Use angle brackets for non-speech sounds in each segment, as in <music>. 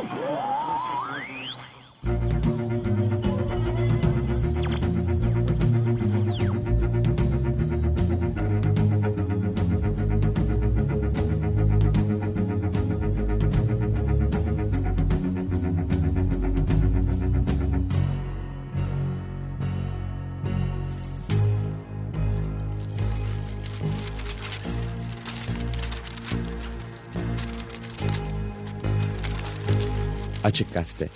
Oh! Açık Gazete.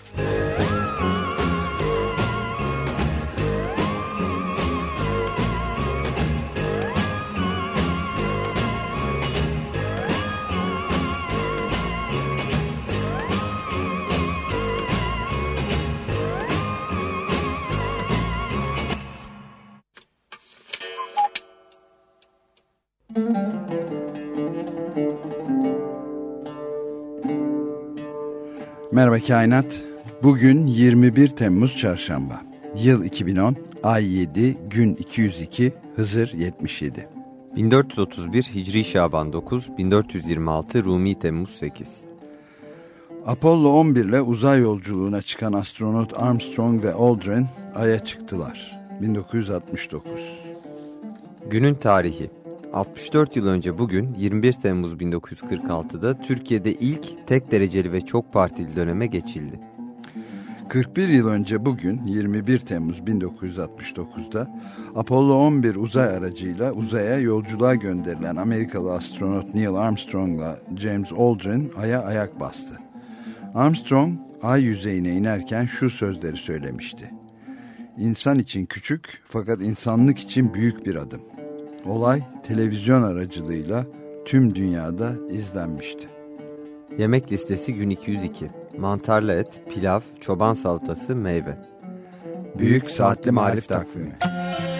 Merhaba Kainat. Bugün 21 Temmuz Çarşamba. Yıl 2010, ay 7, gün 202, Hızır 77. 1431 Hicri Şaban 9, 1426 Rumi Temmuz 8. Apollo 11 ile uzay yolculuğuna çıkan astronot Armstrong ve Aldrin Ay'a çıktılar. 1969. Günün tarihi 64 yıl önce bugün 21 Temmuz 1946'da Türkiye'de ilk tek dereceli ve çok partili döneme geçildi. 41 yıl önce bugün 21 Temmuz 1969'da Apollo 11 uzay aracıyla uzaya yolculuğa gönderilen Amerikalı astronot Neil Armstrong'la James Aldrin Ay'a ayak bastı. Armstrong ay yüzeyine inerken şu sözleri söylemişti. İnsan için küçük fakat insanlık için büyük bir adım. Olay televizyon aracılığıyla tüm dünyada izlenmişti. Yemek listesi gün 202. Mantarlı et, pilav, çoban salatası, meyve. Büyük Saatli Marif Takvimi There's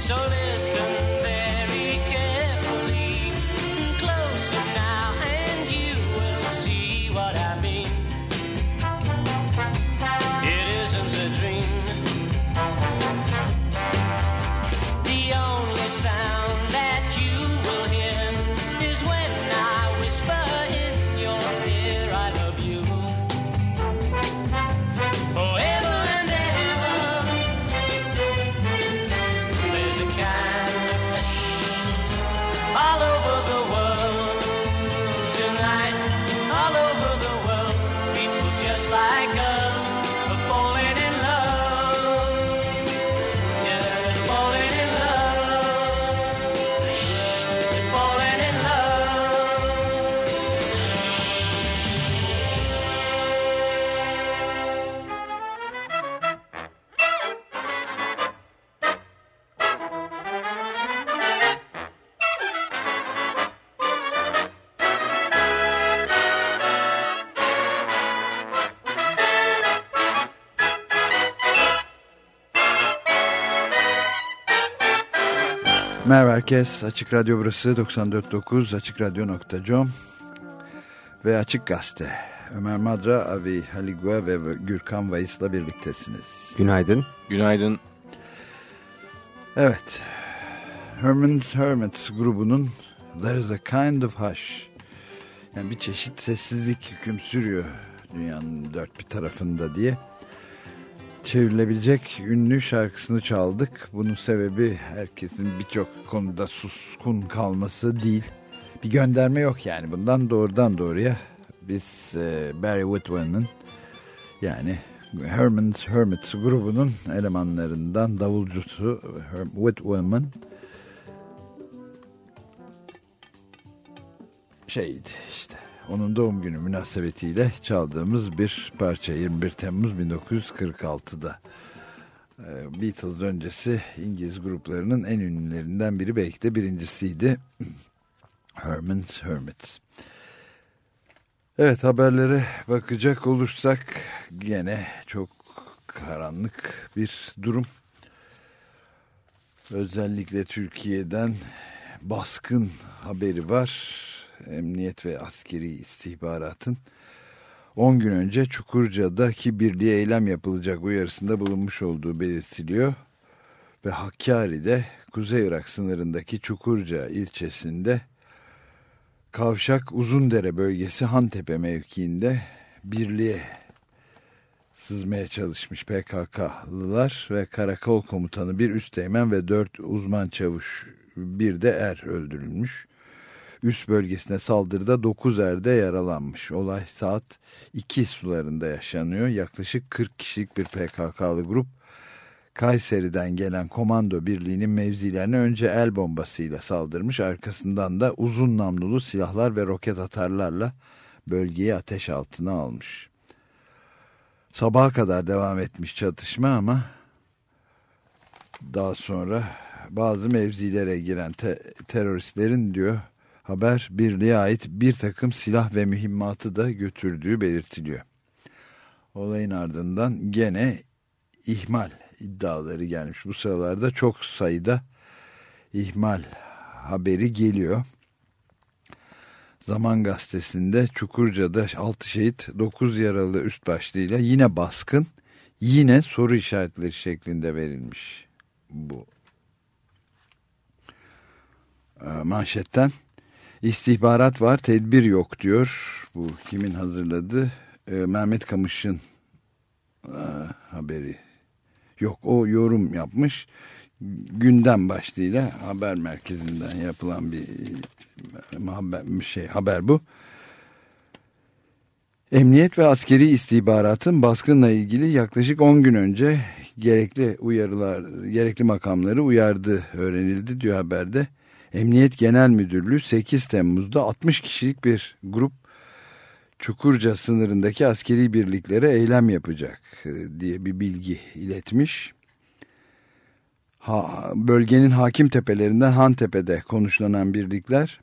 So Merhaba herkes. Açık Radyo burası 94.9 AçıkRadyo.com ve Açık Gazete. Ömer Madra, Avi Haligua ve Gürkan Vayıs'la birliktesiniz. Günaydın. Günaydın. Evet. Herman's Hermits grubunun There's a Kind of Hush. Yani bir çeşit sessizlik hüküm sürüyor dünyanın dört bir tarafında diye çevrilebilecek ünlü şarkısını çaldık. Bunun sebebi herkesin birçok konuda suskun kalması değil. Bir gönderme yok yani bundan doğrudan doğruya biz e, Barry Whitman'ın yani Herman's Hermits grubunun elemanlarından davulcusu Whitman şeydi işte onun doğum günü münasebetiyle çaldığımız bir parça 21 Temmuz 1946'da. Ee, Beatles öncesi İngiliz gruplarının en ünlülerinden biri belki de birincisiydi. <clears throat> Herman's Hermits. Evet haberlere bakacak olursak gene çok karanlık bir durum. Özellikle Türkiye'den baskın haberi var emniyet ve askeri istihbaratın 10 gün önce Çukurca'daki birliğe eylem yapılacak uyarısında bulunmuş olduğu belirtiliyor. Ve Hakkari'de Kuzey Irak sınırındaki Çukurca ilçesinde Kavşak Uzundere bölgesi Hantepe mevkiinde birliğe sızmaya çalışmış PKK'lılar ve karakol komutanı bir üsteğmen ve dört uzman çavuş bir de er öldürülmüş üst bölgesine saldırıda 9 erde yaralanmış. Olay saat 2 sularında yaşanıyor. Yaklaşık 40 kişilik bir PKK'lı grup Kayseri'den gelen komando birliğinin mevzilerine önce el bombasıyla saldırmış. Arkasından da uzun namlulu silahlar ve roket atarlarla bölgeyi ateş altına almış. Sabaha kadar devam etmiş çatışma ama daha sonra bazı mevzilere giren te teröristlerin diyor haber birliğe ait bir takım silah ve mühimmatı da götürdüğü belirtiliyor. Olayın ardından gene ihmal iddiaları gelmiş. Bu sıralarda çok sayıda ihmal haberi geliyor. Zaman gazetesinde Çukurca'da 6 şehit 9 yaralı üst başlığıyla yine baskın yine soru işaretleri şeklinde verilmiş bu e, manşetten İstihbarat var, tedbir yok diyor. Bu kimin hazırladı? Ee, Mehmet Kamış'ın e, haberi. Yok, o yorum yapmış. Gündem başlığıyla haber merkezinden yapılan bir, haber, bir şey haber bu. Emniyet ve askeri istihbaratın baskınla ilgili yaklaşık 10 gün önce gerekli uyarılar, gerekli makamları uyardı öğrenildi diyor haberde. Emniyet Genel Müdürlüğü 8 Temmuz'da 60 kişilik bir grup Çukurca sınırındaki askeri birliklere eylem yapacak e, diye bir bilgi iletmiş. Ha, bölgenin hakim tepelerinden Hantepe'de konuşlanan birlikler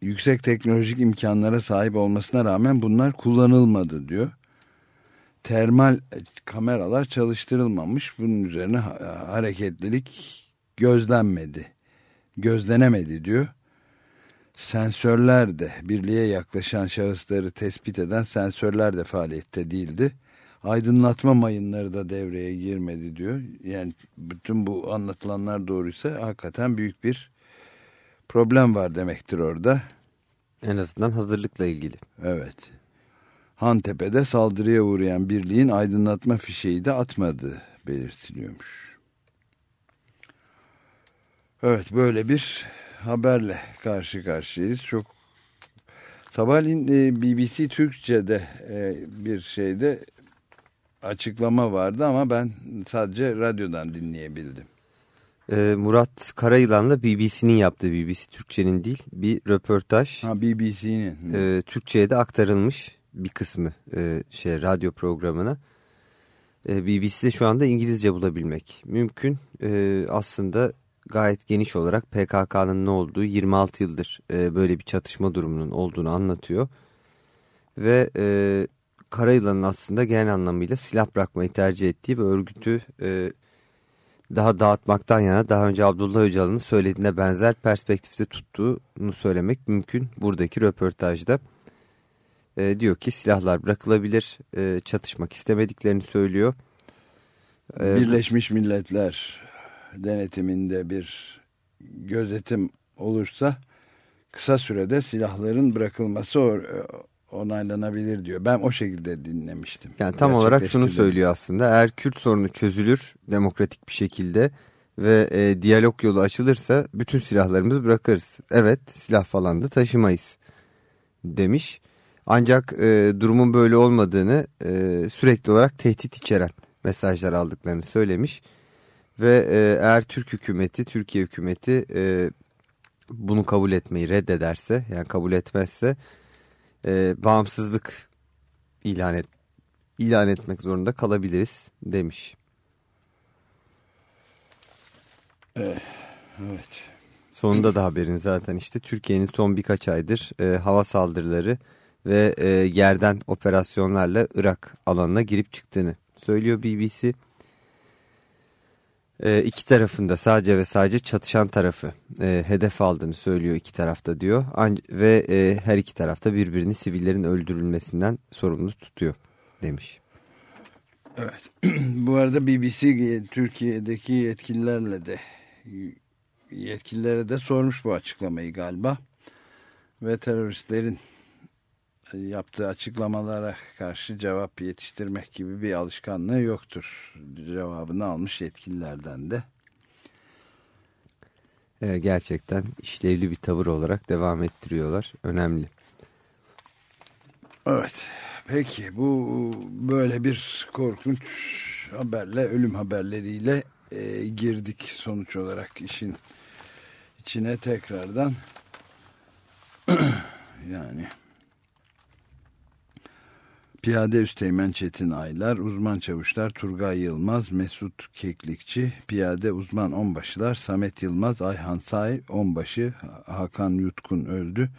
yüksek teknolojik imkanlara sahip olmasına rağmen bunlar kullanılmadı diyor. Termal kameralar çalıştırılmamış. Bunun üzerine hareketlilik gözlenmedi gözlenemedi diyor. Sensörler de birliğe yaklaşan şahısları tespit eden sensörler de faaliyette değildi. Aydınlatma mayınları da devreye girmedi diyor. Yani bütün bu anlatılanlar doğruysa hakikaten büyük bir problem var demektir orada. En azından hazırlıkla ilgili. Evet. Hantepe'de saldırıya uğrayan birliğin aydınlatma fişeği de atmadığı belirtiliyormuş. Evet böyle bir haberle karşı karşıyayız. Çok sabahleyin e, BBC Türkçe'de e, bir şeyde açıklama vardı ama ben sadece radyodan dinleyebildim. E, Murat Karayılan'la BBC'nin yaptığı BBC Türkçe'nin değil bir röportaj. Ha BBC'nin. E, Türkçe'ye de aktarılmış bir kısmı e, şey radyo programına. E, BBC'de şu anda İngilizce bulabilmek mümkün. E, aslında gayet geniş olarak PKK'nın ne olduğu 26 yıldır e, böyle bir çatışma durumunun olduğunu anlatıyor. Ve e, Karayılan'ın aslında genel anlamıyla silah bırakmayı tercih ettiği ve örgütü e, daha dağıtmaktan yana daha önce Abdullah Öcalan'ın söylediğine benzer perspektifte tuttuğunu söylemek mümkün buradaki röportajda. E, diyor ki silahlar bırakılabilir, e, çatışmak istemediklerini söylüyor. E, Birleşmiş Milletler denetiminde bir gözetim olursa kısa sürede silahların bırakılması onaylanabilir diyor. Ben o şekilde dinlemiştim. Yani tam olarak şunu söylüyor aslında. Eğer Kürt sorunu çözülür demokratik bir şekilde ve e, diyalog yolu açılırsa bütün silahlarımızı bırakırız. Evet silah falan da taşımayız demiş. Ancak e, durumun böyle olmadığını e, sürekli olarak tehdit içeren mesajlar aldıklarını söylemiş. Ve e, eğer Türk hükümeti, Türkiye hükümeti e, bunu kabul etmeyi reddederse yani kabul etmezse e, bağımsızlık ilan, et, ilan etmek zorunda kalabiliriz demiş. Evet. Sonunda da haberin zaten işte Türkiye'nin son birkaç aydır e, hava saldırıları ve e, yerden operasyonlarla Irak alanına girip çıktığını söylüyor BBC. E, iki tarafında sadece ve sadece çatışan tarafı e, hedef aldığını söylüyor iki tarafta diyor. An ve e, her iki tarafta birbirini sivillerin öldürülmesinden sorumlu tutuyor demiş. Evet. <clears throat> Bu arada BBC Türkiye'deki yetkililerle de yetkililere de sormuş bu açıklamayı galiba. Ve teröristlerin yaptığı açıklamalara karşı cevap yetiştirmek gibi bir alışkanlığı yoktur. Cevabını almış yetkililerden de. gerçekten işlevli bir tavır olarak devam ettiriyorlar. Önemli. Evet. Peki bu böyle bir korkunç haberle, ölüm haberleriyle e, girdik sonuç olarak işin içine tekrardan. <clears throat> yani Piyade Üsteğmen Çetin Aylar, uzman çavuşlar Turgay Yılmaz, Mesut Keklikçi, piyade uzman onbaşılar Samet Yılmaz, Ayhan Say, onbaşı Hakan Yutkun öldü.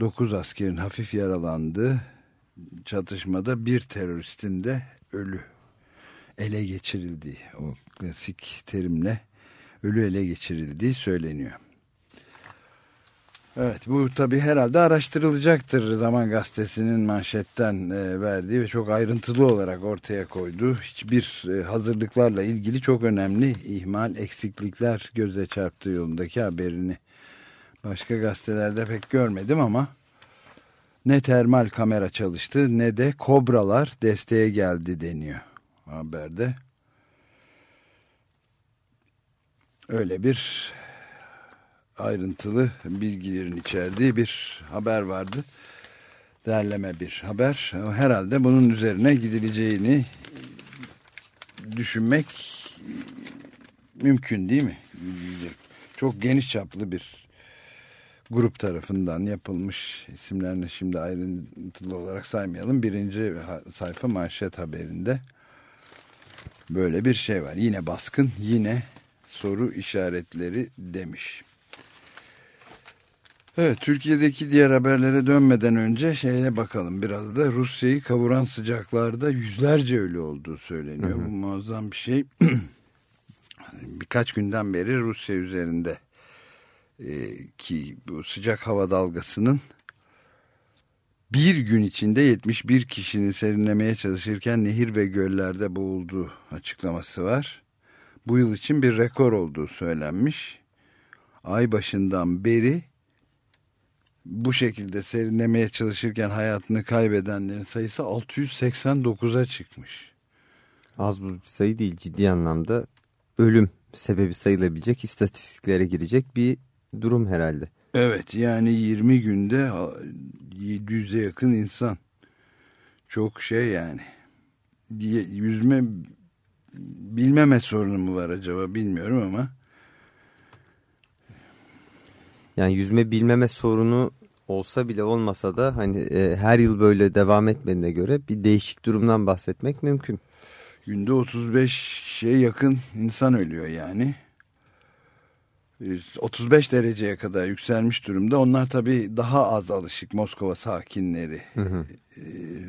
Dokuz askerin hafif yaralandı. Çatışmada bir teröristin de ölü ele geçirildiği, o klasik terimle ölü ele geçirildiği söyleniyor. Evet bu tabi herhalde araştırılacaktır Zaman Gazetesi'nin manşetten e, verdiği ve çok ayrıntılı olarak ortaya koyduğu hiçbir e, hazırlıklarla ilgili çok önemli ihmal eksiklikler göze çarptığı yolundaki haberini başka gazetelerde pek görmedim ama ne termal kamera çalıştı ne de kobralar desteğe geldi deniyor haberde. Öyle bir ayrıntılı bilgilerin içerdiği bir haber vardı. Derleme bir haber. Herhalde bunun üzerine gidileceğini düşünmek mümkün değil mi? Çok geniş çaplı bir grup tarafından yapılmış isimlerini şimdi ayrıntılı olarak saymayalım. Birinci sayfa manşet haberinde böyle bir şey var. Yine baskın, yine soru işaretleri demiş. Evet Türkiye'deki diğer haberlere dönmeden önce şeye bakalım biraz da Rusya'yı kavuran sıcaklarda yüzlerce ölü olduğu söyleniyor. Hı hı. Bu muazzam bir şey. <clears throat> Birkaç günden beri Rusya üzerinde e, ki bu sıcak hava dalgasının bir gün içinde 71 kişinin serinlemeye çalışırken nehir ve göllerde boğulduğu açıklaması var. Bu yıl için bir rekor olduğu söylenmiş. Ay başından beri bu şekilde serinlemeye çalışırken hayatını kaybedenlerin sayısı 689'a çıkmış. Az bu sayı değil ciddi anlamda ölüm sebebi sayılabilecek istatistiklere girecek bir durum herhalde. Evet yani 20 günde 700'e yakın insan çok şey yani yüzme bilmeme sorunu mu var acaba bilmiyorum ama yani yüzme bilmeme sorunu olsa bile olmasa da hani e, her yıl böyle devam etmediğine göre bir değişik durumdan bahsetmek mümkün. Günde 35 şey yakın insan ölüyor yani. 35 dereceye kadar yükselmiş durumda. Onlar tabii daha az alışık Moskova sakinleri. Hı hı. Ee,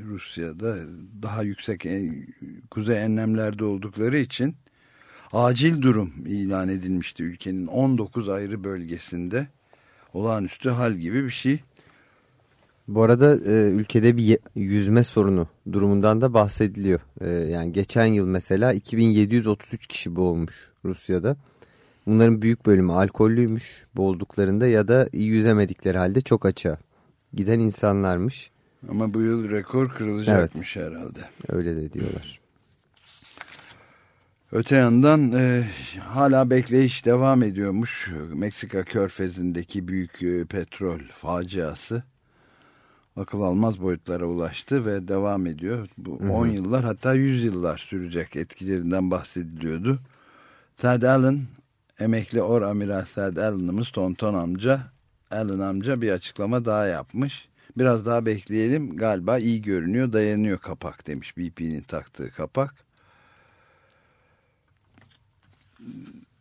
Rusya'da daha yüksek kuzey enlemlerde oldukları için acil durum ilan edilmişti ülkenin 19 ayrı bölgesinde. Olağanüstü hal gibi bir şey. Bu arada e, ülkede bir yüzme sorunu durumundan da bahsediliyor. E, yani geçen yıl mesela 2733 kişi boğulmuş Rusya'da. Bunların büyük bölümü alkollüymüş boğulduklarında ya da yüzemedikleri halde çok açığa giden insanlarmış. Ama bu yıl rekor kırılacakmış herhalde. Öyle de diyorlar. Öte yandan e, hala bekleyiş devam ediyormuş. Meksika körfezindeki büyük e, petrol faciası akıl almaz boyutlara ulaştı ve devam ediyor. Bu 10 yıllar hatta 100 yıllar sürecek etkilerinden bahsediliyordu. Thad Allen, emekli Or Amiral Thad Allen'ımız Tonton amca, Allen amca bir açıklama daha yapmış. Biraz daha bekleyelim galiba iyi görünüyor dayanıyor kapak demiş BP'nin taktığı kapak.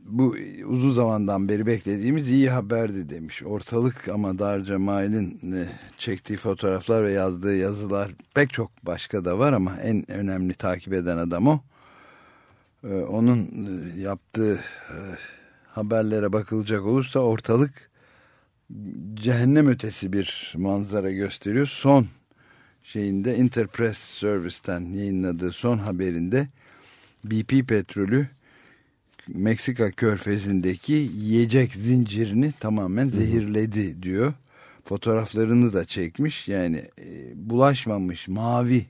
Bu uzun zamandan beri beklediğimiz iyi haberdi demiş. Ortalık ama Dar Cemal'in e, çektiği fotoğraflar ve yazdığı yazılar pek çok başka da var ama en önemli takip eden adam o. E, Onun e, yaptığı haberlere bakılacak olursa ortalık cehennem ötesi bir manzara gösteriyor. Son şeyinde Interpress Service'ten yayınladığı son haberinde BP petrolü Meksika körfezindeki yiyecek zincirini tamamen zehirledi diyor. Fotoğraflarını da çekmiş yani e, bulaşmamış mavi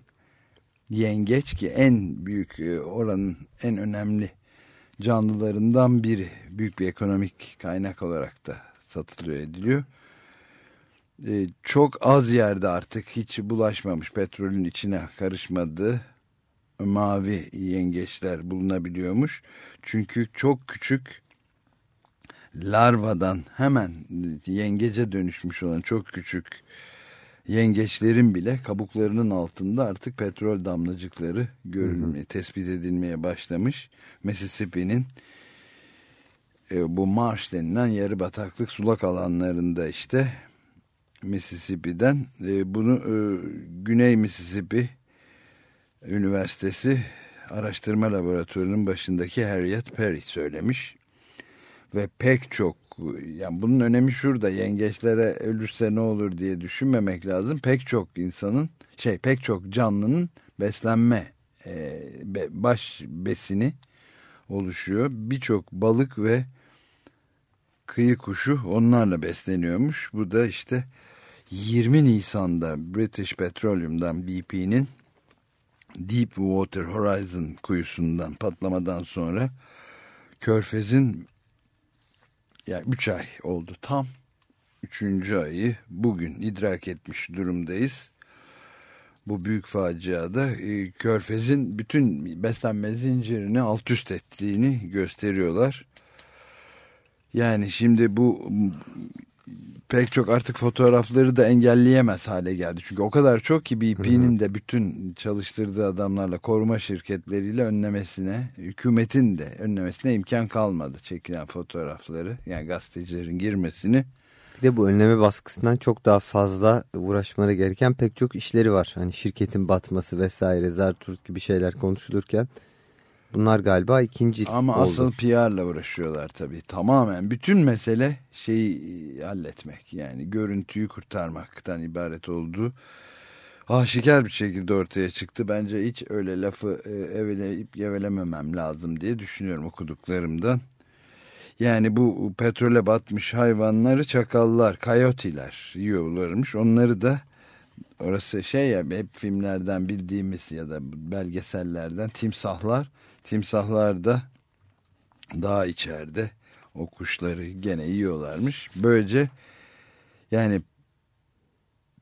yengeç ki en büyük e, oranın en önemli canlılarından biri. Büyük bir ekonomik kaynak olarak da satılıyor ediliyor. E, çok az yerde artık hiç bulaşmamış petrolün içine karışmadığı mavi yengeçler bulunabiliyormuş. Çünkü çok küçük larvadan hemen yengece dönüşmüş olan çok küçük yengeçlerin bile kabuklarının altında artık petrol damlacıkları görülmeye, tespit edilmeye başlamış. Mississippi'nin e, bu marş denilen yarı bataklık sulak alanlarında işte Mississippi'den e, bunu e, Güney Mississippi Üniversitesi Araştırma Laboratuvarı'nın başındaki Harriet Perry söylemiş. Ve pek çok yani bunun önemi şurada yengeçlere ölürse ne olur diye düşünmemek lazım. Pek çok insanın şey pek çok canlının beslenme e, baş besini oluşuyor. Birçok balık ve kıyı kuşu onlarla besleniyormuş. Bu da işte 20 Nisan'da British Petroleum'dan BP'nin Deepwater Horizon kuyusundan patlamadan sonra Körfez'in yani 3 ay oldu tam 3. ayı bugün idrak etmiş durumdayız. Bu büyük faciada e, Körfez'in bütün beslenme zincirini alt üst ettiğini gösteriyorlar. Yani şimdi bu pek çok artık fotoğrafları da engelleyemez hale geldi. Çünkü o kadar çok ki BP'nin de bütün çalıştırdığı adamlarla koruma şirketleriyle önlemesine, hükümetin de önlemesine imkan kalmadı çekilen fotoğrafları. Yani gazetecilerin girmesini. Bir de bu önleme baskısından çok daha fazla uğraşmaları gereken pek çok işleri var. Hani şirketin batması vesaire, Zerturt gibi şeyler konuşulurken bunlar galiba ikinci Ama oldu. asıl PR'la uğraşıyorlar tabii. Tamamen bütün mesele şeyi halletmek yani görüntüyü kurtarmaktan ibaret olduğu aşikar bir şekilde ortaya çıktı. Bence hiç öyle lafı e, eveleyip gevelememem lazım diye düşünüyorum okuduklarımdan. Yani bu petrole batmış hayvanları çakallar, kayotiler yiyorlarmış. Onları da orası şey ya hep filmlerden bildiğimiz ya da belgesellerden timsahlar. Timsahlar da daha içeride o kuşları gene yiyorlarmış. Böylece yani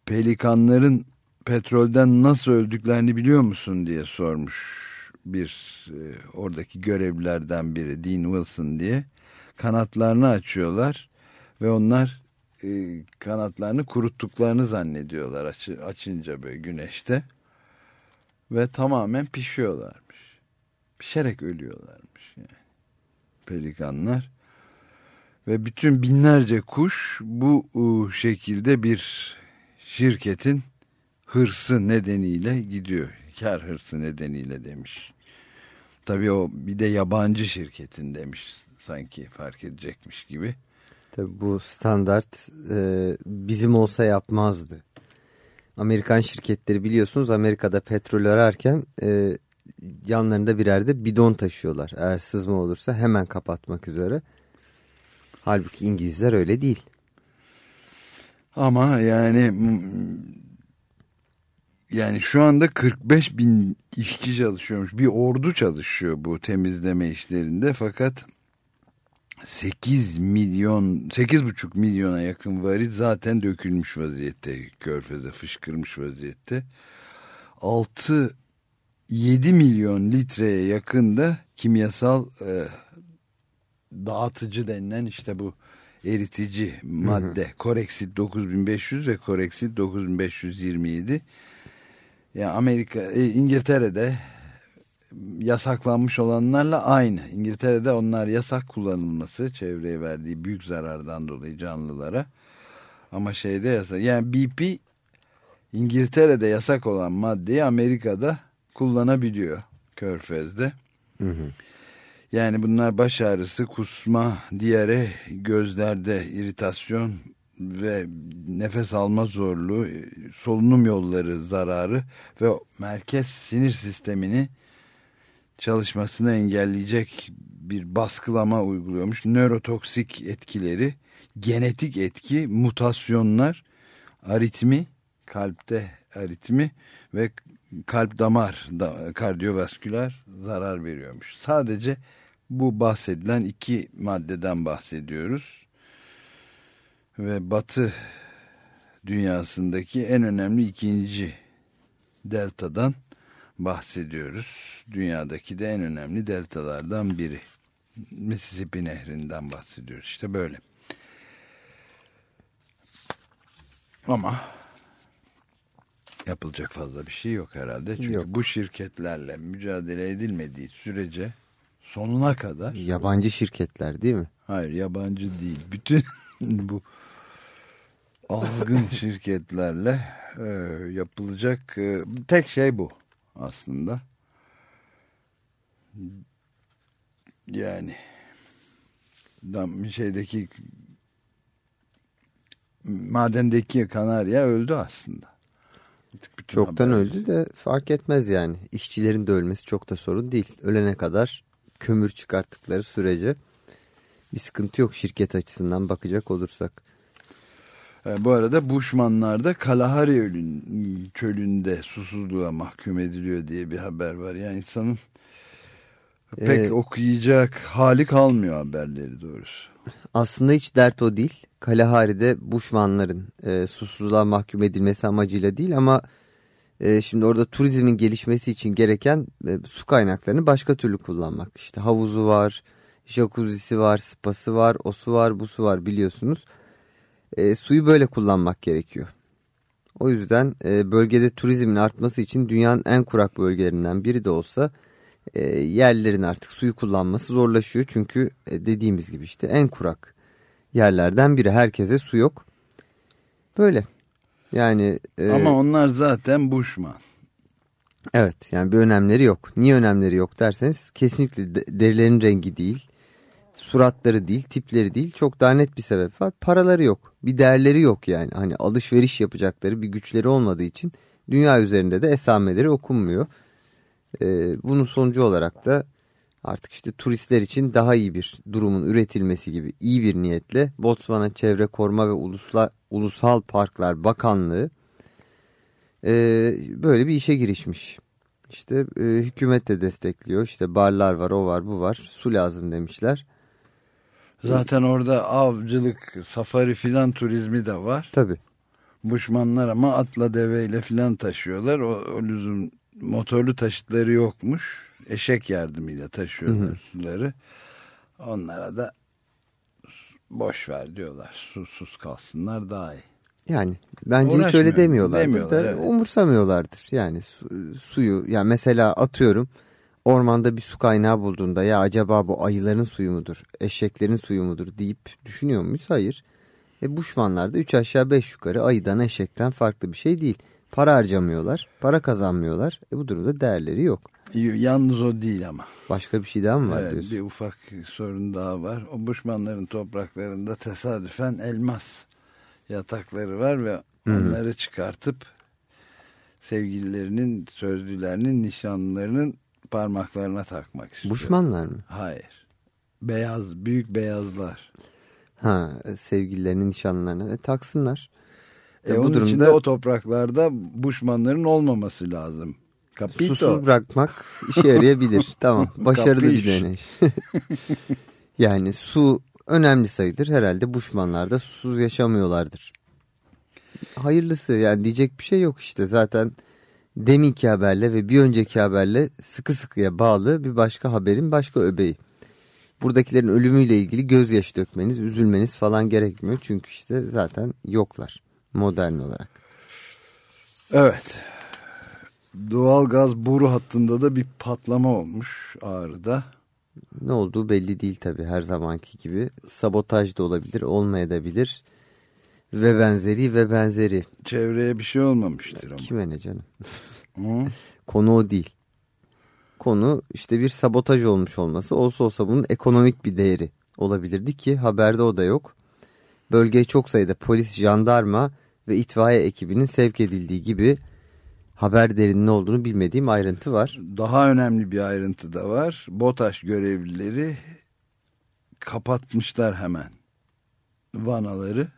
pelikanların petrolden nasıl öldüklerini biliyor musun diye sormuş bir e, oradaki görevlilerden biri Dean Wilson diye kanatlarını açıyorlar ve onlar e, kanatlarını kuruttuklarını zannediyorlar aç, açınca böyle güneşte ve tamamen pişiyorlarmış. Pişerek ölüyorlarmış yani pelikanlar ve bütün binlerce kuş bu e, şekilde bir şirketin hırsı nedeniyle gidiyor. Kar hırsı nedeniyle demiş. Tabii o bir de yabancı şirketin demiş sanki fark edecekmiş gibi. Tabii bu standart e, bizim olsa yapmazdı. Amerikan şirketleri biliyorsunuz Amerika'da petrol ararken e, yanlarında birer de bidon taşıyorlar. Eğer sızma olursa hemen kapatmak üzere. Halbuki İngilizler öyle değil. Ama yani yani şu anda 45 bin işçi çalışıyormuş. Bir ordu çalışıyor bu temizleme işlerinde fakat 8 milyon 8,5 milyona yakın varit zaten dökülmüş vaziyette. Körfeze fışkırmış vaziyette. 6 7 milyon litreye yakın da kimyasal e, dağıtıcı denilen işte bu eritici madde. Hı hı. Koreksit 9500 ve Koreksit 9527. Yani Amerika, e, İngiltere'de yasaklanmış olanlarla aynı. İngiltere'de onlar yasak kullanılması çevreye verdiği büyük zarardan dolayı canlılara. Ama şeyde yasak. Yani BP İngiltere'de yasak olan maddeyi Amerika'da kullanabiliyor Körfez'de. Hı hı. Yani bunlar baş ağrısı, kusma, diyare, gözlerde iritasyon ve nefes alma zorluğu, solunum yolları zararı ve merkez sinir sistemini çalışmasını engelleyecek bir baskılama uyguluyormuş. Nörotoksik etkileri, genetik etki, mutasyonlar, aritmi, kalpte aritmi ve kalp damar, da, kardiyovasküler zarar veriyormuş. Sadece bu bahsedilen iki maddeden bahsediyoruz. Ve batı dünyasındaki en önemli ikinci deltadan bahsediyoruz. Dünyadaki de en önemli deltalardan biri. Mississippi Nehri'nden bahsediyoruz. İşte böyle. Ama yapılacak fazla bir şey yok herhalde. Çünkü yok. bu şirketlerle mücadele edilmediği sürece sonuna kadar. Yabancı şirketler değil mi? Hayır yabancı değil. Bütün <laughs> bu azgın <laughs> şirketlerle e, yapılacak e, tek şey bu aslında. Yani şeydeki madendeki kanarya öldü aslında. Çoktan haber. öldü de fark etmez yani. İşçilerin de ölmesi çok da sorun değil. Ölene kadar kömür çıkarttıkları sürece bir sıkıntı yok şirket açısından bakacak olursak. E, bu arada Buşmanlar da Kalahari çölünde susuzluğa mahkum ediliyor diye bir haber var. Yani insanın pek ee, okuyacak hali kalmıyor haberleri doğrusu. Aslında hiç dert o değil. Kalahari'de Buşmanların e, susuzluğa mahkum edilmesi amacıyla değil ama e, şimdi orada turizmin gelişmesi için gereken e, su kaynaklarını başka türlü kullanmak. İşte havuzu var, jacuzzi'si var, spası var, o su var, bu su var biliyorsunuz. E, suyu böyle kullanmak gerekiyor. O yüzden e, bölgede turizmin artması için dünyanın en kurak bölgelerinden biri de olsa e, yerlerin artık suyu kullanması zorlaşıyor. Çünkü e, dediğimiz gibi işte en kurak yerlerden biri. Herkese su yok. Böyle. Yani e, Ama onlar zaten Bushman. Evet yani bir önemleri yok. Niye önemleri yok derseniz kesinlikle derilerin rengi değil. Suratları değil, tipleri değil. Çok daha net bir sebep var. Paraları yok. Bir değerleri yok yani. Hani alışveriş yapacakları bir güçleri olmadığı için dünya üzerinde de esameleri okunmuyor. Ee, bunun sonucu olarak da artık işte turistler için daha iyi bir durumun üretilmesi gibi iyi bir niyetle Botswana Çevre Koruma ve Ulusla, Ulusal Parklar Bakanlığı e, böyle bir işe girişmiş. İşte e, hükümet de destekliyor. İşte barlar var, o var, bu var. Su lazım demişler. Zaten orada avcılık, safari filan turizmi de var. Tabii. Buşmanlar ama atla deveyle filan taşıyorlar. O, o lüzum motorlu taşıtları yokmuş eşek yardımıyla taşıyorlar hı hı. suları. Onlara da boş ver diyorlar. Susuz kalsınlar daha iyi. Yani bence hiç öyle demiyorlardır demiyorlar, da evet. umursamıyorlardır. Yani su, suyu yani mesela atıyorum ormanda bir su kaynağı bulduğunda ya acaba bu ayıların suyu mudur, eşeklerin suyu mudur deyip düşünüyor muyuz? Hayır. E Buşmanlar da 3 aşağı 5 yukarı ayıdan eşekten farklı bir şey değil. Para harcamıyorlar, para kazanmıyorlar. E bu durumda değerleri yok. Yalnız o değil ama. Başka bir şey daha mı var Evet, diyorsun? bir ufak sorun daha var. O Buşmanların topraklarında tesadüfen elmas yatakları var ve onları çıkartıp sevgililerinin, sözlülerinin, nişanlılarının parmaklarına takmak istiyor. Buşmanlar mı? Hayır. Beyaz, büyük beyazlar. Ha sevgililerinin nişanlarına e, taksınlar. E, E, bu onun için durumda de o topraklarda Buşmanların olmaması lazım. Capito. susuz bırakmak işe yarayabilir. <laughs> tamam başarılı bir deney. <laughs> yani su önemli sayıdır. Herhalde Buşmanlar da susuz yaşamıyorlardır. Hayırlısı yani diyecek bir şey yok işte zaten deminki haberle ve bir önceki haberle sıkı sıkıya bağlı bir başka haberin başka öbeği. Buradakilerin ölümüyle ilgili gözyaşı dökmeniz, üzülmeniz falan gerekmiyor. Çünkü işte zaten yoklar modern olarak. Evet. Doğal gaz boru hattında da bir patlama olmuş Ağrı'da. Ne olduğu belli değil tabii her zamanki gibi. Sabotaj da olabilir, olmayabilir. Ve benzeri ve benzeri. Çevreye bir şey olmamıştır ama. Kime ne canım? Hı? <laughs> Konu o değil. Konu işte bir sabotaj olmuş olması. Olsa olsa bunun ekonomik bir değeri olabilirdi ki haberde o da yok. Bölgeye çok sayıda polis, jandarma ve itfaiye ekibinin sevk edildiği gibi haber derinliği olduğunu bilmediğim ayrıntı var. Daha önemli bir ayrıntı da var. BOTAŞ görevlileri kapatmışlar hemen vanaları.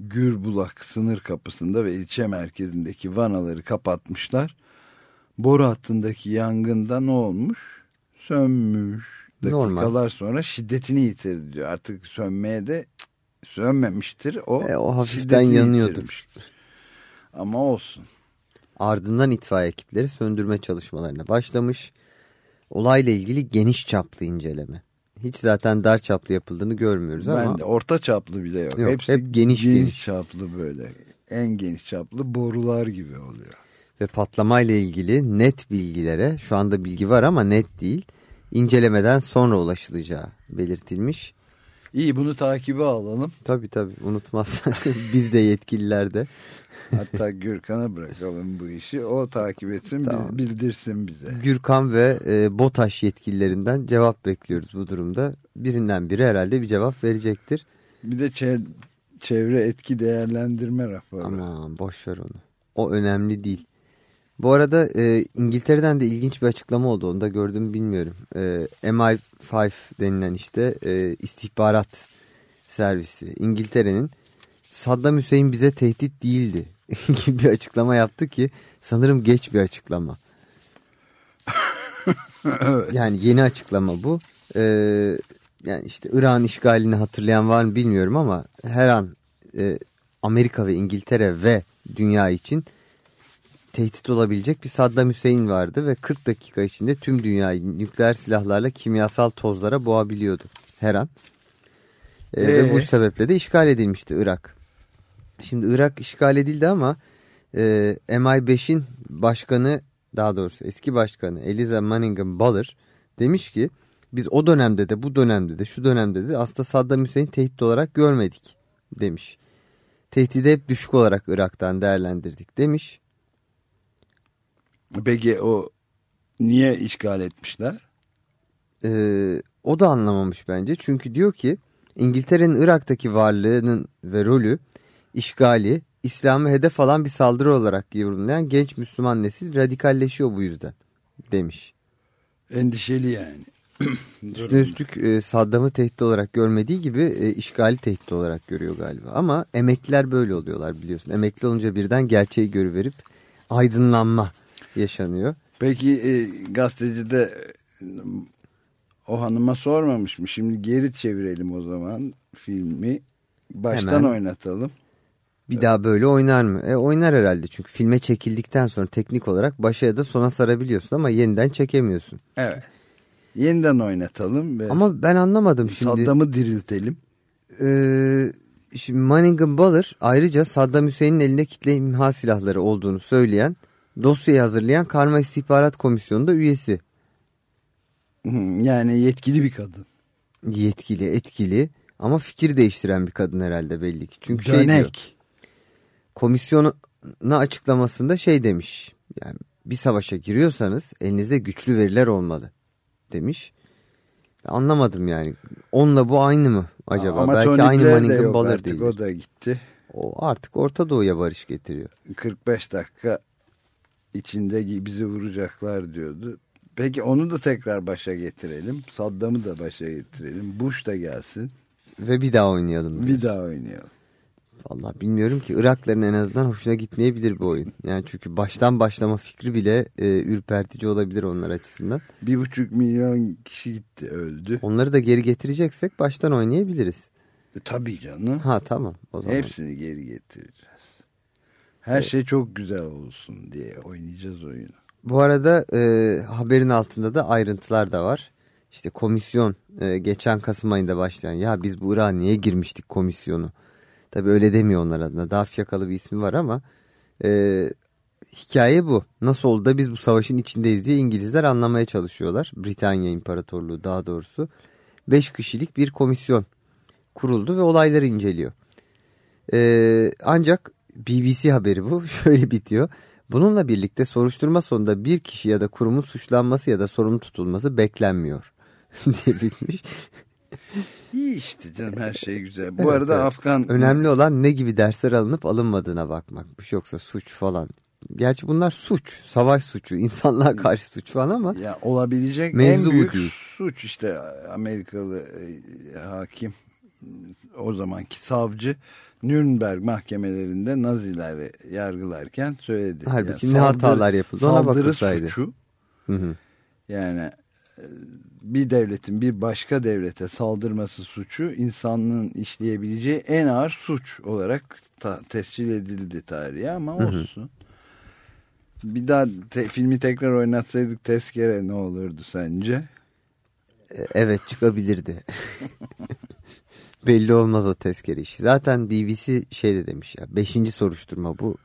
Gürbulak sınır kapısında ve ilçe merkezindeki vanaları kapatmışlar. Boru hattındaki yangında ne olmuş? Sönmüş. Normal. Dakikalar sonra şiddetini yitirdi diyor. Artık sönmeye de sönmemiştir. O, E, o hafiften yanıyordur. yitirmiştir. Ama olsun. Ardından itfaiye ekipleri söndürme çalışmalarına başlamış. Olayla ilgili geniş çaplı inceleme. Hiç zaten dar çaplı yapıldığını görmüyoruz ama Ben de orta çaplı bile yok. Yok, Hepsi hep geniş geniş. çaplı böyle. En geniş çaplı borular gibi oluyor. ve patlamayla ilgili net bilgilere şu anda bilgi var ama net değil. incelemeden sonra ulaşılacağı belirtilmiş. İyi bunu takibe alalım. Tabii tabii unutmazsan <laughs> biz de yetkililer de. Hatta Gürkan'a bırakalım bu işi. O takip etsin, Tamam. bil- bildirsin bize. Gürkan ve e, BOTAŞ yetkililerinden cevap bekliyoruz bu durumda. Birinden biri herhalde bir cevap verecektir. Bir de çe- çevre etki değerlendirme raporu. Aman boş ver onu. O önemli değil. Bu arada e, İngiltere'den de ilginç bir açıklama oldu. Onu da gördüm bilmiyorum. E, MI5 denilen işte e, istihbarat servisi İngiltere'nin Saddam Hüseyin bize tehdit değildi <laughs> gibi bir açıklama yaptı ki sanırım geç bir açıklama. <laughs> Yani yeni açıklama bu. E, yani işte İran işgalini hatırlayan var mı bilmiyorum ama her an e, Amerika ve İngiltere ve dünya için tehdit olabilecek bir Saddam Hüseyin vardı ve 40 dakika içinde tüm dünyayı nükleer silahlarla kimyasal tozlara boğabiliyordu her an. E, Ee? Ve bu sebeple de işgal edilmişti Irak. Şimdi Irak işgal edildi ama e, MI5'in başkanı daha doğrusu eski başkanı Eliza Manningham Baller demiş ki biz o dönemde de bu dönemde de şu dönemde de aslında Saddam Hüseyin tehdit olarak görmedik demiş. Tehdidi hep düşük olarak Irak'tan değerlendirdik demiş. Peki o niye işgal etmişler? Ee, o da anlamamış bence. Çünkü diyor ki İngiltere'nin Irak'taki varlığının ve rolü işgali İslam'ı hedef alan bir saldırı olarak yorumlayan genç Müslüman nesil radikalleşiyor bu yüzden demiş. Endişeli yani. <clears throat> Üstüne üstlük e, Saddam'ı tehdit olarak görmediği gibi e, işgali tehdit olarak görüyor galiba. Ama emekliler böyle oluyorlar biliyorsun. Emekli olunca birden gerçeği görüverip aydınlanma yaşanıyor. Peki e, gazeteci de o hanıma sormamış mı? Şimdi geri çevirelim o zaman filmi. Baştan Hemen. oynatalım. Bir daha böyle oynar mı? E, oynar herhalde çünkü filme çekildikten sonra teknik olarak başa ya da sona sarabiliyorsun ama yeniden çekemiyorsun. Evet. Yeniden oynatalım. Ve Ama ben anlamadım şimdi. Saddam'ı diriltelim. Ee, şimdi Manningham Baller ayrıca Saddam Hüseyin'in elinde kitle imha silahları olduğunu söyleyen dosyayı hazırlayan Karma İstihbarat Komisyonu'nda üyesi. Yani yetkili bir kadın. Yetkili, etkili ama fikir değiştiren bir kadın herhalde belli ki. Çünkü şey diyor, Dönek. komisyona açıklamasında şey demiş. Yani bir savaşa giriyorsanız elinizde güçlü veriler olmalı demiş. Anlamadım yani. Onunla bu aynı mı acaba? Ama Belki aynı Manningham artık, değil. O da gitti. O artık Orta Doğu'ya barış getiriyor. 45 dakika içinde bizi vuracaklar diyordu. Peki onu da tekrar başa getirelim. Saddam'ı da başa getirelim. Bush da gelsin. Ve bir daha oynayalım. Bir daha oynayalım. Vallahi bilmiyorum ki Irakların en azından hoşuna gitmeyebilir bu oyun. Yani çünkü baştan başlama fikri bile e, ürpertici olabilir onlar açısından. Bir buçuk milyon kişi gitti öldü. Onları da geri getireceksek baştan oynayabiliriz. E, tabii canım. Ha tamam o zaman. Hepsini geri getireceğiz. Her şey çok güzel olsun diye oynayacağız oyunu. Bu arada e, haberin altında da ayrıntılar da var. İşte komisyon e, geçen Kasım ayında başlayan ya biz bu Irak'a niye girmiştik komisyonu. Tabi öyle demiyor onlar adına daha fiyakalı bir ismi var ama e, hikaye bu. Nasıl oldu da biz bu savaşın içindeyiz diye İngilizler anlamaya çalışıyorlar. Britanya İmparatorluğu daha doğrusu. Beş kişilik bir komisyon kuruldu ve olayları inceliyor. E, ancak BBC haberi bu <laughs> şöyle bitiyor. Bununla birlikte soruşturma sonunda bir kişi ya da kurumun suçlanması ya da sorumlu tutulması beklenmiyor <laughs> diye bitmiş. İyi işte canım her şey güzel. Bu Evet, arada evet. Afgan... Önemli olan ne gibi dersler alınıp alınmadığına bakmakmış. Yoksa suç falan. Gerçi bunlar suç, savaş suçu, <laughs> insanlığa karşı suç falan ama Ya olabilecek Mevzu en büyük değil. suç işte Amerikalı e, hakim o zamanki savcı Nürnberg mahkemelerinde Nazileri yargılarken söyledi. Halbuki ne hatalar yapıldı ona saldırı bakılsaydı. suçu Hı hı. yani e, bir devletin bir başka devlete saldırması suçu insanlığın işleyebileceği en ağır suç olarak ta- tescil edildi tarihe ama olsun. Bir daha te- filmi tekrar oynatsaydık tezkere ne olurdu sence? E, evet çıkabilirdi. <laughs> Belli olmaz o tezkere işi. Zaten BBC şey de demiş ya. Beşinci soruşturma bu.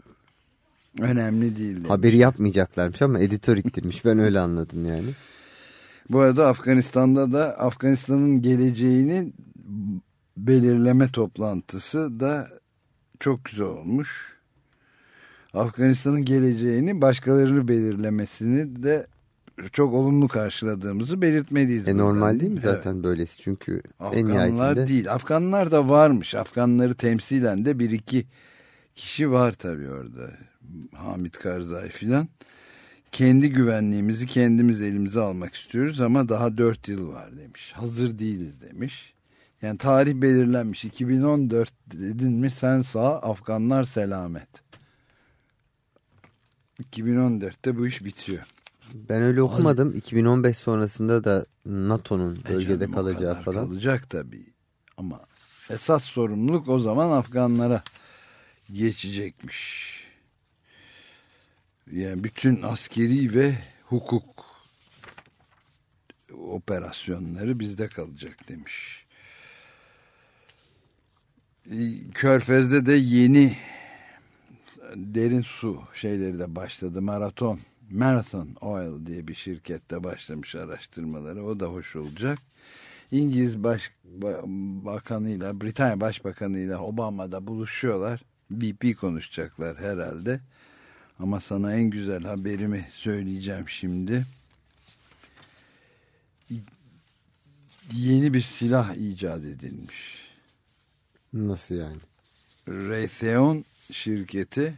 Önemli değil. Haberi yapmayacaklarmış ama editör ittirmiş. Ben öyle anladım yani. Bu arada Afganistan'da da Afganistan'ın geleceğini belirleme toplantısı da çok güzel olmuş. Afganistan'ın geleceğini başkalarını belirlemesini de çok olumlu karşıladığımızı belirtmeliyiz. E buradan, normal değil mi zaten böylesi? Çünkü en Afganlar nihayetinde değil. Afganlar da varmış. Afganları temsilen de bir iki kişi var tabii orada. Hamit Karzai filan. Kendi güvenliğimizi kendimiz elimize almak istiyoruz ama daha dört yıl var demiş. Hazır değiliz demiş. Yani tarih belirlenmiş. 2014 dedin mi sen sağ Afganlar selamet. 2014'te bu iş bitiyor. Ben öyle okumadım. 2015 sonrasında da NATO'nun E bölgede kalacağı falan. Kalacak tabii. Ama esas sorumluluk o zaman Afganlara geçecekmiş. Yani bütün askeri ve hukuk operasyonları bizde kalacak demiş. Körfez'de de yeni derin su şeyleri de başladı. Maraton, Marathon Oil diye bir şirkette başlamış araştırmaları. O da hoş olacak. İngiliz Baş, Ba- Bakanıyla, Britanya Başbakanıyla Obama'da buluşuyorlar. BP konuşacaklar herhalde. Ama sana en güzel haberimi söyleyeceğim şimdi. Yeni bir silah icat edilmiş. Nasıl yani? Raytheon şirketi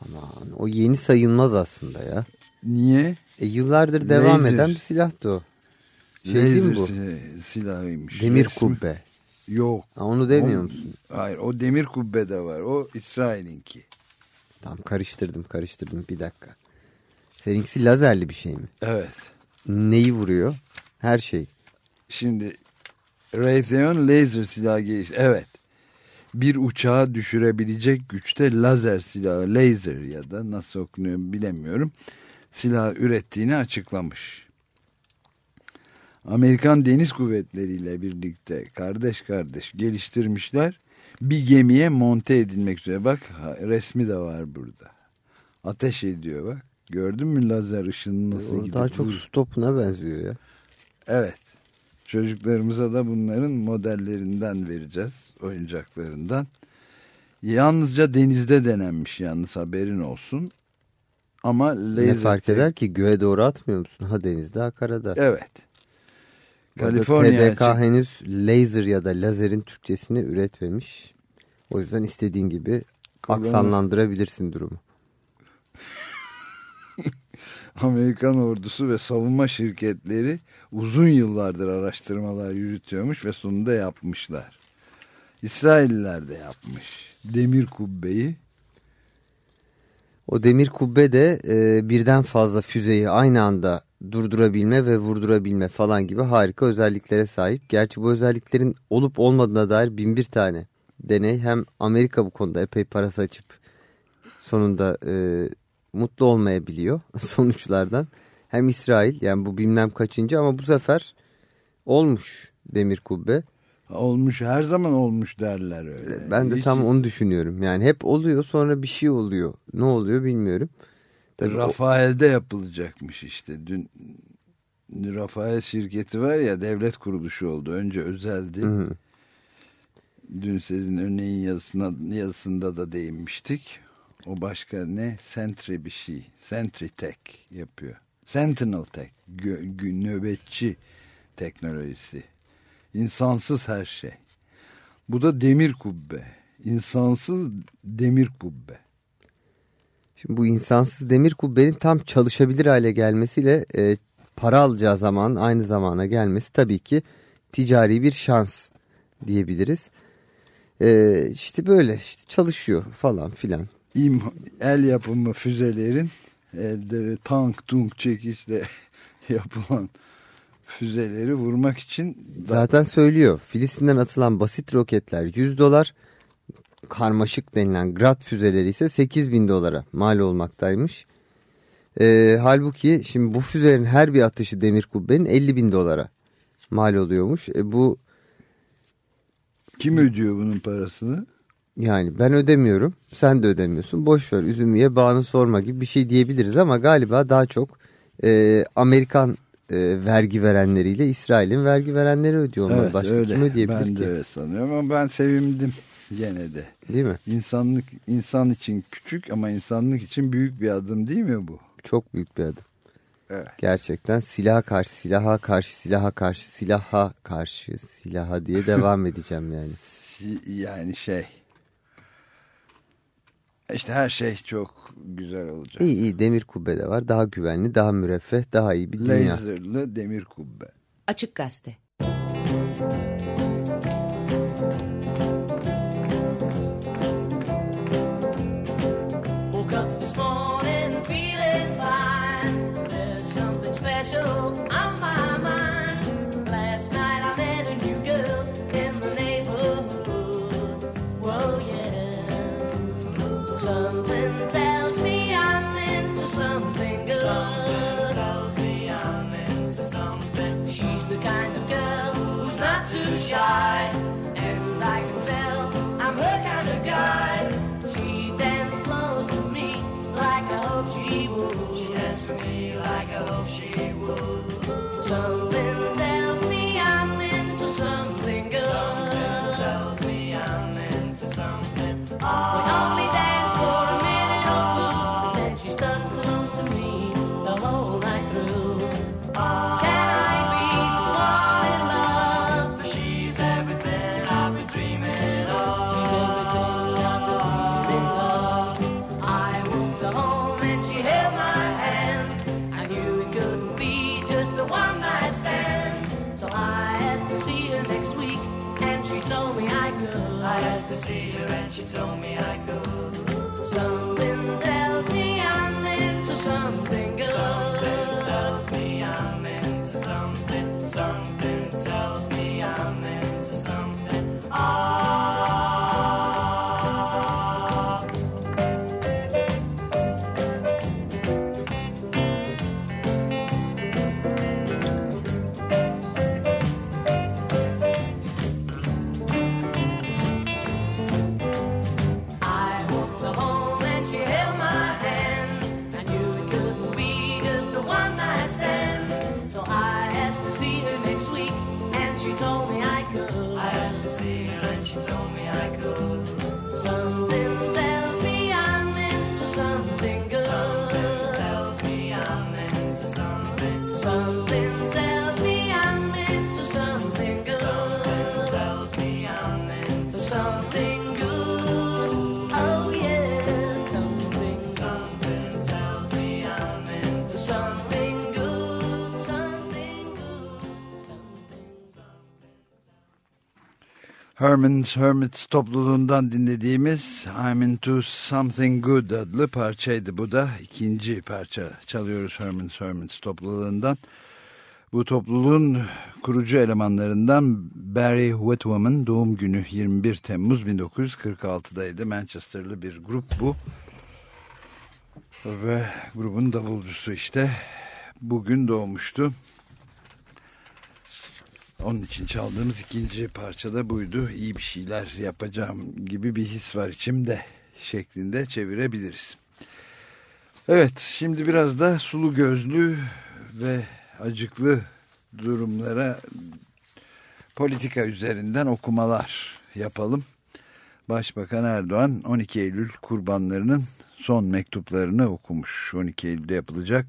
Aman o yeni sayılmaz aslında ya. niye? E, yıllardır devam Laser. eden bir silah da o. Şey değil mi bu? Laser si- silahıymış. Demir Resmi- kubbe. Yok. Ha, onu demiyor O- musun? Hayır o demir kubbe de var. O İsrail'inki. Tamam karıştırdım karıştırdım bir dakika. Seninkisi lazerli bir şey mi? Evet. Neyi vuruyor? Her şey. Şimdi Raytheon laser silahı gelişti. Evet. Bir uçağı düşürebilecek güçte lazer silahı, laser ya da nasıl okunuyor bilemiyorum. Silah ürettiğini açıklamış. Amerikan Deniz Kuvvetleri ile birlikte kardeş kardeş geliştirmişler. Bir gemiye monte edilmek üzere. Bak resmi de var burada. Ateş ediyor bak. Gördün mü lazer ışını nasıl gidip daha çok vuruyor? su topuna benziyor ya. Evet. Çocuklarımıza da bunların modellerinden vereceğiz. Oyuncaklarından. Yalnızca denizde denenmiş yalnız haberin olsun. Ama laser Ne fark eder ki göğe doğru atmıyor musun? Ha denizde ha karada. Evet. Kaliforniya TDK henüz laser ya da lazerin Türkçesini üretmemiş. O yüzden istediğin gibi aksanlandırabilirsin durumu. Amerikan ordusu ve savunma şirketleri uzun yıllardır araştırmalar yürütüyormuş ve sonunda yapmışlar. İsrailliler de yapmış. Demir kubbeyi O demir kubbe de e, birden fazla füzeyi aynı anda durdurabilme ve vurdurabilme falan gibi harika özelliklere sahip. Gerçi bu özelliklerin olup olmadığına dair bin bir tane deney. Hem Amerika bu konuda epey parası açıp sonunda e, mutlu olmayabiliyor <laughs> sonuçlardan. Hem İsrail yani bu bilmem kaçıncı ama bu sefer olmuş demir kubbe. olmuş her zaman olmuş derler öyle. Ben de Hiç- tam onu düşünüyorum. Yani hep oluyor sonra bir şey oluyor. Ne oluyor bilmiyorum. Tabii o- Rafael'de yapılacakmış işte. Dün Rafael şirketi var ya devlet kuruluşu oldu. Önce özeldi. Hı hı. Dün sizin örneğin yazısına, yazısında da değinmiştik. O başka ne? Sentry bir şey. Sentry Tech yapıyor. Sentinel Tech. Gö, nöbetçi teknolojisi. İnsansız her şey. Bu da demir kubbe. İnsansız demir kubbe. Şimdi bu insansız demir kubbenin tam çalışabilir hale gelmesiyle e, para alacağı zaman aynı zamana gelmesi tabii ki ticari bir şans diyebiliriz. E, işte böyle işte çalışıyor falan filan. İm, el yapımı füzelerin elde ve tank tunk çekişle <laughs> yapılan füzeleri vurmak için Zaten söylüyor Filistin'den atılan basit roketler 100 dolar karmaşık denilen Grad füzeleri ise 8 bin dolara mal olmaktaymış. E, halbuki şimdi bu füzelerin her bir atışı demir kubbenin 50 bin dolara mal oluyormuş. E, bu kim ödüyor bunun parasını? Yani ben ödemiyorum, sen de ödemiyorsun. Boş ver üzümüye bağını sorma gibi bir şey diyebiliriz ama galiba daha çok e, Amerikan e, vergi verenleriyle İsrail'in vergi verenleri ödüyor. onları. Evet Başka öyle. kim ödeyebilir Ben ki? de öyle sanıyorum ama ben sevindim gene de. Değil mi? İnsanlık insan için küçük ama insanlık için büyük bir adım değil mi bu? Çok büyük bir adım. Evet. Gerçekten silaha karşı, silaha karşı, silaha karşı, silaha karşı, silaha diye devam edeceğim yani. Yani şey işte her şey çok güzel olacak. İyi iyi demir kubbe de var. Daha güvenli, daha müreffeh, daha iyi bir dünya. Laserlı demir kubbe. Açık Gazete. Woke Herman's Hermits topluluğundan dinlediğimiz I'm Into Something Good adlı parçaydı. Bu da ikinci parça çalıyoruz Herman's Hermits topluluğundan. Bu topluluğun kurucu elemanlarından Barry Whitwoman doğum günü 21 Temmuz 1946'daydı. Manchester'lı bir grup bu. Ve grubun davulcusu işte bugün doğmuştu. Onun için çaldığımız ikinci parça da buydu. İyi bir şeyler yapacağım gibi bir his var içimde şeklinde çevirebiliriz. Evet şimdi biraz da sulu gözlü ve acıklı durumlara politika üzerinden okumalar yapalım. Başbakan Erdoğan 12 Eylül kurbanlarının son mektuplarını okumuş. 12 Eylül'de yapılacak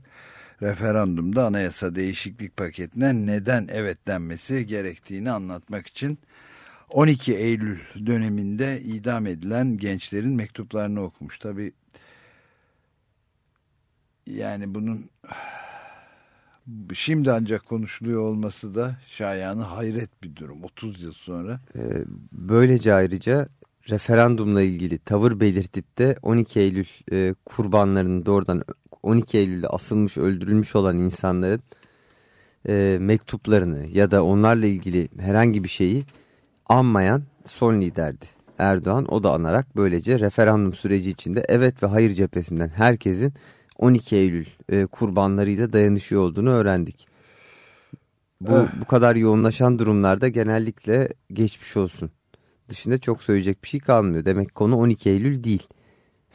referandumda anayasa değişiklik paketine neden evet denmesi gerektiğini anlatmak için 12 Eylül döneminde idam edilen gençlerin mektuplarını okumuş. Tabi yani bunun şimdi ancak konuşuluyor olması da şayanı hayret bir durum 30 yıl sonra. Ee, böylece ayrıca referandumla ilgili tavır belirtip de 12 Eylül e, kurbanlarının doğrudan 12 Eylül'de asılmış öldürülmüş olan insanların e, mektuplarını ya da onlarla ilgili herhangi bir şeyi anmayan son liderdi. Erdoğan o da anarak böylece referandum süreci içinde evet ve hayır cephesinden herkesin 12 Eylül e, kurbanlarıyla dayanışıyor olduğunu öğrendik. Bu, Eh. bu kadar yoğunlaşan durumlarda genellikle geçmiş olsun. Dışında çok söyleyecek bir şey kalmıyor. Demek konu 12 Eylül değil.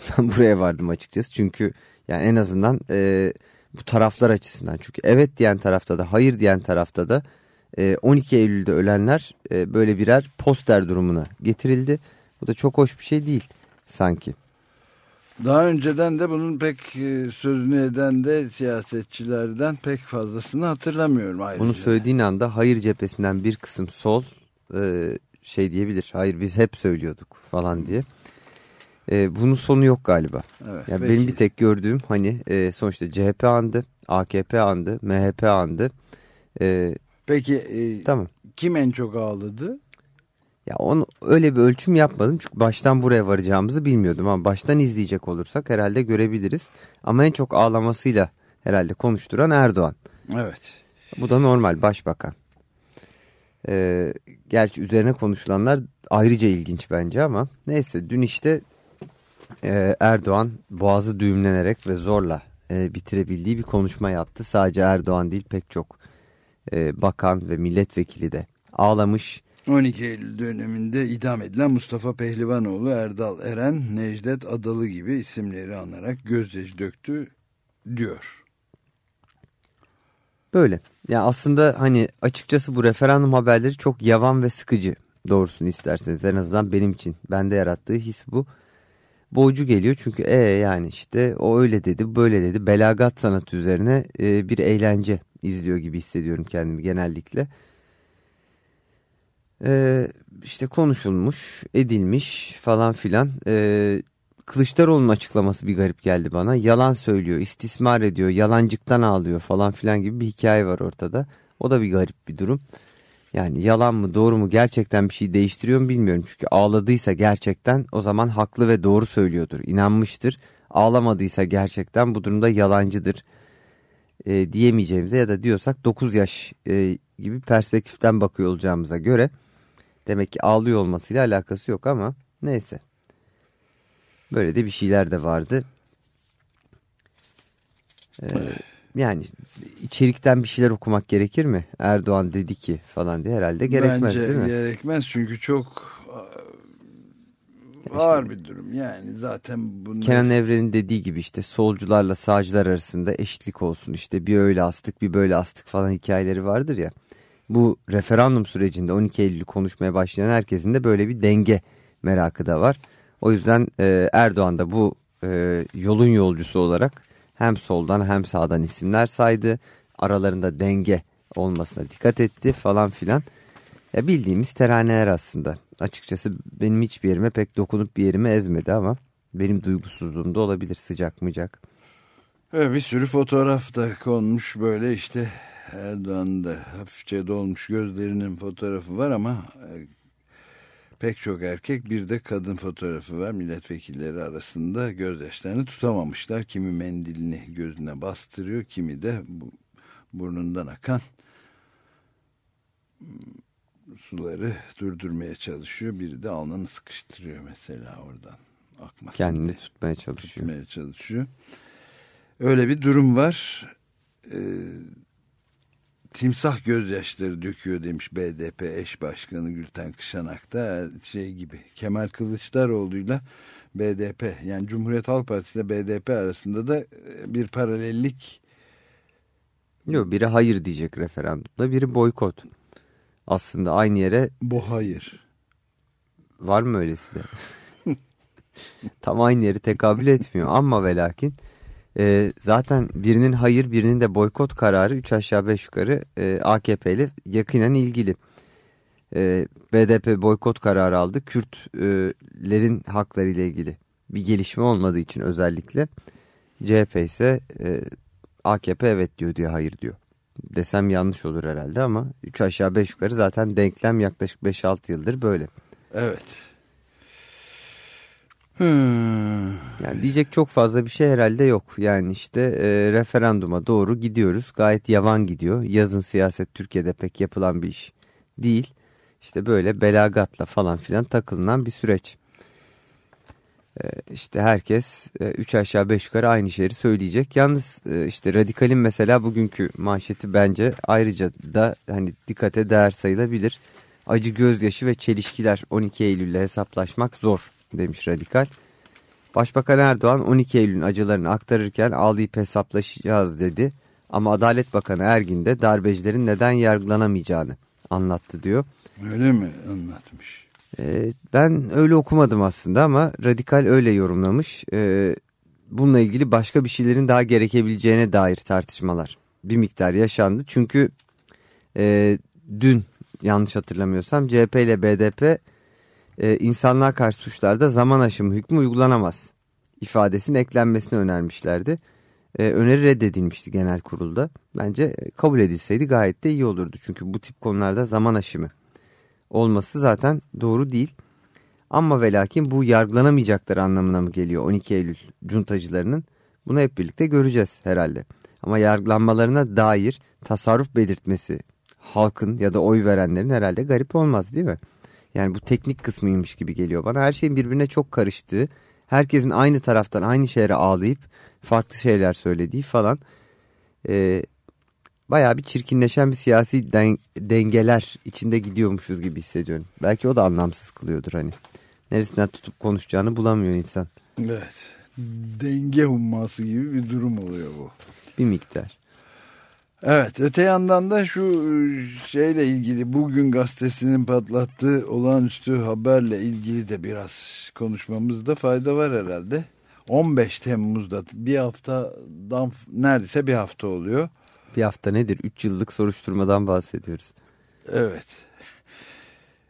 <laughs> Ben buraya vardım açıkçası çünkü yani en azından e, bu taraflar açısından. Çünkü evet diyen tarafta da hayır diyen tarafta da e, 12 Eylül'de ölenler e, böyle birer poster durumuna getirildi. Bu da çok hoş bir şey değil sanki. Daha önceden de bunun pek e, sözünü eden de siyasetçilerden pek fazlasını hatırlamıyorum ayrıca. Bunu söylediğin anda hayır cephesinden bir kısım sol e, şey diyebilir. Hayır biz hep söylüyorduk falan diye. E, bunun sonu yok galiba. Evet, Yani benim bir tek gördüğüm hani e, sonuçta CHP andı, AKP andı, MHP andı. E, Peki e, tamam. kim en çok ağladı? Ya onu öyle bir ölçüm yapmadım çünkü baştan buraya varacağımızı bilmiyordum ama baştan izleyecek olursak herhalde görebiliriz. Ama en çok ağlamasıyla herhalde konuşturan Erdoğan. Evet. Bu da normal başbakan. Ee, gerçi üzerine konuşulanlar ayrıca ilginç bence ama neyse dün işte e, Erdoğan boğazı düğümlenerek ve zorla e, bitirebildiği bir konuşma yaptı. Sadece Erdoğan değil pek çok e, bakan ve milletvekili de ağlamış. 12 Eylül döneminde idam edilen Mustafa Pehlivanoğlu, Erdal Eren, Necdet Adalı gibi isimleri anarak gözyaşı döktü diyor. Böyle. Ya aslında hani açıkçası bu referandum haberleri çok yavan ve sıkıcı doğrusunu isterseniz en azından benim için bende yarattığı his bu. Boğucu geliyor çünkü e yani işte o öyle dedi böyle dedi belagat sanatı üzerine e, bir eğlence izliyor gibi hissediyorum kendimi genellikle. E, işte konuşulmuş edilmiş falan filan e, Kılıçdaroğlu'nun açıklaması bir garip geldi bana. Yalan söylüyor, istismar ediyor, yalancıktan ağlıyor falan filan gibi bir hikaye var ortada. O da bir garip bir durum. Yani yalan mı doğru mu gerçekten bir şey değiştiriyor mu bilmiyorum. Çünkü ağladıysa gerçekten o zaman haklı ve doğru söylüyordur, inanmıştır. Ağlamadıysa gerçekten bu durumda yalancıdır e, diyemeyeceğimize ya da diyorsak 9 yaş e, gibi perspektiften bakıyor olacağımıza göre demek ki ağlıyor olmasıyla alakası yok ama neyse. Böyle de bir şeyler de vardı. Ee, yani içerikten bir şeyler okumak gerekir mi? Erdoğan dedi ki falan diye herhalde gerekmez Bence değil mi? gerekmez çünkü çok e, ağır bir durum. Yani zaten bunlar... Kenan Evren'in dediği gibi işte solcularla sağcılar arasında eşitlik olsun işte bir öyle astık bir böyle astık falan hikayeleri vardır ya. Bu referandum sürecinde 12 Eylül'ü konuşmaya başlayan herkesin de böyle bir denge merakı da var. O yüzden e, Erdoğan da bu e, yolun yolcusu olarak hem soldan hem sağdan isimler saydı. Aralarında denge olmasına dikkat etti falan filan. Ya bildiğimiz teraneler aslında. Açıkçası benim hiçbir yerime pek dokunup bir yerimi ezmedi ama benim duygusuzluğum da olabilir sıcak mıcak. Evet, bir sürü fotoğraf da konmuş böyle işte Erdoğan'ın da hafifçe dolmuş gözlerinin fotoğrafı var ama e, pek çok erkek bir de kadın fotoğrafı var. Milletvekilleri arasında gözyaşlarını tutamamışlar. Kimi mendilini gözüne bastırıyor, kimi de bu, burnundan akan suları durdurmaya çalışıyor. Biri de alnını sıkıştırıyor mesela oradan akmasın Kendini diye tutmaya çalışıyor. tutmaya çalışıyor. Öyle bir durum var. Ee, timsah gözyaşları döküyor demiş BDP eş başkanı Gülten Kışanak da şey gibi Kemal Kılıçdaroğlu'yla BDP yani Cumhuriyet Halk Partisi ile BDP arasında da e, bir paralellik Yok biri hayır diyecek referandumda biri boykot. Aslında aynı yere bu hayır. var mı öylesi de? <laughs> Tam aynı yeri tekabül etmiyor ama ve lakin e, zaten birinin hayır birinin de boykot kararı 3 aşağı 5 yukarı e, AKP yakinen ilgili. E, BDP boykot kararı aldı Kürtlerin hakları ile ilgili bir gelişme olmadığı için özellikle CHP ise e, AKP evet diyor diye hayır diyor. Desem yanlış olur herhalde ama 3 aşağı 5 yukarı zaten denklem yaklaşık 5-6 yıldır böyle. Evet. Hmm. Yani diyecek çok fazla bir şey herhalde yok. Yani işte e, referanduma doğru gidiyoruz. Gayet yavan gidiyor. Yazın siyaset Türkiye'de pek yapılan bir iş değil. İşte böyle belagatla falan filan takılınan bir süreç. E, işte herkes 3 aşağı 5 yukarı aynı şeyi söyleyecek. Yalnız e, işte radikalin mesela bugünkü manşeti bence ayrıca da hani dikkate değer sayılabilir. Acı gözyaşı ve çelişkiler 12 Eylül'le hesaplaşmak zor demiş radikal. Başbakan Erdoğan 12 Eylül'ün acılarını aktarırken ağlayıp hesaplaşacağız dedi. Ama Adalet Bakanı Ergin de darbecilerin neden yargılanamayacağını anlattı diyor. Öyle mi anlatmış? Ee, ben öyle okumadım aslında ama radikal öyle yorumlamış. Ee, bununla ilgili başka bir şeylerin daha gerekebileceğine dair tartışmalar bir miktar yaşandı. Çünkü e, dün yanlış hatırlamıyorsam CHP ile BDP e, insanlığa karşı suçlarda zaman aşımı hükmü uygulanamaz ifadesinin eklenmesini önermişlerdi. E, öneri reddedilmişti genel kurulda. Bence kabul edilseydi gayet de iyi olurdu. Çünkü bu tip konularda zaman aşımı olması zaten doğru değil. Ama ve lakin bu yargılanamayacakları anlamına mı geliyor 12 Eylül cuntacılarının? Bunu hep birlikte göreceğiz herhalde. Ama yargılanmalarına dair tasarruf belirtmesi halkın ya da oy verenlerin herhalde garip olmaz değil mi? Yani bu teknik kısmıymış gibi geliyor bana. Her şeyin birbirine çok karıştığı, herkesin aynı taraftan aynı şehre ağlayıp farklı şeyler söylediği falan. Ee, bayağı bir çirkinleşen bir siyasi den dengeler içinde gidiyormuşuz gibi hissediyorum. Belki o da anlamsız kılıyordur hani. Neresinden tutup konuşacağını bulamıyor insan. Evet. Denge humması gibi bir durum oluyor bu. Bir miktar. Evet öte yandan da şu e, şeyle ilgili bugün gazetesinin patlattığı olağanüstü haberle ilgili de biraz konuşmamızda fayda var herhalde. 15 Temmuz'da bir haftadan neredeyse bir hafta oluyor. Bir hafta nedir? 3 yıllık soruşturmadan bahsediyoruz. Evet.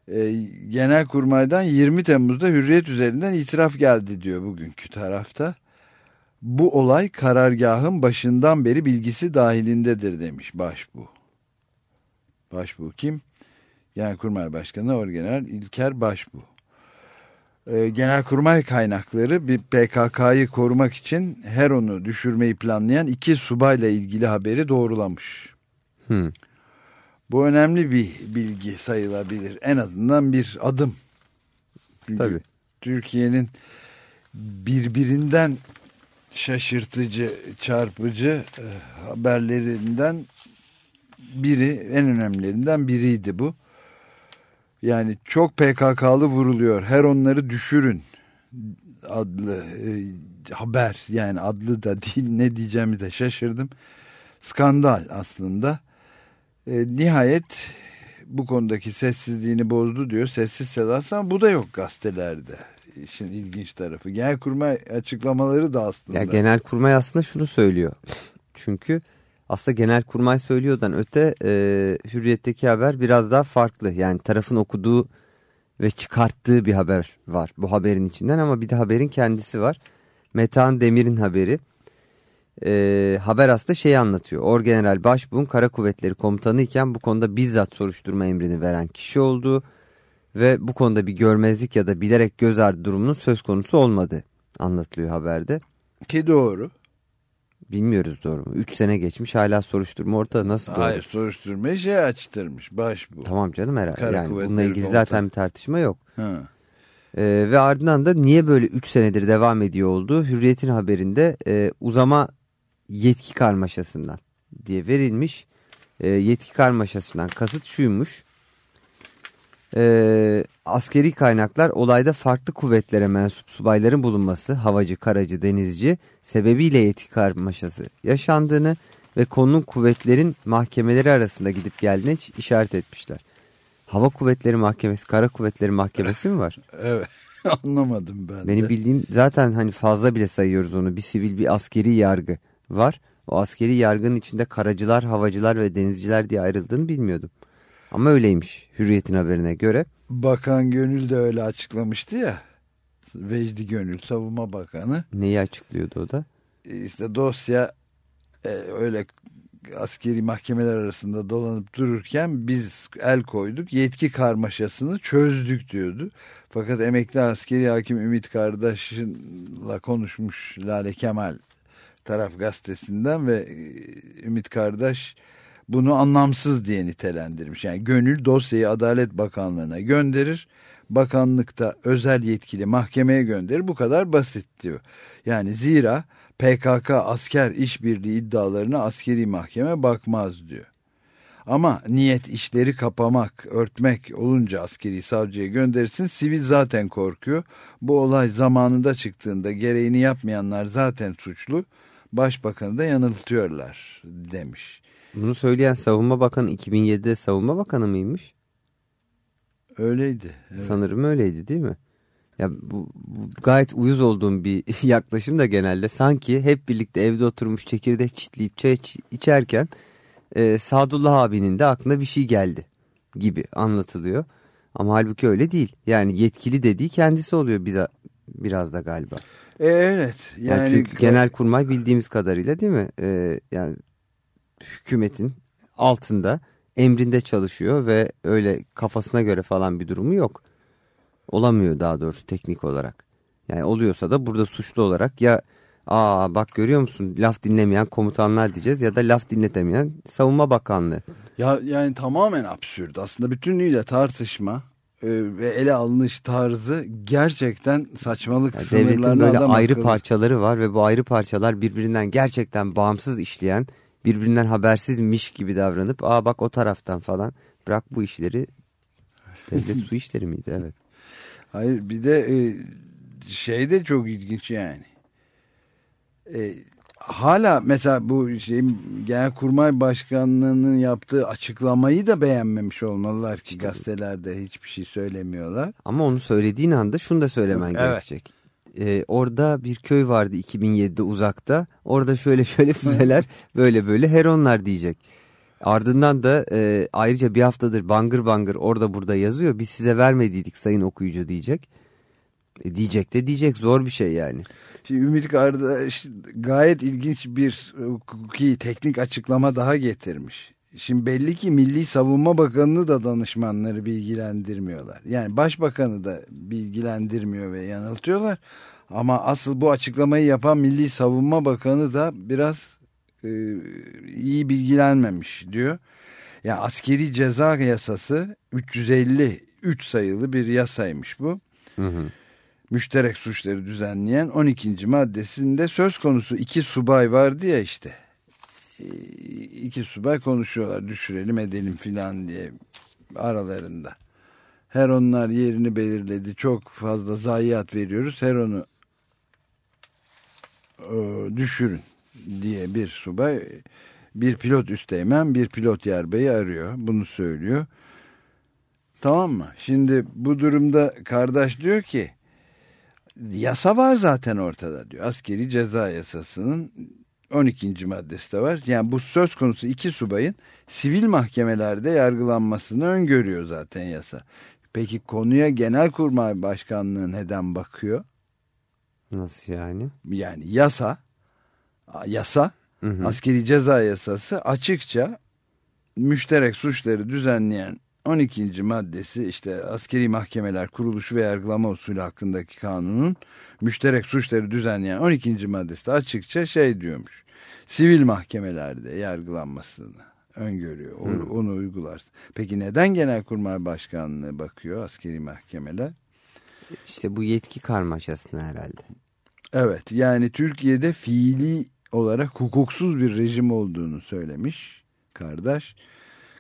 E, Genelkurmay'dan 20 Temmuz'da hürriyet üzerinden itiraf geldi diyor bugünkü tarafta. Bu olay karargahın başından beri bilgisi dahilindedir demiş Başbu. Başbu kim? Genelkurmay Başkanı Orgeneral İlker Başbu. Ee, Genelkurmay kaynakları bir PKK'yı korumak için Heron'u düşürmeyi planlayan iki subayla ilgili haberi doğrulamış. Hmm. Bu önemli bir bilgi sayılabilir. En azından bir adım. Çünkü Tabii. Türkiye'nin birbirinden şaşırtıcı, çarpıcı e, haberlerinden biri, en önemlilerinden biriydi bu. Yani çok PKK'lı vuruluyor. Her onları düşürün adlı e, haber. Yani adlı da değil ne diyeceğimi de şaşırdım. Skandal aslında. E, nihayet bu konudaki sessizliğini bozdu diyor. Sessiz sedasız bu da yok gazetelerde. İşin ilginç tarafı. Genelkurmay açıklamaları da aslında. Ya Genelkurmay aslında şunu söylüyor. Çünkü aslında Genelkurmay söylüyordan öte e, Hürriyet'teki haber biraz daha farklı. Yani tarafın okuduğu ve çıkarttığı bir haber var bu haberin içinden ama bir de haberin kendisi var. Metehan Demir'in haberi. E, haber aslında şeyi anlatıyor. Orgeneral Başbuğ'un Kara Kuvvetleri Komutanı iken bu konuda bizzat soruşturma emrini veren kişi olduğu Ve bu konuda bir görmezlik ya da bilerek göz ardı durumunun söz konusu olmadığı anlatılıyor haberde. Ki doğru. Bilmiyoruz doğru mu? 3 sene geçmiş hala soruşturma ortada nasıl doğru? Hayır soruşturmayı şey açtırmış baş bu. Tamam canım herhalde. Kara yani bununla ilgili komutanı. zaten bir tartışma yok. Ha. Ee, ve ardından da niye böyle 3 senedir devam ediyor olduğu Hürriyet'in haberinde e, uzama yetki karmaşasından diye verilmiş. E, yetki karmaşasından kasıt şuymuş. E, askeri kaynaklar olayda farklı kuvvetlere mensup subayların bulunması havacı, karacı, denizci sebebiyle yetki karmaşası yaşandığını ve konunun kuvvetlerin mahkemeleri arasında gidip geldiğine işaret etmişler. Hava Kuvvetleri Mahkemesi, Kara Kuvvetleri Mahkemesi mi var? <laughs> Evet anlamadım ben Benim de. bildiğim zaten hani fazla bile sayıyoruz onu. Bir sivil bir askeri yargı var. O askeri yargının içinde karacılar, havacılar ve denizciler diye ayrıldığını bilmiyordum. Ama öyleymiş Hürriyet'in haberine göre. Bakan Gönül de öyle açıklamıştı ya. Vecdi Gönül Savunma Bakanı. Neyi açıklıyordu o da? İşte dosya e, öyle askeri mahkemeler arasında dolanıp dururken biz el koyduk yetki karmaşasını çözdük diyordu. Fakat emekli askeri hakim Ümit Kardeş'inle konuşmuş Lale Kemal taraf gazetesinden ve e, Ümit Kardeş bunu anlamsız diye nitelendirmiş. Yani gönül dosyayı Adalet Bakanlığı'na gönderir. Bakanlıkta özel yetkili mahkemeye gönderir. Bu kadar basit diyor. Yani zira PKK asker işbirliği iddialarına askeri mahkeme bakmaz diyor. Ama niyet işleri kapamak, örtmek olunca askeri savcıya gönderirsin. Sivil zaten korkuyor. Bu olay zamanında çıktığında gereğini yapmayanlar zaten suçlu. Başbakanı da yanıltıyorlar demiş. Bunu söyleyen Savunma Bakanı 2007'de Savunma Bakanı mıymış? Öyleydi. Evet. Sanırım öyleydi değil mi? Ya bu, bu gayet uyuz olduğum bir <laughs> yaklaşım da genelde sanki hep birlikte evde oturmuş çekirdek çitleyip çay iç- içerken e, Sadullah abinin de aklına bir şey geldi gibi anlatılıyor. Ama halbuki öyle değil. Yani yetkili dediği kendisi oluyor bize biraz da galiba. E, evet. Yani, Yani, çünkü genel kurmay bildiğimiz kadarıyla değil mi? E, yani hükümetin altında emrinde çalışıyor ve öyle kafasına göre falan bir durumu yok. Olamıyor daha doğrusu teknik olarak. Yani oluyorsa da burada suçlu olarak ya aa bak görüyor musun laf dinlemeyen komutanlar diyeceğiz ya da laf dinletemeyen savunma bakanlığı. Ya yani tamamen absürt. Aslında bütünüyle tartışma e, ve ele alınış tarzı gerçekten saçmalık Yani devletin böyle ayrı akıllı. parçaları var ve bu ayrı parçalar birbirinden gerçekten bağımsız işleyen birbirinden habersizmiş gibi davranıp aa bak o taraftan falan bırak bu işleri devlet <laughs> su işleri miydi evet. Hayır bir de e, şey de çok ilginç yani. E, hala mesela bu şeyin Genelkurmay Başkanlığı'nın yaptığı açıklamayı da beğenmemiş olmalılar ki gazetelerde hiçbir şey söylemiyorlar. Ama onu söylediğin anda şunu da söylemen Evet. gerekecek. Ee, orada bir köy vardı 2007'de uzakta. Orada şöyle şöyle füzeler <laughs> böyle böyle heronlar diyecek. Ardından da e, ayrıca bir haftadır bangır bangır orada burada yazıyor. Biz size vermediydik sayın okuyucu diyecek. E, diyecek de diyecek zor bir şey yani. Şimdi Ümit Kardeş gayet ilginç bir hukuki teknik açıklama daha getirmiş. Şimdi belli ki Milli Savunma Bakanı'nı da danışmanları bilgilendirmiyorlar. Yani Başbakanı da bilgilendirmiyor ve yanıltıyorlar. Ama asıl bu açıklamayı yapan Milli Savunma Bakanı da biraz e, iyi bilgilenmemiş diyor. Yani askeri ceza yasası 353 sayılı bir yasaymış bu Hı hı. müşterek suçları düzenleyen 12. maddesinde söz konusu iki subay vardı ya işte. İki subay konuşuyorlar düşürelim edelim filan diye aralarında. Her onlar yerini belirledi. Çok fazla zayiat veriyoruz. Her onu e, düşürün diye bir subay bir pilot üsteğmen bir pilot yerbeyi arıyor. Bunu söylüyor. Tamam mı? Şimdi bu durumda kardeş diyor ki yasa var zaten ortada diyor. Askeri ceza yasasının 12. maddesi de var. Yani bu söz konusu iki subayın sivil mahkemelerde yargılanmasını öngörüyor zaten yasa. Peki konuya Genelkurmay Başkanlığı neden bakıyor? Nasıl yani? Yani yasa yasa Hı hı. askeri ceza yasası açıkça müşterek suçları düzenleyen 12. maddesi işte askeri mahkemeler kuruluşu ve yargılama usulü hakkındaki kanunun müşterek suçları düzenleyen 12. maddesi de açıkça şey diyormuş. Sivil mahkemelerde yargılanmasını öngörüyor. O-. Onu uygular. Peki neden Genelkurmay Başkanlığı bakıyor askeri mahkemeler? İşte bu yetki karmaşasına herhalde. Evet yani Türkiye'de fiili olarak hukuksuz bir rejim olduğunu söylemiş kardeş.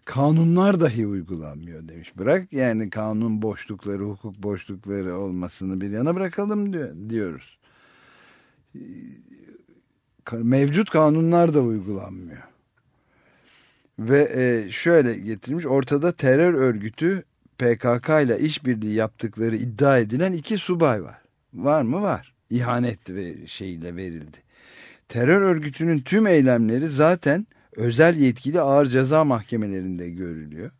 Kanunlar dahi uygulanmıyor demiş. Bırak yani kanun boşlukları, hukuk boşlukları olmasını bir yana bırakalım diyor, diyoruz. Mevcut kanunlar da uygulanmıyor. Ve e, şöyle getirmiş ortada terör örgütü PKK ile işbirliği yaptıkları iddia edilen iki subay var. Var mı? Var. İhanet ve şeyle verildi. Terör örgütünün tüm eylemleri zaten özel yetkili ağır ceza mahkemelerinde görülüyor.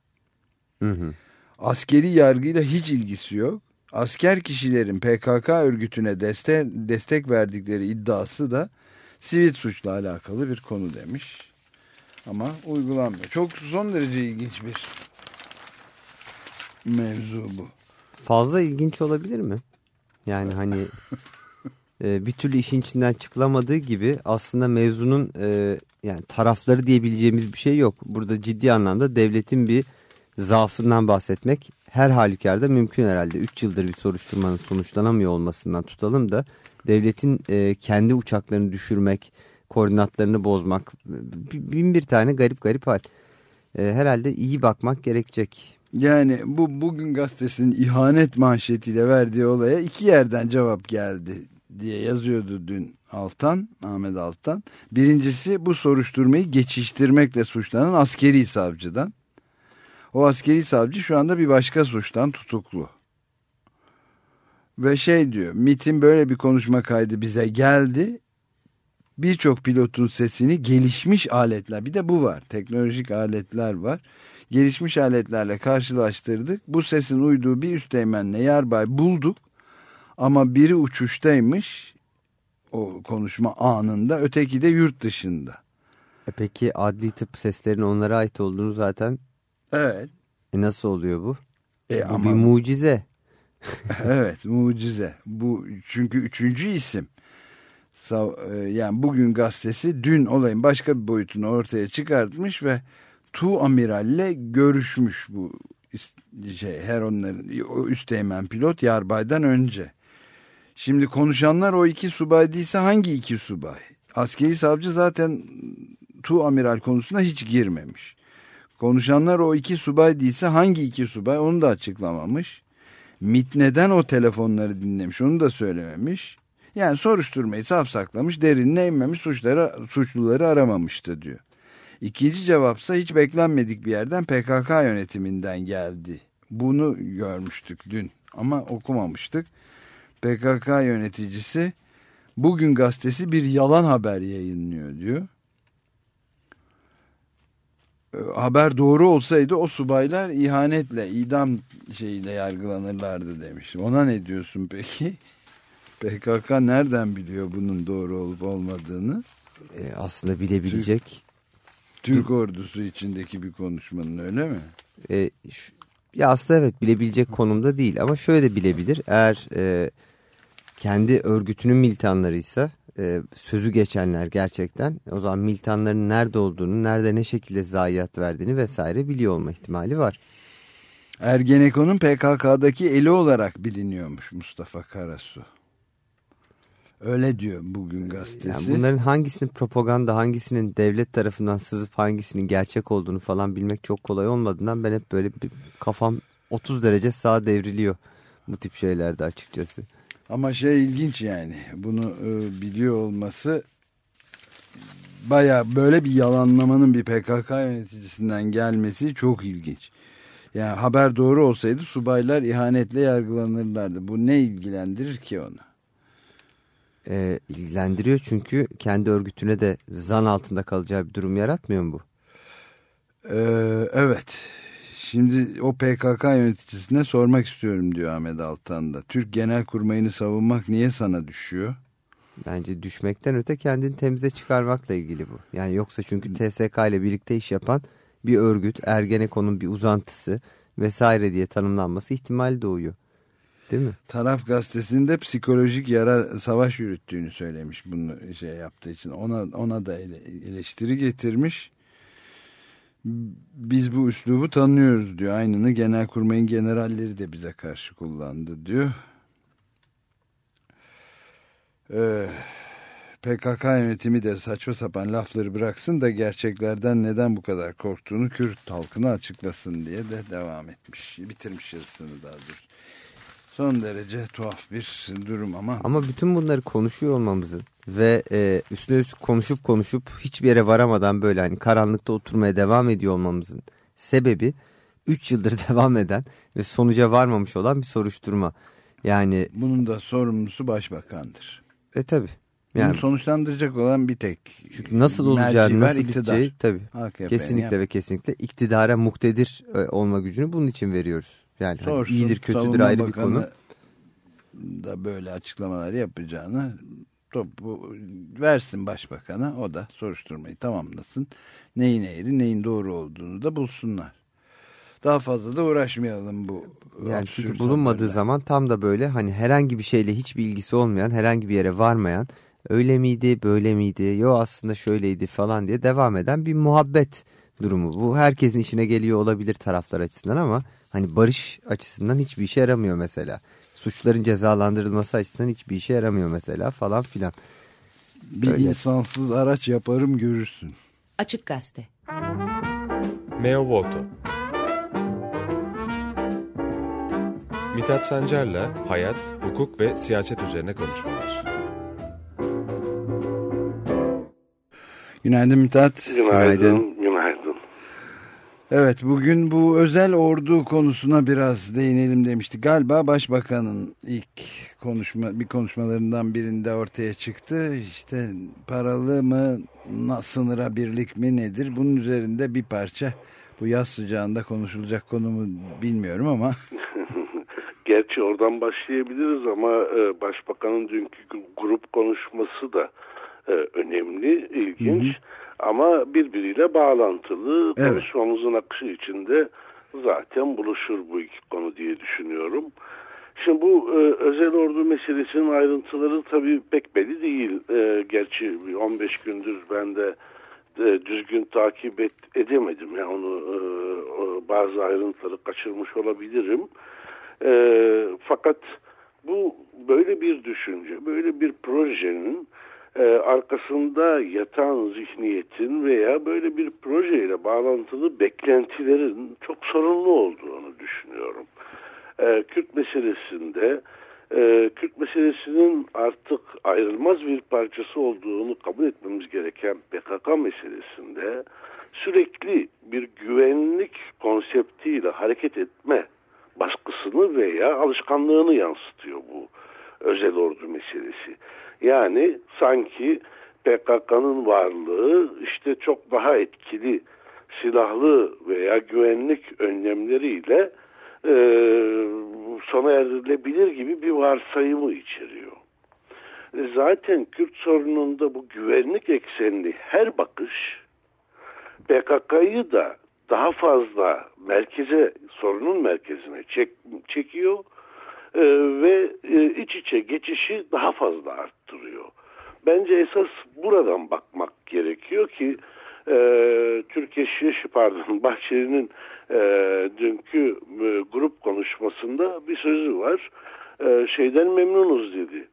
Hı hı. Askeri yargıyla hiç ilgisi yok. Asker kişilerin PKK örgütüne destek, destek verdikleri iddiası da sivil suçla alakalı bir konu demiş. Ama uygulanmıyor. Çok son derece ilginç bir mevzu bu. Fazla ilginç olabilir mi? Yani hani <laughs> e, bir türlü işin içinden çıkılamadığı gibi aslında mevzunun e, yani tarafları diyebileceğimiz bir şey yok. Burada ciddi anlamda devletin bir zaafından bahsetmek her halükarda mümkün herhalde. 3 yıldır bir soruşturmanın sonuçlanamıyor olmasından tutalım da devletin e, kendi uçaklarını düşürmek, koordinatlarını bozmak bi- bin bir tane garip garip hal. E, herhalde iyi bakmak gerekecek. Yani bu bugün gazetesinin ihanet manşetiyle verdiği olaya iki yerden cevap geldi diye yazıyordu dün Altan, Ahmet Altan. Birincisi bu soruşturmayı geçiştirmekle suçlanan askeri savcıdan. O askeri savcı şu anda bir başka suçtan tutuklu. Ve şey diyor, MIT'in böyle bir konuşma kaydı bize geldi. Birçok pilotun sesini gelişmiş aletler, bir de bu var, teknolojik aletler var gelişmiş aletlerle karşılaştırdık. Bu sesin uyduğu bir üsteğmenle yarbay bulduk. Ama biri uçuştaymış o konuşma anında öteki de yurt dışında. E peki adli tıp seslerinin onlara ait olduğunu zaten Evet. e nasıl oluyor bu? E bu ama bir mucize. <laughs> evet mucize. Bu çünkü üçüncü isim. E, Yani bugün gazetesi dün olayın başka bir boyutunu ortaya çıkartmış ve Tu amiralle görüşmüş bu şey her onların o üsteğmen pilot Yarbay'dan önce. Şimdi konuşanlar o iki subay değilse hangi iki subay? Askeri savcı zaten Tu amiral konusuna hiç girmemiş. Konuşanlar o iki subay değilse hangi iki subay onu da açıklamamış. MIT neden o telefonları dinlemiş onu da söylememiş. Yani soruşturmayı safsaklamış, derinine inmemiş, suçları, suçluları aramamıştı diyor. İkinci cevapsa hiç beklenmedik bir yerden PKK yönetiminden geldi. Bunu görmüştük dün ama okumamıştık. PKK yöneticisi bugün gazetesi bir yalan haber yayınlıyor diyor. Ee, Haber doğru olsaydı o subaylar ihanetle, idam şeyiyle yargılanırlardı demiş. Ona ne diyorsun peki? <laughs> PKK nereden biliyor bunun doğru olup olmadığını? E, aslında bilebilecek. Türk ordusu içindeki bir konuşmanın öyle mi? E, şu- ya aslında evet bilebilecek konumda değil ama şöyle de bilebilir. Eğer e, kendi örgütünün militanlarıysa e, sözü geçenler gerçekten o zaman militanların nerede olduğunu, nerede ne şekilde zayiat verdiğini vesaire biliyor olma ihtimali var. Ergenekon'un PKK'daki eli olarak biliniyormuş Mustafa Karasu. Öyle diyor bugün gazetesi. Yani bunların hangisinin propaganda, hangisinin devlet tarafından sızıp hangisinin gerçek olduğunu falan bilmek çok kolay olmadığından ben hep böyle bir kafam 30 derece sağa devriliyor bu tip şeylerde açıkçası. Ama şey ilginç yani bunu e, biliyor olması baya böyle bir yalanlamanın bir PKK yöneticisinden gelmesi çok ilginç. Yani haber doğru olsaydı subaylar ihanetle yargılanırlardı. Bu ne ilgilendirir ki onu? Ee, ilgilendiriyor çünkü kendi örgütüne de zan altında kalacağı bir durum yaratmıyor mu bu? Ee, evet. Şimdi o PKK yöneticisine sormak istiyorum diyor Ahmet Altan da. Türk Genel Kurmayını savunmak niye sana düşüyor? Bence düşmekten öte kendini temize çıkarmakla ilgili bu. Yani yoksa çünkü TSK ile birlikte iş yapan bir örgüt, Ergenekon'un bir uzantısı vesaire diye tanımlanması ihtimali doğuyor. Değil mi? Taraf gazetesinde psikolojik yara savaş yürüttüğünü söylemiş bunu şey yaptığı için. Ona ona da ele, eleştiri getirmiş. Biz bu üslubu tanıyoruz diyor. Aynını genelkurmayın generalleri de bize karşı kullandı diyor. Ee, PKK yönetimi de saçma sapan lafları bıraksın da gerçeklerden neden bu kadar korktuğunu Kürt halkına açıklasın diye de devam etmiş. Bitirmiş yazısını daha doğrusu. Son derece tuhaf bir durum ama. Ama bütün bunları konuşuyor olmamızın ve e, üstüne üstlük konuşup konuşup hiçbir yere varamadan böyle hani karanlıkta oturmaya devam ediyor olmamızın sebebi 3 yıldır <laughs> devam eden ve sonuca varmamış olan bir soruşturma. Yani bunun da sorumlusu başbakandır. E tabi. Yani, Bunu sonuçlandıracak olan bir tek. Çünkü nasıl olacağı, nasıl biteceği tabi. Kesinlikle ve kesinlikle iktidara muktedir e, olma gücünü bunun için veriyoruz. Yani hani Sorsun, hani iyidir kötüdür ayrı bir konu. da böyle açıklamalar yapacağını topu versin başbakana o da soruşturmayı tamamlasın. Neyin eğri neyin doğru olduğunu da bulsunlar. Daha fazla da uğraşmayalım bu. Yani çünkü bulunmadığı zaman tam da böyle hani herhangi bir şeyle hiçbir ilgisi olmayan herhangi bir yere varmayan öyle miydi böyle miydi yo aslında şöyleydi falan diye devam eden bir muhabbet durumu. Bu herkesin işine geliyor olabilir taraflar açısından ama hani barış açısından hiçbir işe yaramıyor mesela. Suçların cezalandırılması açısından hiçbir işe yaramıyor mesela falan filan. Bir Öyle. insansız araç yaparım görürsün. Açık Gazete Meo Voto Mithat Sancar'la hayat, hukuk ve siyaset üzerine konuşmalar. Günaydın Mithat. Günaydın. Günaydın. Günaydın. Evet bugün bu özel ordu konusuna biraz değinelim demişti. Galiba başbakanın ilk konuşma bir konuşmalarından birinde ortaya çıktı. İşte paralı mı sınıra birlik mi nedir? Bunun üzerinde bir parça bu yaz sıcağında konuşulacak konu mu bilmiyorum ama. <laughs> <laughs> Gerçi oradan başlayabiliriz ama e, başbakanın dünkü grup konuşması da e, önemli, ilginç. Hı hı ama birbiriyle bağlantılı. Evet. Konuşmamızın akışı içinde zaten buluşur bu iki konu diye düşünüyorum. Şimdi bu e, özel ordu meselesinin ayrıntıları tabii pek belli değil. E, gerçi 15 gündür ben de e, düzgün takip et, edemedim. Yani onu e, bazı ayrıntıları kaçırmış olabilirim. E, fakat bu böyle bir düşünce, böyle bir projenin e, arkasında yatan zihniyetin veya böyle bir projeyle bağlantılı beklentilerin çok sorunlu olduğunu düşünüyorum. E, Kürt meselesinde e, Kürt meselesinin artık ayrılmaz bir parçası olduğunu kabul etmemiz gereken PKK meselesinde sürekli bir güvenlik konseptiyle hareket etme baskısını veya alışkanlığını yansıtıyor bu özel ordu meselesi. Yani sanki PKK'nın varlığı işte çok daha etkili silahlı veya güvenlik önlemleriyle e, sona erdirilebilir gibi bir varsayımı içeriyor. E, zaten Kürt sorununda bu güvenlik eksenli her bakış PKK'yı da daha fazla merkeze, sorunun merkezine çek, çekiyor e, ve e, iç içe geçişi daha fazla arttırıyor. Bence esas buradan bakmak gerekiyor ki e, Türkiye Şiş, pardon <laughs> Bahçeli'nin e, dünkü e, grup konuşmasında bir sözü var. E, şeyden memnunuz dedi.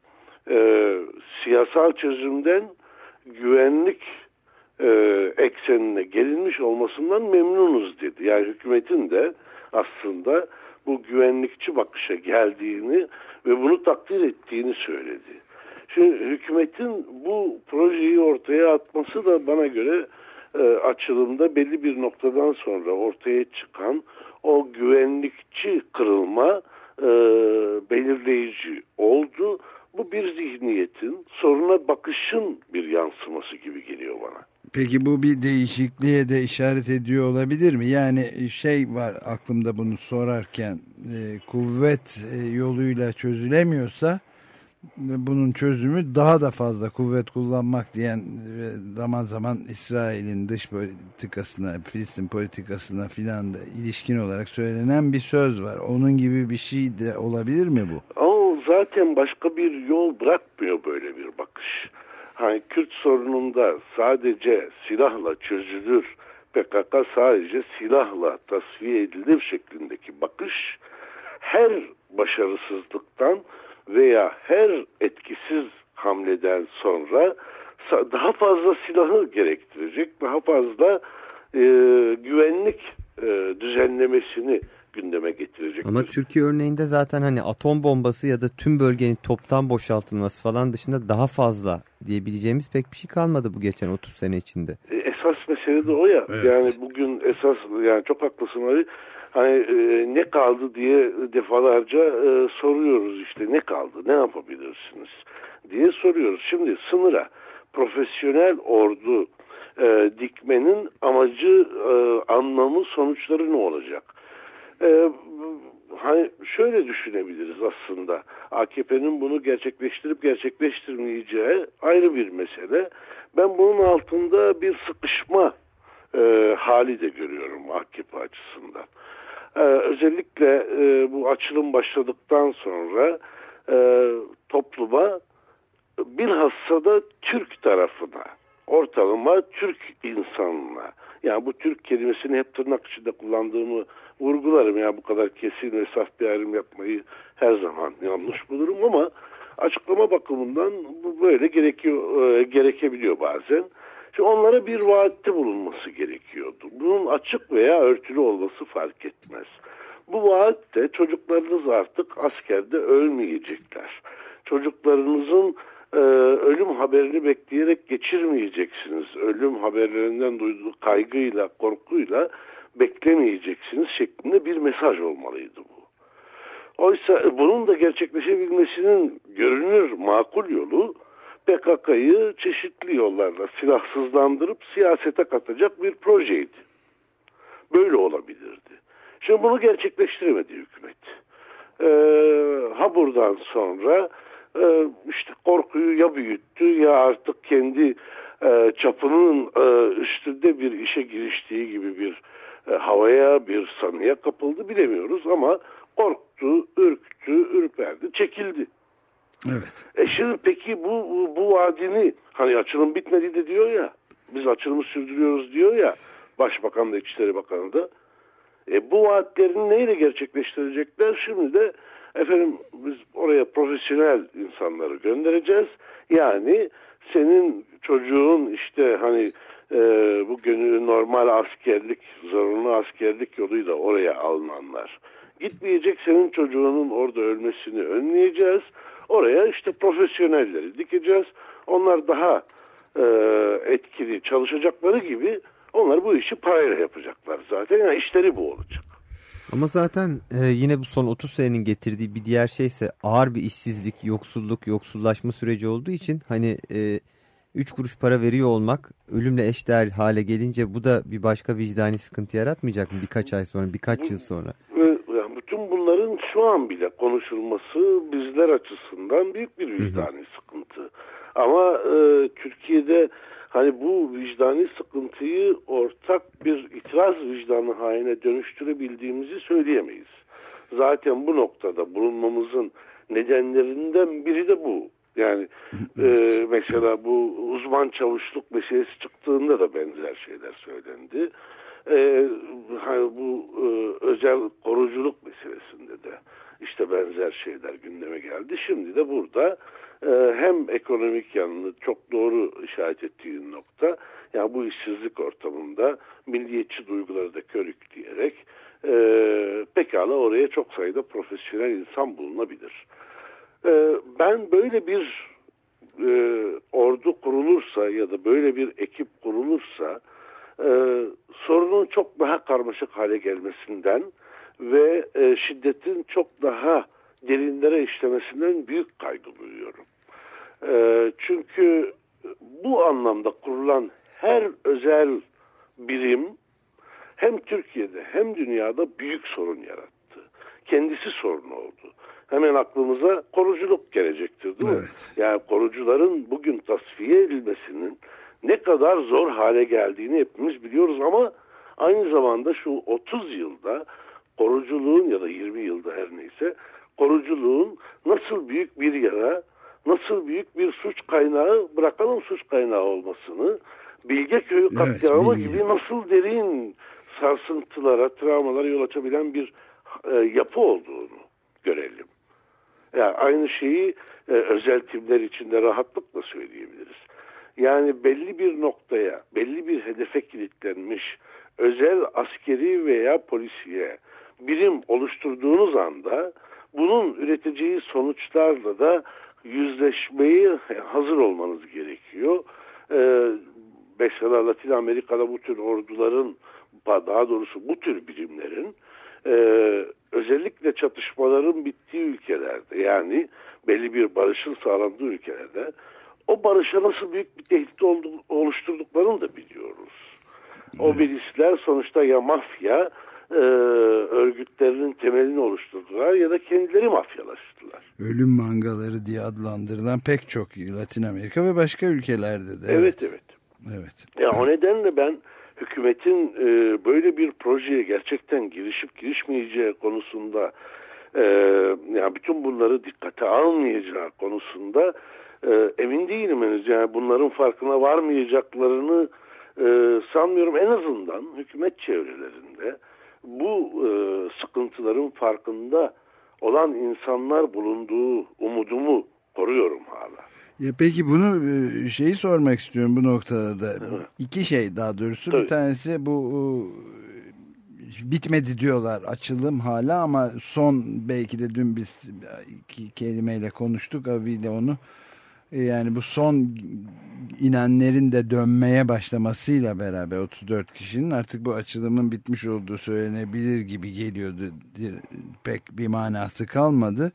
E, siyasal çözümden güvenlik e, eksenine gelinmiş olmasından memnunuz dedi. Yani hükümetin de aslında bu güvenlikçi bakışa geldiğini ve bunu takdir ettiğini söyledi. Şimdi hükümetin bu projeyi ortaya atması da bana göre e, açılımda belli bir noktadan sonra ortaya çıkan o güvenlikçi kırılma e, belirleyici oldu. Bu bir zihniyetin soruna bakışın bir yansıması gibi geliyor bana. Peki bu bir değişikliğe de işaret ediyor olabilir mi? Yani şey var aklımda bunu sorarken e, kuvvet e, yoluyla çözülemiyorsa bunun çözümü daha da fazla kuvvet kullanmak diyen zaman zaman İsrail'in dış politikasına, Filistin politikasına filan da ilişkin olarak söylenen bir söz var. Onun gibi bir şey de olabilir mi bu? O zaten başka bir yol bırakmıyor böyle bir bakış. Hani Kürt sorununda sadece silahla çözülür, PKK sadece silahla tasfiye edilir şeklindeki bakış her başarısızlıktan veya her etkisiz hamleden sonra daha fazla silahı gerektirecek, daha fazla e, güvenlik e, düzenlemesini gündeme getirecek. Ama Türkiye örneğinde zaten hani atom bombası ya da tüm bölgenin toptan boşaltılması falan dışında daha fazla diyebileceğimiz pek bir şey kalmadı bu geçen 30 sene içinde. E, esas mesele de o ya. Evet. Yani bugün esas yani çok haklısın Ali. Hani e, ne kaldı diye defalarca e, soruyoruz işte ne kaldı ne yapabilirsiniz diye soruyoruz. Şimdi sınıra profesyonel ordu e, dikmenin amacı, e, anlamı, sonuçları ne olacak? E, hani şöyle düşünebiliriz aslında. AKP'nin bunu gerçekleştirip gerçekleştirmeyeceği ayrı bir mesele. Ben bunun altında bir sıkışma e, hali de görüyorum AKP açısından. E, özellikle e, bu açılım başladıktan sonra e, topluma bilhassa da Türk tarafına, ortalama Türk insanına, yani bu Türk kelimesini hep tırnak içinde kullandığımı vurgularım. Yani bu kadar kesin ve saf bir ayrım yapmayı her zaman yanlış bulurum ama açıklama bakımından bu böyle gerekiyor, e, gerekebiliyor bazen. Şimdi onlara bir vaatte bulunması gerekiyordu. Bunun açık veya örtülü olması fark etmez. Bu vaatte çocuklarınız artık askerde ölmeyecekler. Çocuklarınızın e, ölüm haberini bekleyerek geçirmeyeceksiniz. Ölüm haberlerinden duyduğu kaygıyla, korkuyla beklemeyeceksiniz şeklinde bir mesaj olmalıydı bu. Oysa bunun da gerçekleşebilmesinin görünür makul yolu PKK'yı çeşitli yollarla silahsızlandırıp siyasete katacak bir projeydi. Böyle olabilirdi. Şimdi bunu gerçekleştiremedi hükümet. Ee, ha buradan sonra e, işte korkuyu ya büyüttü ya artık kendi e, çapının e, üstünde bir işe giriştiği gibi bir e, havaya bir sanıya kapıldı bilemiyoruz ama korktu, ürktü, ürperdi, çekildi. Evet. E şimdi peki bu, bu, vaadini hani açılım bitmedi de diyor ya biz açılımı sürdürüyoruz diyor ya Başbakan da İçişleri Bakanı da e, bu vaatlerini neyle gerçekleştirecekler? Şimdi de efendim biz oraya profesyonel insanları göndereceğiz. Yani senin çocuğun işte hani e, bu gönül normal askerlik, zorunlu askerlik yoluyla oraya alınanlar. Gitmeyecek senin çocuğunun orada ölmesini önleyeceğiz. Oraya işte profesyonelleri dikeceğiz. Onlar daha e, etkili çalışacakları gibi onlar bu işi parayla yapacaklar zaten. Yani işleri bu olacak. Ama zaten e, yine bu son 30 senenin getirdiği bir diğer şey ise ağır bir işsizlik, yoksulluk, yoksullaşma süreci olduğu için hani e, 3 kuruş para veriyor olmak ölümle eşdeğer hale gelince bu da bir başka vicdani sıkıntı yaratmayacak mı birkaç ay sonra, birkaç yıl sonra? Bütün bunların şu an bile konuşulması bizler açısından büyük bir vicdani sıkıntı. Ama e, Türkiye'de hani bu vicdani sıkıntıyı ortak bir itiraz vicdanı haline dönüştürebildiğimizi söyleyemeyiz. Zaten bu noktada bulunmamızın nedenlerinden biri de bu. Yani e, mesela bu uzman çavuşluk meselesi çıktığında da benzer şeyler söylendi. E, bu e, özel koruculuk meselesinde de işte benzer şeyler gündeme geldi. Şimdi de burada e, hem ekonomik yanını çok doğru işaret ettiğin nokta yani bu işsizlik ortamında milliyetçi duyguları da körükleyerek e, pekala oraya çok sayıda profesyonel insan bulunabilir. E, ben böyle bir e, ordu kurulursa ya da böyle bir ekip kurulursa e, sorunun çok daha karmaşık hale gelmesinden ve e, şiddetin çok daha derinlere işlemesinden büyük kaygı duyuyorum. E, çünkü bu anlamda kurulan her özel birim hem Türkiye'de hem dünyada büyük sorun yarattı. Kendisi sorun oldu. hemen aklımıza koruculuk gelecektir değil mi? Evet. Yani korucuların bugün tasfiye edilmesinin ne kadar zor hale geldiğini hepimiz biliyoruz ama aynı zamanda şu 30 yılda koruculuğun ya da 20 yılda her neyse koruculuğun nasıl büyük bir yara, nasıl büyük bir suç kaynağı, bırakalım suç kaynağı olmasını, Bilgeköy katliamı Bilge. gibi nasıl derin sarsıntılara, travmalara yol açabilen bir e, yapı olduğunu görelim. Yani aynı şeyi e, özel timler içinde rahatlıkla söyleyebiliriz. Yani belli bir noktaya, belli bir hedefe kilitlenmiş özel askeri veya polisiye birim oluşturduğunuz anda bunun üreteceği sonuçlarla da yüzleşmeyi hazır olmanız gerekiyor. Ee, mesela Latin Amerika'da bu tür orduların daha doğrusu bu tür birimlerin e, özellikle çatışmaların bittiği ülkelerde yani belli bir barışın sağlandığı ülkelerde o barışa nasıl büyük bir tehdit oluşturduklarını da biliyoruz. O milisler sonuçta ya mafya e, örgütlerinin temelini oluşturdular ya da kendileri mafyalaştılar. Ölüm mangaları diye adlandırılan pek çok Latin Amerika ve başka ülkelerde de. Evet evet. Evet. Ya o nedenle ben hükümetin e, böyle bir projeye gerçekten girişip girişmeyeceği konusunda e, yani bütün bunları dikkate almayacağı konusunda e, emin değilim henüz. Yani bunların farkına varmayacaklarını e, sanmıyorum. En azından hükümet çevrelerinde bu e, sıkıntıların farkında olan insanlar bulunduğu umudumu koruyorum hala. Ya peki bunu e, şeyi sormak istiyorum bu noktada da. İki şey daha doğrusu. Tabii. Bir tanesi bu e, bitmedi diyorlar açılım hala ama son belki de dün biz iki kelimeyle konuştuk abiyle onu. Yani bu son inenlerin de dönmeye başlamasıyla beraber 34 kişinin artık bu açılımın bitmiş olduğu söylenebilir gibi geliyordu. Pek bir manası kalmadı.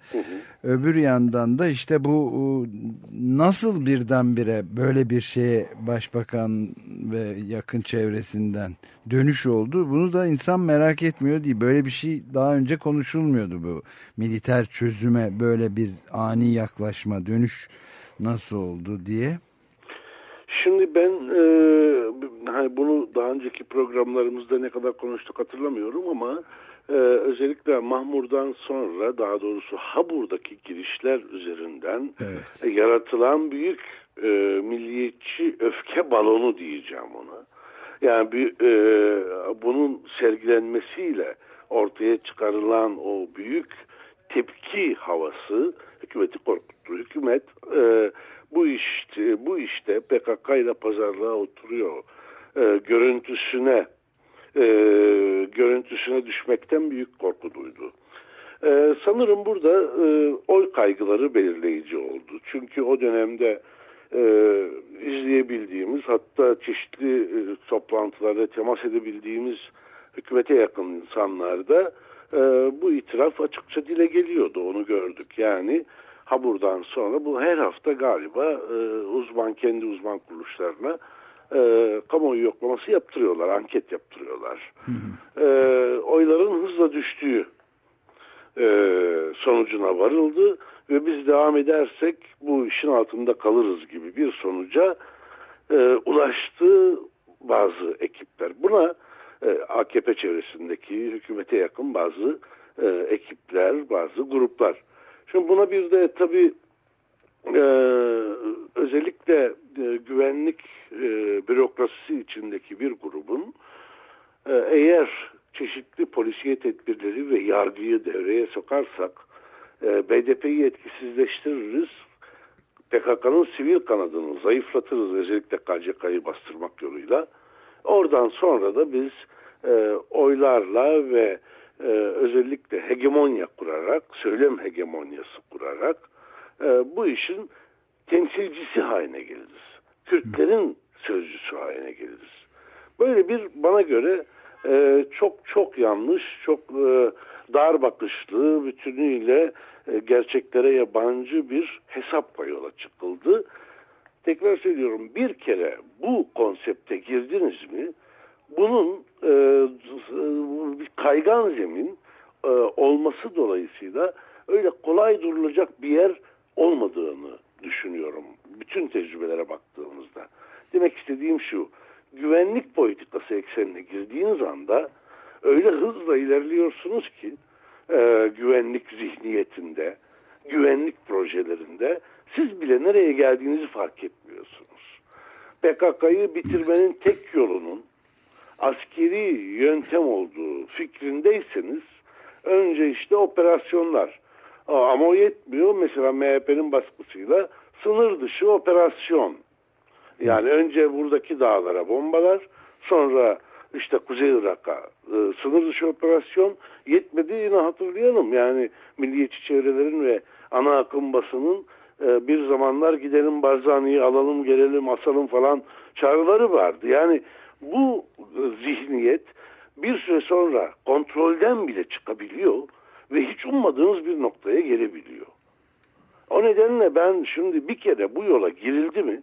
Öbür yandan da işte bu nasıl birdenbire böyle bir şeye başbakan ve yakın çevresinden dönüş oldu. Bunu da insan merak etmiyor değil. Böyle bir şey daha önce konuşulmuyordu bu militer çözüme böyle bir ani yaklaşma dönüş nasıl oldu diye. Şimdi ben e, hani bunu daha önceki programlarımızda ne kadar konuştuk hatırlamıyorum ama e, özellikle Mahmur'dan sonra daha doğrusu Habur'daki girişler üzerinden Evet. e, yaratılan büyük e, milliyetçi öfke balonu diyeceğim ona. Yani bir, e, bunun sergilenmesiyle ortaya çıkarılan o büyük tepki havası hükümeti korkuttu. Hükümet e, bu işte bu işte PKK ile pazarlığa oturuyor. E, görüntüsüne e, görüntüsüne düşmekten büyük korku duydu. E, sanırım burada e, oy kaygıları belirleyici oldu. Çünkü o dönemde e, izleyebildiğimiz hatta çeşitli e, toplantılarda temas edebildiğimiz hükümete yakın insanlarda e, bu itiraf açıkça dile geliyordu. Onu gördük. Yani ha buradan sonra bu her hafta galiba e, uzman kendi uzman kuruluşlarına e, kamuoyu yoklaması yaptırıyorlar, anket yaptırıyorlar. E, oyların hızla düştüğü e, sonucuna varıldı ve biz devam edersek bu işin altında kalırız gibi bir sonuca e, ulaştı bazı ekipler. Buna e, AKP çevresindeki hükümete yakın bazı e, ekipler, bazı gruplar. Şimdi buna bir de tabii e, özellikle e, güvenlik e, bürokrasisi içindeki bir grubun e, eğer çeşitli polisiye tedbirleri ve yargıyı devreye sokarsak e, BDP'yi etkisizleştiririz. PKK'nın sivil kanadını zayıflatırız özellikle KCK'yı bastırmak yoluyla. Oradan sonra da biz e, oylarla ve e, özellikle hegemonya kurarak, söylem hegemonyası kurarak e, bu işin temsilcisi haline geliriz. Kürtlerin sözcüsü haline geliriz. Böyle bir bana göre e, çok çok yanlış, çok e, dar bakışlı, bütünüyle e, gerçeklere yabancı bir hesapla yola çıkıldı. Tekrar söylüyorum bir kere bu konsepte girdiniz mi bunun e, kaygan zemin e, olması dolayısıyla öyle kolay durulacak bir yer olmadığını düşünüyorum. Bütün tecrübelere baktığımızda. Demek istediğim şu, güvenlik politikası eksenine girdiğiniz anda öyle hızla ilerliyorsunuz ki e, güvenlik zihniyetinde, güvenlik projelerinde siz bile nereye geldiğinizi fark etmiyorsunuz. PKK'yı bitirmenin tek yolunun askeri yöntem olduğu fikrindeyseniz önce işte operasyonlar Aa, ama o yetmiyor. Mesela MHP'nin baskısıyla sınır dışı operasyon. Yani önce buradaki dağlara bombalar, sonra işte Kuzey Irak'a e, sınır dışı operasyon yetmedi yine hatırlayalım. Yani milliyetçi çevrelerin ve ana akım basının e, bir zamanlar gidelim Barzani'yi alalım gelelim asalım falan çağrıları vardı. Yani bu zihniyet bir süre sonra kontrolden bile çıkabiliyor ve hiç ummadığınız bir noktaya gelebiliyor. O nedenle ben şimdi bir kere bu yola girildi mi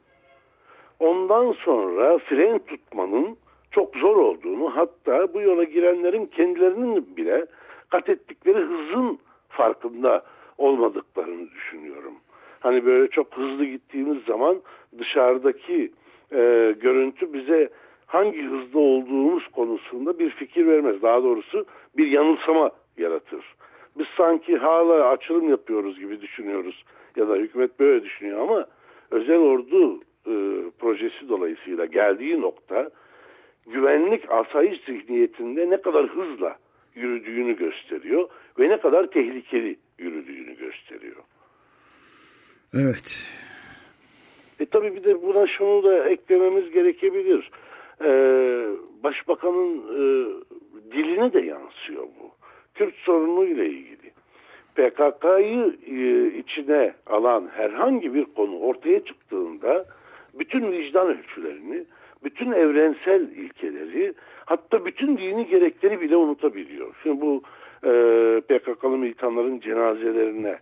ondan sonra fren tutmanın çok zor olduğunu hatta bu yola girenlerin kendilerinin bile kat ettikleri hızın farkında olmadıklarını düşünüyorum. Hani böyle çok hızlı gittiğimiz zaman dışarıdaki e, görüntü bize hangi hızda olduğumuz konusunda bir fikir vermez. Daha doğrusu bir yanılsama yaratır. Biz sanki hala açılım yapıyoruz gibi düşünüyoruz ya da hükümet böyle düşünüyor ama özel ordu e, projesi dolayısıyla geldiği nokta güvenlik asayiş zihniyetinde ne kadar hızla yürüdüğünü gösteriyor ve ne kadar tehlikeli yürüdüğünü gösteriyor. Evet. E tabi bir de buna şunu da eklememiz gerekebilir. Ee, Başbakanın e, diline de yansıyor bu. Kürt sorunu ile ilgili. PKK'yı e, içine alan herhangi bir konu ortaya çıktığında bütün vicdan ölçülerini, bütün evrensel ilkeleri, hatta bütün dini gerekleri bile unutabiliyor. Şimdi bu e, PKK'lı militanların cenazelerine,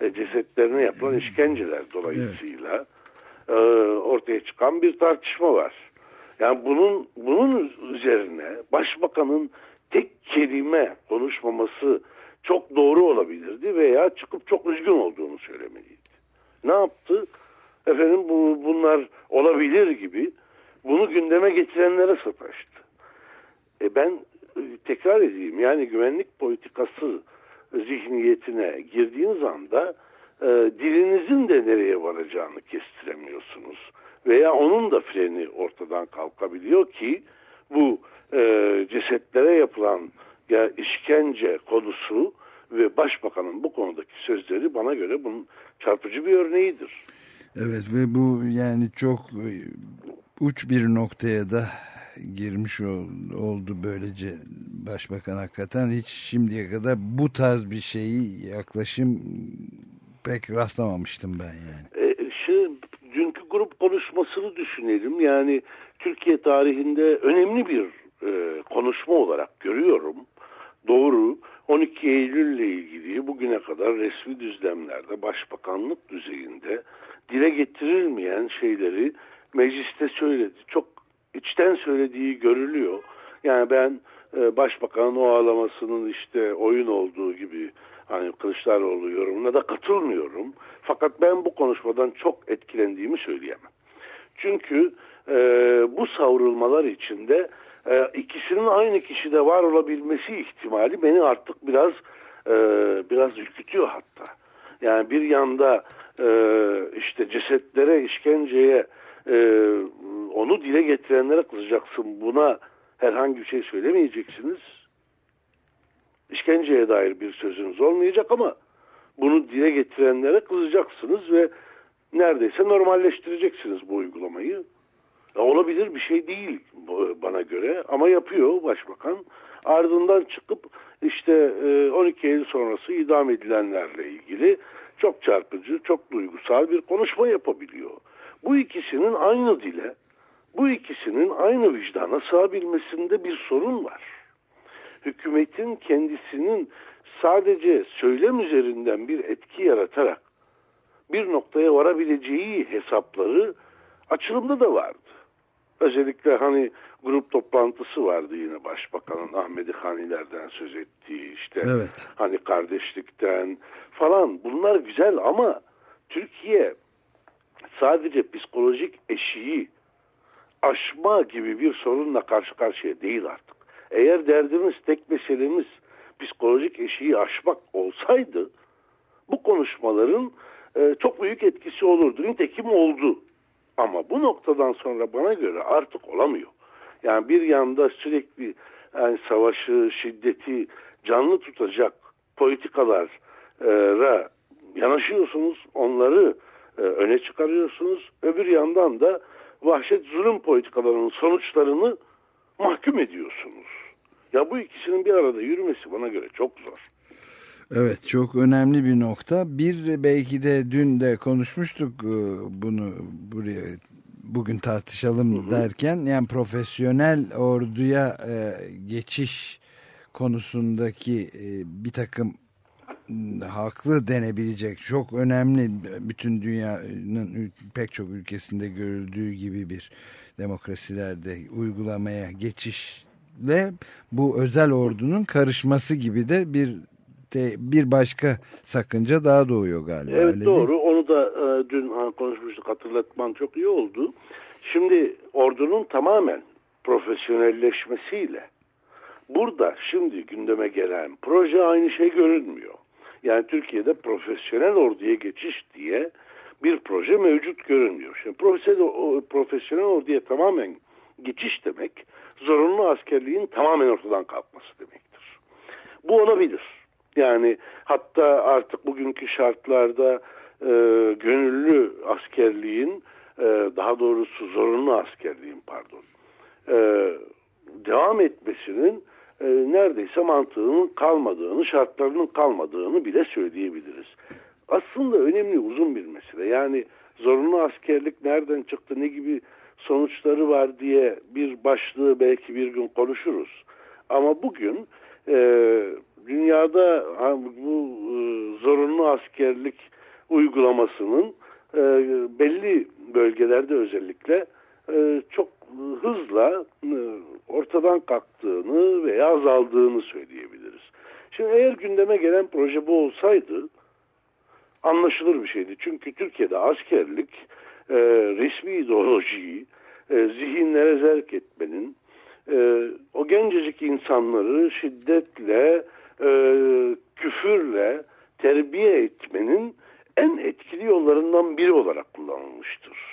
cesetlerine yapılan işkenceler dolayısıyla e, ortaya çıkan bir tartışma var. Yani bunun bunun üzerine başbakanın tek kelime konuşmaması çok doğru olabilirdi veya çıkıp çok üzgün olduğunu söylemeliydi. Ne yaptı? Efendim bu, bunlar olabilir gibi bunu gündeme getirenlere sataştı. E ben e, tekrar edeyim yani güvenlik politikası zihniyetine girdiğiniz anda e, dilinizin de nereye varacağını kestiremiyorsunuz. Veya onun da freni ortadan kalkabiliyor ki bu e, cesetlere yapılan ya, işkence konusu ve başbakanın bu konudaki sözleri bana göre bunun çarpıcı bir örneğidir. Evet ve bu yani çok e, uç bir noktaya da girmiş oldu böylece başbakan hakikaten hiç şimdiye kadar bu tarz bir şeyi yaklaşım pek rastlamamıştım ben yani. E, şu, dünkü grup konuşmasını düşünelim yani Türkiye tarihinde önemli bir e, konuşma olarak görüyorum. Doğru 12 Eylül ile ilgili bugüne kadar resmi düzlemlerde başbakanlık düzeyinde dile getirilmeyen şeyleri mecliste söyledi. Çok içten söylediği görülüyor. Yani ben e, başbakanın o ağlamasının işte oyun olduğu gibi hani Kılıçdaroğlu yorumuna da katılmıyorum. Fakat ben bu konuşmadan çok etkilendiğimi söyleyemem. Çünkü e, bu savrulmalar içinde e, ikisinin aynı kişide var olabilmesi ihtimali beni artık biraz e, biraz ürkütüyor hatta. Yani bir yanda e, işte cesetlere, işkenceye e, onu dile getirenlere kızacaksın. Buna herhangi bir şey söylemeyeceksiniz. İşkenceye dair bir sözünüz olmayacak ama bunu dile getirenlere kızacaksınız ve neredeyse normalleştireceksiniz bu uygulamayı. Ya olabilir bir şey değil bana göre ama yapıyor başbakan. Ardından çıkıp işte 12 Eylül sonrası idam edilenlerle ilgili çok çarpıcı, çok duygusal bir konuşma yapabiliyor. Bu ikisinin aynı dile, bu ikisinin aynı vicdana sığabilmesinde bir sorun var. Hükümetin kendisinin sadece söylem üzerinden bir etki yaratarak bir noktaya varabileceği hesapları açılımda da vardı. Özellikle hani grup toplantısı vardı yine başbakanın Ahmedi Hanilerden söz ettiği işte Evet. hani kardeşlikten falan bunlar güzel ama Türkiye sadece psikolojik eşiği aşma gibi bir sorunla karşı karşıya değil artık. Eğer derdimiz tek meselemiz psikolojik eşiği aşmak olsaydı bu konuşmaların e, çok büyük etkisi olurdu. Nitekim oldu. Ama bu noktadan sonra bana göre artık olamıyor. Yani bir yanda sürekli yani savaşı, şiddeti canlı tutacak politikalara yanaşıyorsunuz. Onları e, öne çıkarıyorsunuz. Öbür yandan da vahşet zulüm politikalarının sonuçlarını mahkum ediyorsunuz. Ya bu ikisinin bir arada yürümesi bana göre çok zor. Evet çok önemli bir nokta. Bir belki de dün de konuşmuştuk e, bunu buraya bugün tartışalım derken yani profesyonel orduya e, geçiş konusundaki e, bir takım haklı denebilecek çok önemli bütün dünyanın pek çok ülkesinde görüldüğü gibi bir demokrasilerde uygulamaya geçişle bu özel ordunun karışması gibi de bir bir başka sakınca daha doğuyor galiba. Evet öyle değil doğru. Onu da e, dün konuşmuştuk. Hatırlatman çok iyi oldu. Şimdi ordunun tamamen profesyonelleşmesiyle burada şimdi gündeme gelen proje aynı şey görünmüyor. Yani Türkiye'de profesyonel orduya geçiş diye bir proje mevcut görünmüyor. Şimdi profesyonel, profesyonel orduya tamamen geçiş demek zorunlu askerliğin tamamen ortadan kalkması demektir. Bu olabilir. Yani hatta artık bugünkü şartlarda e, gönüllü askerliğin e, daha doğrusu zorunlu askerliğin pardon e, devam etmesinin e, neredeyse mantığının kalmadığını, şartlarının kalmadığını bile söyleyebiliriz. Aslında önemli uzun bir mesele. Yani zorunlu askerlik nereden çıktı, ne gibi sonuçları var diye bir başlığı belki bir gün konuşuruz. Ama bugün e, dünyada bu e, zorunlu askerlik uygulamasının e, belli bölgelerde özellikle e, çok hızla e, ortadan kalktığını veya azaldığını söyleyebiliriz. Şimdi eğer gündeme gelen proje bu olsaydı anlaşılır bir şeydi. Çünkü Türkiye'de askerlik e, resmi ideolojiyi e, zihinlere zerk etmenin, e, o gencecik insanları şiddetle, e, küfürle terbiye etmenin en etkili yollarından biri olarak kullanılmıştır.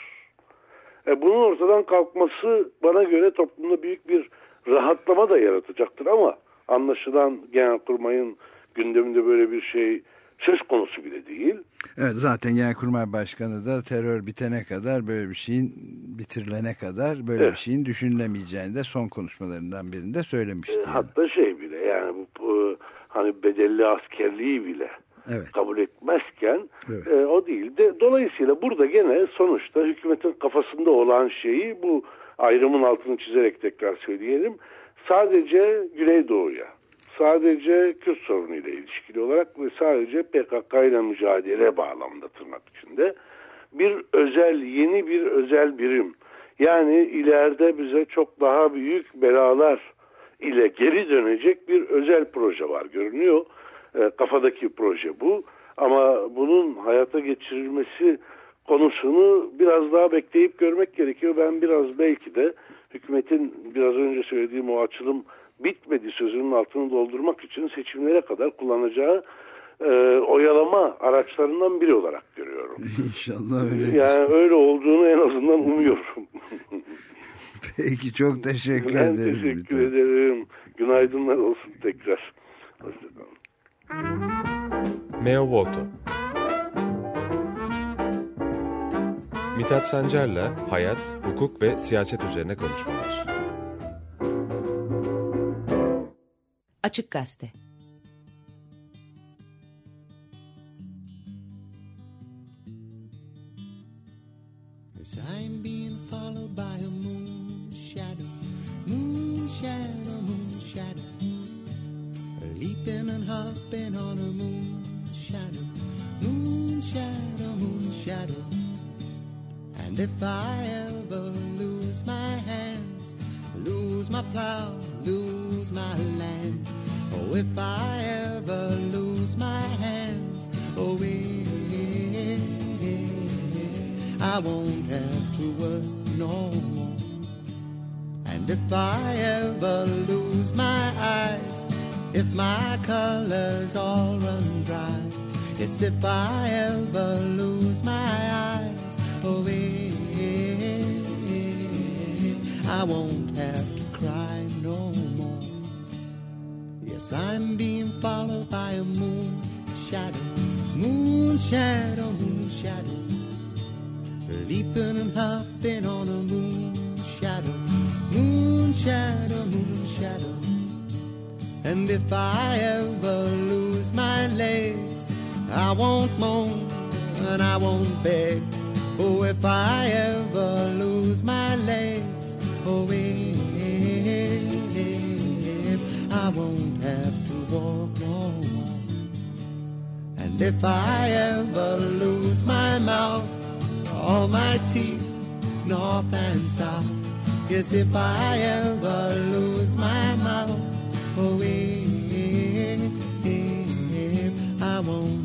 E, bunun ortadan kalkması bana göre toplumda büyük bir rahatlama da yaratacaktır ama anlaşılan Genelkurmay'ın gündeminde böyle bir şey söz konusu bile değil. Evet zaten Genelkurmay Başkanı da terör bitene kadar böyle bir şeyin bitirilene kadar böyle Evet. bir şeyin düşünülemeyeceğini de son konuşmalarından birinde söylemişti. E, yani. Hatta şey bile yani bu, bu hani bedelli askerliği bile Evet. kabul etmezken Evet. e, o değil de dolayısıyla burada gene sonuçta hükümetin kafasında olan şeyi bu ayrımın altını çizerek tekrar söyleyelim sadece Güneydoğu'ya sadece Kürt sorunu ile ilişkili olarak ve sadece PKK ile mücadele bağlamında tırnak içinde bir özel yeni bir özel birim yani ileride bize çok daha büyük belalar ile geri dönecek bir özel proje var görünüyor. E, kafadaki proje bu. Ama bunun hayata geçirilmesi konusunu biraz daha bekleyip görmek gerekiyor. Ben biraz belki de hükümetin biraz önce söylediğim o açılım bitmedi sözünün altını doldurmak için seçimlere kadar kullanacağı e, oyalama araçlarından biri olarak görüyorum. <laughs> İnşallah öyledir. Yani öyle olduğunu en azından umuyorum. <laughs> Peki çok teşekkür ben ederim. teşekkür Mithat. ederim. Günaydınlar olsun tekrar. Hoşçakalın. Meo Voto Mithat Sancar'la hayat, hukuk ve siyaset üzerine konuşmalar. Açık Gazete moon shadow, moon shadow. And if I ever lose my hands, lose my plow, lose my land. Oh, if I ever lose my hands, oh, eh, I won't have to work no more. And if I ever lose my eyes, if my colors all run dry, yes, if I ever lose my eyes, oh, eh, eh, eh, eh, I won't have to cry no more. Yes, I'm being followed by a moon shadow, moon shadow, moon shadow, leaping and hopping on a moon shadow, moon shadow, moon shadow. And if I ever lose my legs, I won't moan and I won't beg. Oh, if I ever lose my legs, oh, if I won't have to walk no more. And if I ever lose my mouth, all my teeth, north and south. Yes, if I ever lose my mouth, oh, if I won't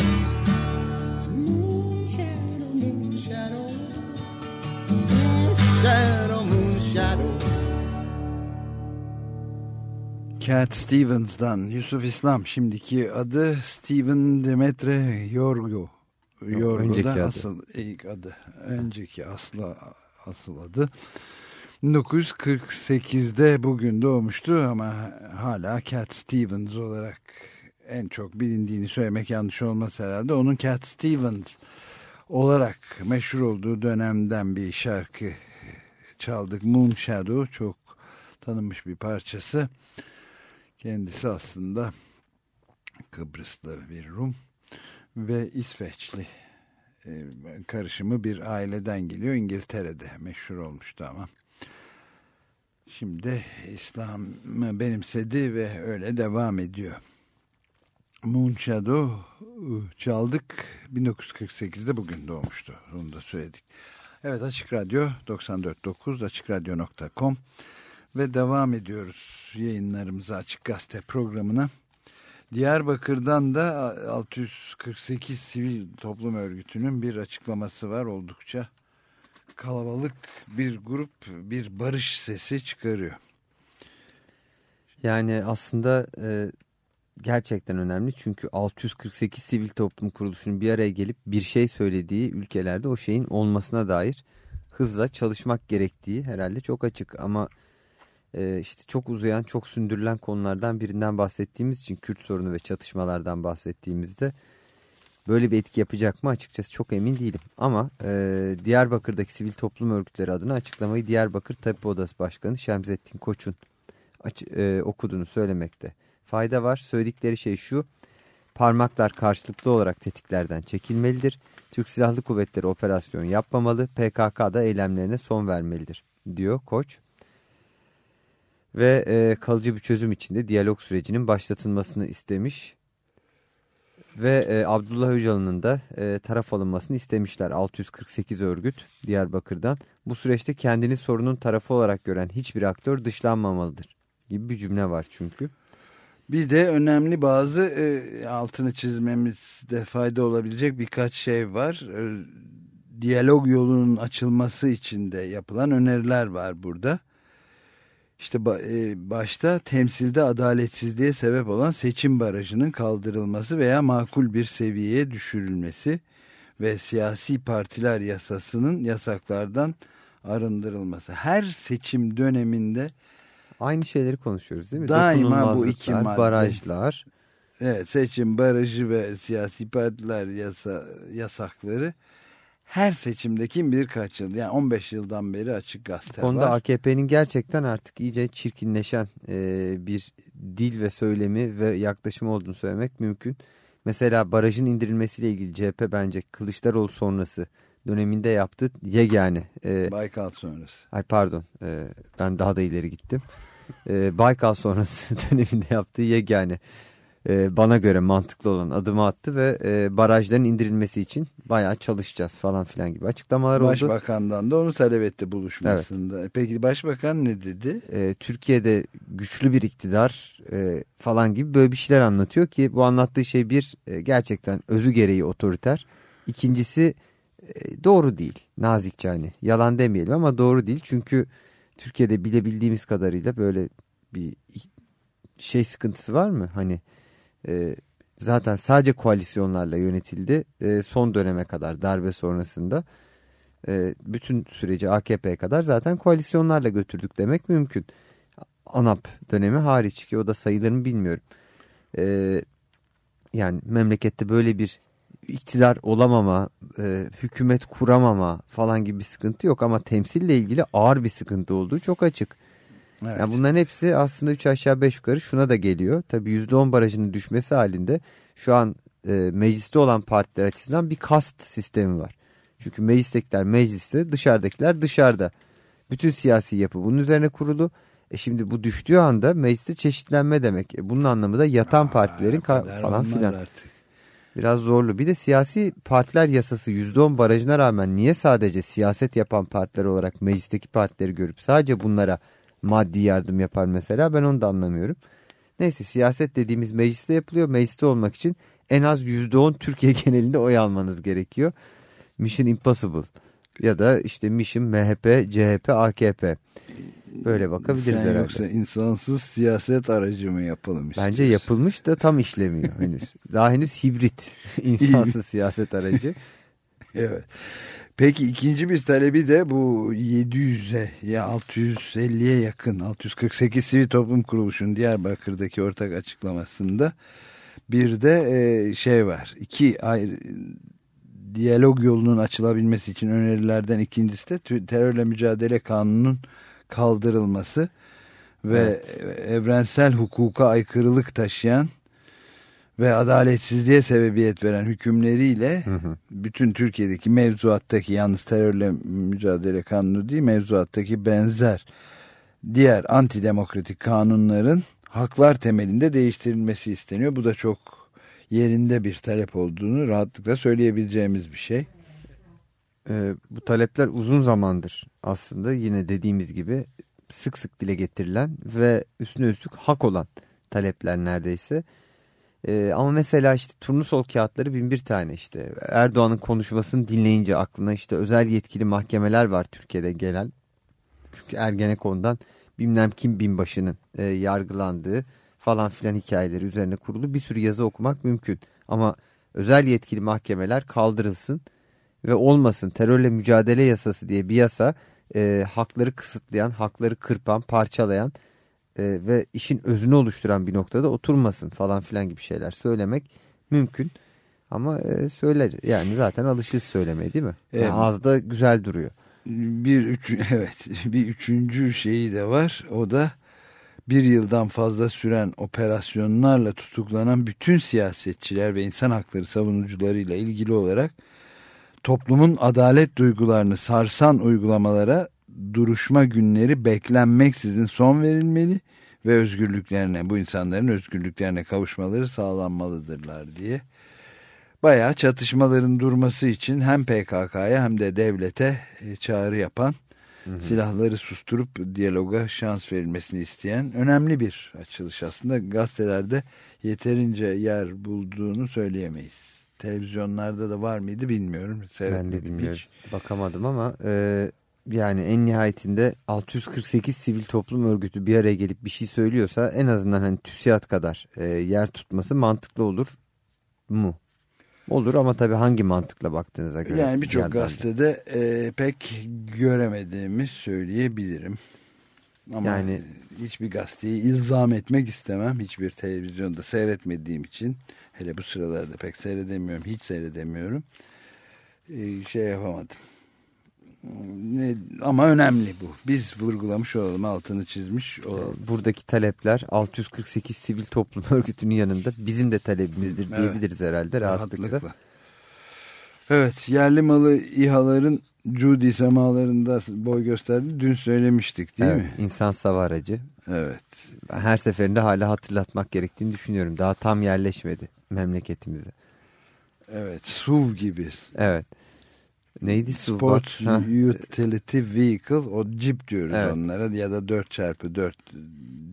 Shadow, moon shadow. Cat Stevens'dan Yusuf İslam şimdiki adı Steven Demetre Yorgo. Yorgo'da önceki adı. asıl ilk adı. Önceki aslı asıl adı. 1948'de bugün doğmuştu ama hala Cat Stevens olarak en çok bilindiğini söylemek yanlış olmaz herhalde. Onun Cat Stevens olarak meşhur olduğu dönemden bir şarkı çaldık. Moon Shadow çok tanınmış bir parçası. Kendisi aslında Kıbrıslı bir Rum ve İsveçli e, karışımı bir aileden geliyor. İngiltere'de meşhur olmuştu ama. Şimdi İslam'ı benimsedi ve öyle devam ediyor. Moon Shadow ıı, çaldık. 1948'de bugün doğmuştu. Onu da söyledik. Evet Açık Radyo 94.9 AçıkRadyo.com ve devam ediyoruz yayınlarımıza Açık Gazete programına. Diyarbakır'dan da 648 sivil toplum örgütünün bir açıklaması var. Oldukça kalabalık bir grup bir barış sesi çıkarıyor. Yani aslında e, gerçekten önemli. Çünkü 648 sivil toplum kuruluşunun bir araya gelip bir şey söylediği ülkelerde o şeyin olmasına dair hızla çalışmak gerektiği herhalde çok açık. Ama e, işte çok uzayan çok sündürülen konulardan birinden bahsettiğimiz için Kürt sorunu ve çatışmalardan bahsettiğimizde böyle bir etki yapacak mı açıkçası çok emin değilim. Ama e, Diyarbakır'daki sivil toplum örgütleri adına açıklamayı Diyarbakır Tabip Odası Başkanı Şemsettin Koç'un e, okuduğunu söylemekte fayda var. Söyledikleri şey şu parmaklar karşılıklı olarak tetiklerden çekilmelidir. Türk Silahlı Kuvvetleri operasyon yapmamalı PKK da eylemlerine son vermelidir diyor Koç. Ve e, kalıcı bir çözüm içinde diyalog sürecinin başlatılmasını istemiş. Ve e, Abdullah Öcalan'ın da e, taraf alınmasını istemişler 648 örgüt Diyarbakır'dan. Bu süreçte kendini sorunun tarafı olarak gören hiçbir aktör dışlanmamalıdır gibi bir cümle var çünkü. Bir de önemli bazı e, altını çizmemizde fayda olabilecek birkaç şey var. E, diyalog yolunun açılması için de yapılan öneriler var burada. İşte e, başta temsilde adaletsizliğe sebep olan seçim barajının kaldırılması veya makul bir seviyeye düşürülmesi ve siyasi partiler yasasının yasaklardan arındırılması. Her seçim döneminde Aynı şeyleri konuşuyoruz değil mi? Daima bu iki madde. barajlar. evet, seçim barajı ve siyasi partiler yasa, yasakları her seçimde kim bilir kaç yıl yani 15 yıldan beri açık gazete Bu konuda var. AKP'nin gerçekten artık iyice çirkinleşen e, bir dil ve söylemi ve yaklaşımı olduğunu söylemek mümkün. Mesela barajın indirilmesiyle ilgili CHP bence Kılıçdaroğlu sonrası döneminde yaptığı yegane. E, Baykal sonrası. ay pardon e, ben daha da ileri gittim. E, Baykal sonrası <laughs> döneminde yaptığı yegane e, bana göre mantıklı olan adımı attı ve e, barajların indirilmesi için bayağı çalışacağız falan filan gibi açıklamalar oldu. Başbakandan da onu talep etti buluşmasında. Peki başbakan ne dedi? e, Türkiye'de güçlü bir iktidar e, falan gibi böyle bir şeyler anlatıyor ki bu anlattığı şey bir e, gerçekten özü gereği otoriter. İkincisi e, doğru değil nazikçe hani yalan demeyelim ama doğru değil. Çünkü Türkiye'de bilebildiğimiz kadarıyla böyle bir şey sıkıntısı var mı? Hani e, zaten sadece koalisyonlarla yönetildi e, son döneme kadar darbe sonrasında. E, bütün süreci AKP'ye kadar zaten koalisyonlarla götürdük demek mümkün. ANAP dönemi hariç ki o da sayılır mı bilmiyorum. E, yani memlekette böyle bir iktidar olamama, e, hükümet kuramama falan gibi bir sıkıntı yok ama temsille ilgili ağır bir sıkıntı olduğu çok açık. Evet. Yani bunların hepsi aslında 3 aşağı 5 yukarı şuna da geliyor. Tabii %10 barajının düşmesi halinde şu an e, mecliste olan partiler açısından bir kast sistemi var. Çünkü meclistekiler mecliste, dışarıdakiler dışarıda. Bütün siyasi yapı bunun üzerine kurulu. E şimdi bu düştüğü anda mecliste çeşitlenme demek. E bunun anlamı da yatan partilerin kadar ka- falan filan. artık. Biraz zorlu. Bir de siyasi partiler yasası %10 barajına rağmen niye sadece siyaset yapan partiler olarak meclisteki partileri görüp sadece bunlara maddi yardım yapar mesela ben onu da anlamıyorum. Neyse siyaset dediğimiz mecliste yapılıyor. Mecliste olmak için en az %10 Türkiye <laughs> genelinde oy almanız gerekiyor. Mission Impossible ya da işte Mission MHP, CHP, AKP. Böyle bakabiliriz Sen herhalde. yoksa insansız siyaset aracı mı yapalım Bence istiyorsun? yapılmış da tam işlemiyor henüz. <laughs> Daha henüz hibrit insansız siyaset aracı. <laughs> Evet. Peki ikinci bir talebi de bu 700'e ya 650'ye yakın 648 sivil toplum kuruluşunun Diyarbakır'daki ortak açıklamasında bir de e, şey var. İki ayrı diyalog yolunun açılabilmesi için önerilerden ikincisi de terörle mücadele kanununun kaldırılması ve evrensel hukuka aykırılık taşıyan ve adaletsizliğe sebebiyet veren hükümleriyle bütün Türkiye'deki mevzuattaki yalnız terörle mücadele kanunu değil mevzuattaki benzer diğer antidemokratik kanunların haklar temelinde değiştirilmesi isteniyor. Bu da çok yerinde bir talep olduğunu rahatlıkla söyleyebileceğimiz bir şey. Ee, bu talepler uzun zamandır aslında yine dediğimiz gibi sık sık dile getirilen ve üstüne üstlük hak olan talepler neredeyse. Ee, ama mesela işte turnusol kağıtları bin bir tane işte Erdoğan'ın konuşmasını dinleyince aklına işte özel yetkili mahkemeler var Türkiye'de gelen. Çünkü Ergenekon'dan bilmem kim binbaşının e, yargılandığı falan filan hikayeleri üzerine kurulu bir sürü yazı okumak mümkün. Ama özel yetkili mahkemeler kaldırılsın ve olmasın terörle mücadele yasası diye bir yasa e, hakları kısıtlayan, hakları kırpan, parçalayan e, ve işin özünü oluşturan bir noktada oturmasın falan filan gibi şeyler söylemek mümkün. Ama e, söyler yani zaten alışız söylemeye değil mi? Yani Evet. ağızda güzel duruyor. Bir üç, <laughs> evet bir üçüncü şeyi de var. O da bir yıldan fazla süren operasyonlarla tutuklanan bütün siyasetçiler ve insan hakları savunucularıyla ilgili olarak toplumun adalet duygularını sarsan uygulamalara duruşma günleri beklenmeksizin son verilmeli ve özgürlüklerine bu insanların özgürlüklerine kavuşmaları sağlanmalıdırlar diye bayağı çatışmaların durması için hem PKK'ya hem de devlete e, çağrı yapan silahları susturup diyaloga şans verilmesini isteyen önemli bir açılış aslında gazetelerde yeterince yer bulduğunu söyleyemeyiz. Televizyonlarda da var mıydı bilmiyorum. Ben de Seyretmedim bilmiyorum. hiç. Bakamadım ama e, yani en nihayetinde 648 sivil toplum örgütü bir araya gelip bir şey söylüyorsa en azından hani TÜSİAD kadar e, yer tutması mantıklı olur mu? Olur ama tabii hangi mantıkla baktığınıza göre. Yani birçok gazetede e, pek göremediğimi söyleyebilirim. Ama Yani- hiçbir gazeteyi ilzam etmek istemem. Hiçbir televizyonda seyretmediğim için. Hele bu sıralarda pek seyredemiyorum. Hiç seyredemiyorum. E, şey yapamadım. Ne, ama önemli bu. Biz vurgulamış olalım, altını çizmiş olalım. Buradaki talepler 648 sivil toplum <laughs> örgütünün yanında bizim de talebimizdir Evet. diyebiliriz herhalde rahatlıkla. Evet, yerli malı İHA'ların Cudi semalarında boy gösterdi. Dün söylemiştik değil evet, mi? insan sava aracı. Evet. Ben her seferinde hala hatırlatmak gerektiğini düşünüyorum. Daha tam yerleşmedi memleketimize. Evet, SUV gibi. Evet. Neydi SUV? Sport Utility Vehicle, o Jeep diyoruz Evet. onlara ya da 4x4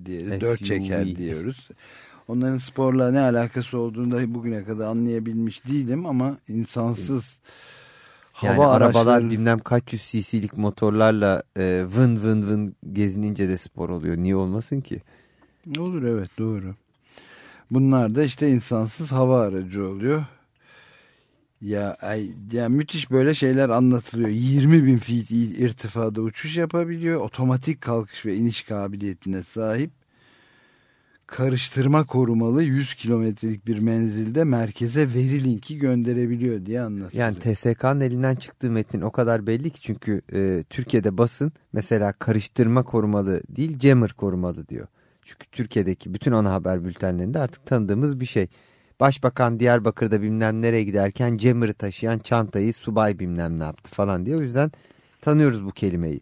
diye 4 SUV. çeker diyoruz. Onların sporla ne alakası olduğunu da bugüne kadar anlayabilmiş değilim ama insansız Yani hava arabalar araçları bilmem kaç yüz cc'lik motorlarla e, vın vın vın gezinince de spor oluyor. Niye olmasın ki? Olur evet doğru. Bunlar da işte insansız hava aracı oluyor. Ya, ay, ya müthiş böyle şeyler anlatılıyor. 20 bin feet irtifada uçuş yapabiliyor. Otomatik kalkış ve iniş kabiliyetine sahip. Karıştırma korumalı 100 kilometrelik bir menzilde merkeze veri linki gönderebiliyor diye anlatılıyor. Yani TSK'nın elinden çıktığı metin o kadar belli ki çünkü e, Türkiye'de basın mesela karıştırma korumalı değil jammer korumalı diyor. Çünkü Türkiye'deki bütün ana haber bültenlerinde artık tanıdığımız bir şey. Başbakan Diyarbakır'da bilmem nereye giderken jammer'ı taşıyan çantayı subay bilmem ne yaptı falan diye. O yüzden tanıyoruz bu kelimeyi.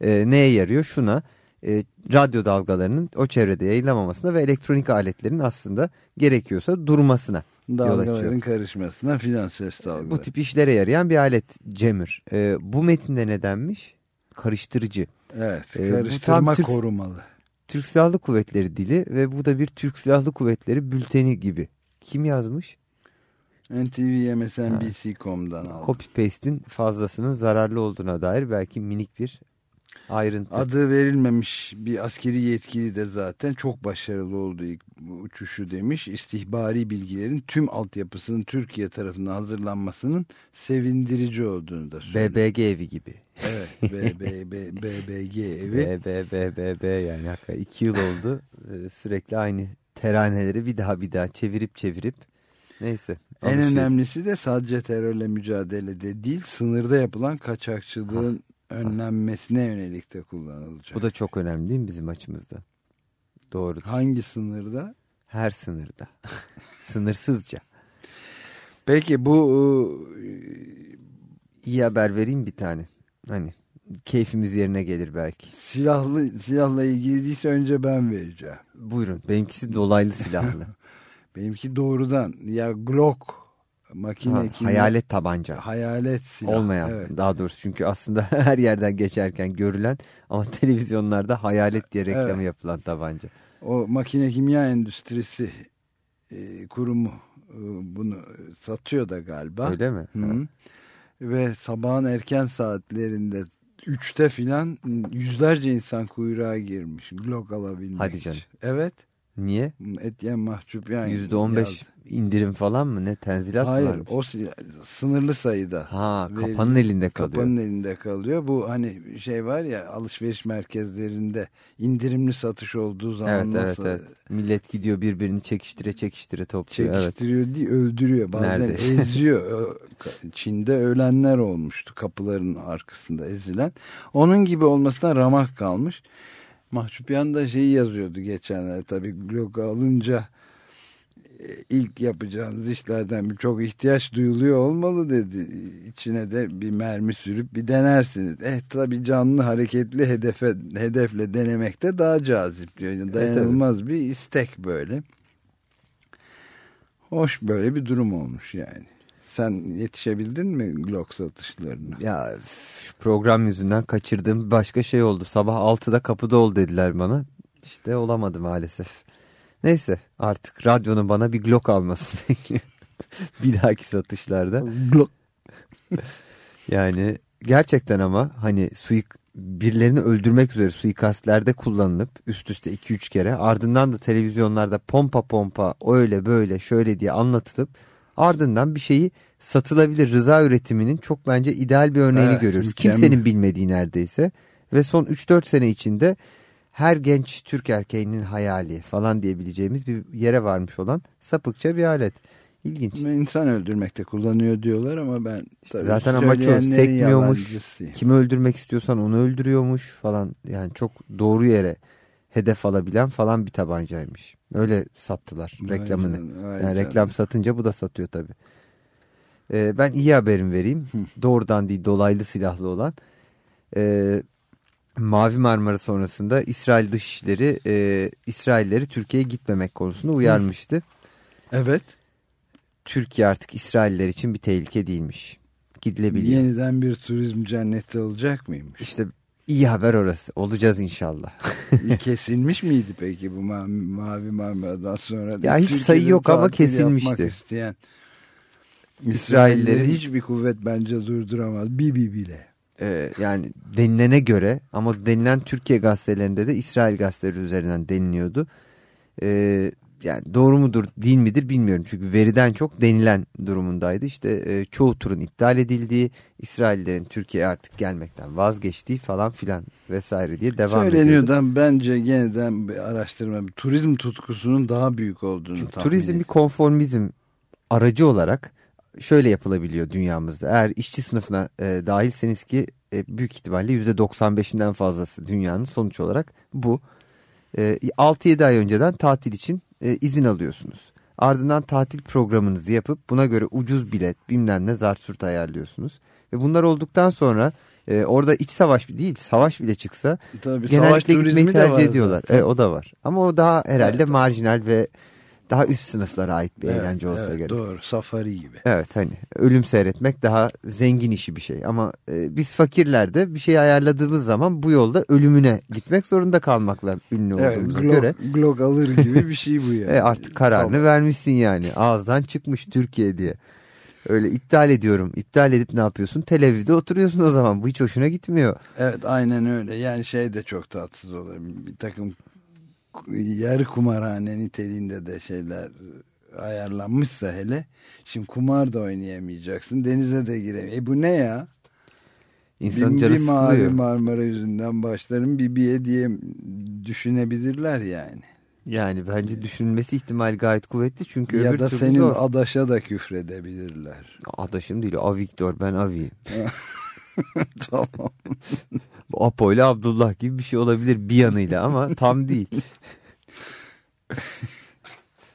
E, neye yarıyor? Şuna e, radyo dalgalarının o çevrede yayılamamasına ve elektronik aletlerin aslında gerekiyorsa durmasına. Dalgaların karışmasına filan ses dalgaları. Bu tip işlere yarayan bir alet jammer. Ee, bu metinde ne denmiş? Karıştırıcı. Evet karıştırma tam Türk- korumalı. Türk Silahlı Kuvvetleri dili ve bu da bir Türk Silahlı Kuvvetleri bülteni gibi. Kim yazmış? NTV MSNBC.com'dan aldım. Copy paste'in fazlasının zararlı olduğuna dair belki minik bir ayrıntı. Adı verilmemiş bir askeri yetkili de zaten çok başarılı olduğu ilk uçuşu demiş. İstihbari bilgilerin tüm altyapısının Türkiye tarafından hazırlanmasının sevindirici olduğunu da söylüyor. BBG evi gibi. Evet BBG evi. BBBBB yani hakikaten iki yıl oldu. Ee, sürekli aynı teraneleri bir daha bir daha çevirip çevirip neyse. En alışırız. önemlisi de sadece terörle mücadelede değil sınırda yapılan kaçakçılığın önlenmesine yönelik de kullanılacak. Bu da çok önemli değil mi bizim açımızdan? Doğru. Hangi sınırda? Her sınırda. <laughs> Sınırsızca. Peki bu İyi haber vereyim bir tane. Hani keyfimiz yerine gelir belki. silahlı silahla ilgili değilse önce ben vereceğim. Buyurun. Benimkisi dolaylı silahlı. <laughs> Benimki doğrudan ya Glock makine Ha, kimya- hayalet tabanca. hayalet silah. Olmayan Evet. daha doğrusu çünkü aslında <laughs> her yerden geçerken görülen ama <laughs> televizyonlarda hayalet diye reklamı Evet. yapılan tabanca. O makine kimya endüstrisi e, kurumu e, bunu satıyor da galiba. Öyle mi? Hı. Ve sabahın erken saatlerinde üçte filan yüzlerce insan kuyruğa girmiş. Glock alabilmek Hadi için. canım. Evet. Niye? Etyen mahcup yani. %15 yazdı. indirim falan mı? Ne tenzilat Hayır varmış? o si- sınırlı sayıda. Ha Verili- kapanın elinde kalıyor. Kapanın elinde kalıyor. Bu hani şey var ya alışveriş merkezlerinde indirimli satış olduğu zaman Evet evet nasıl evet. Millet gidiyor birbirini çekiştire çekiştire topluyor. Evet. çekiştiriyor değil öldürüyor. Bazen Neredeyse. <laughs> eziyor. Çin'de ölenler olmuştu kapıların arkasında ezilen. Onun gibi olmasına ramak kalmış. Mahçupyan da şeyi yazıyordu geçenlerde tabii Glock alınca e, ilk yapacağınız işlerden bir çok ihtiyaç duyuluyor olmalı dedi. İçine de bir mermi sürüp bir denersiniz. Eh tabii canlı hareketli hedefe hedefle denemek de daha cazip diyor. Yani Dayanılmaz bir istek böyle. Hoş böyle bir durum olmuş yani. Sen yetişebildin mi Glock satışlarına? Ya şu program yüzünden kaçırdığım başka şey oldu. Sabah 6'da kapıda ol dediler bana. İşte olamadı maalesef. Neyse artık radyonun bana bir Glock almasını <laughs> bekliyorum. bir dahaki satışlarda. Glock. <laughs> Yani gerçekten ama hani suik birilerini öldürmek üzere suikastlerde kullanılıp üst üste 2-3 kere ardından da televizyonlarda pompa pompa öyle böyle şöyle diye anlatılıp Ardından bir şeyi satılabilir rıza üretiminin çok bence ideal bir örneğini Evet, görüyoruz. mükemmel. Kimsenin bilmediği neredeyse ve son 3-4 sene içinde her genç Türk erkeğinin hayali falan diyebileceğimiz bir yere varmış olan sapıkça bir alet. İlginç. İnsan öldürmekte kullanıyor diyorlar ama ben tabii Zaten amaç o sekmiyormuş. Kimi öldürmek istiyorsan onu öldürüyormuş falan. Yani çok doğru yere hedef alabilen falan bir tabancaymış. Öyle sattılar reklamını. canına, vay yani reklam satınca bu da satıyor tabii. Ee, ben iyi haberim vereyim. Doğrudan değil dolaylı silahlı olan. Ee, Mavi Marmara sonrasında İsrail Dışişleri e, İsrailleri Türkiye'ye gitmemek konusunda uyarmıştı. Evet. Türkiye artık İsrailler için bir tehlike değilmiş. Gidilebiliyor. Yeniden bir turizm cenneti olacak mıymış? İşte iyi haber orası. Olacağız inşallah. <laughs> Kesilmiş miydi peki bu ma Mavi Marmara'dan sonra? Ya hiç Türkiye'de sayı yok ama kesilmişti. isteyen İsrailleri hiçbir kuvvet bence durduramaz. Bibi bile. Ee, yani denilene göre ama denilen Türkiye gazetelerinde de İsrail gazeteleri üzerinden deniliyordu. Ee, yani doğru mudur değil midir bilmiyorum. Çünkü veriden çok denilen durumundaydı. İşte e, çoğu turun iptal edildiği, İsraillerin Türkiye'ye artık gelmekten vazgeçtiği falan filan vesaire diye devam Söyleniyor ediyordu. da bence yeniden bir araştırma, bir turizm tutkusunun daha büyük olduğunu Çünkü tahmin turizm bir ediyorum. konformizm aracı olarak şöyle yapılabiliyor dünyamızda. Eğer işçi sınıfına e, dahilseniz ki e, büyük ihtimalle %95'inden fazlası dünyanın sonuç olarak bu. E, 6-7 ay önceden tatil için e, izin alıyorsunuz. Ardından tatil programınızı yapıp buna göre ucuz bilet bilmem ne zart surt ayarlıyorsunuz. Ve bunlar olduktan sonra e, orada iç savaş değil savaş bile çıksa Tabii, savaş genellikle turizmi gitmeyi tercih ediyorlar. E, o da var. Ama o daha herhalde Evet. marjinal ve daha üst sınıflara ait bir Evet, eğlence olsa evet, gerek. Doğru, safari gibi. Evet hani ölüm seyretmek daha zengin işi bir şey ama e, biz fakirler de bir şey ayarladığımız zaman bu yolda ölümüne gitmek zorunda kalmakla ünlü Evet, olduğumuza glog, göre glog alır gibi bir şey bu <laughs> yani. e, artık kararını Tamam. vermişsin yani ağızdan çıkmış Türkiye diye. Öyle iptal ediyorum. İptal edip ne yapıyorsun? Tel Aviv'de oturuyorsun o zaman. Bu hiç hoşuna gitmiyor. Evet aynen öyle. Yani şey de çok tatsız olur. Bir takım yer kumarhane niteliğinde de şeyler ayarlanmışsa hele. Şimdi kumar da oynayamayacaksın. Denize de giremeyeceksin. E bu ne ya? İnsanın bir, canı bir sıkılıyor. Marmara yüzünden başlarım bir biye diye düşünebilirler yani. Yani bence düşünülmesi ihtimali gayet kuvvetli. Çünkü ya öbür da senin zor. adaşa da küfredebilirler. Adaşım değil o Victor ben Avi. <laughs> <laughs> tamam. Apo ile Abdullah gibi bir şey olabilir bir yanıyla ama tam değil.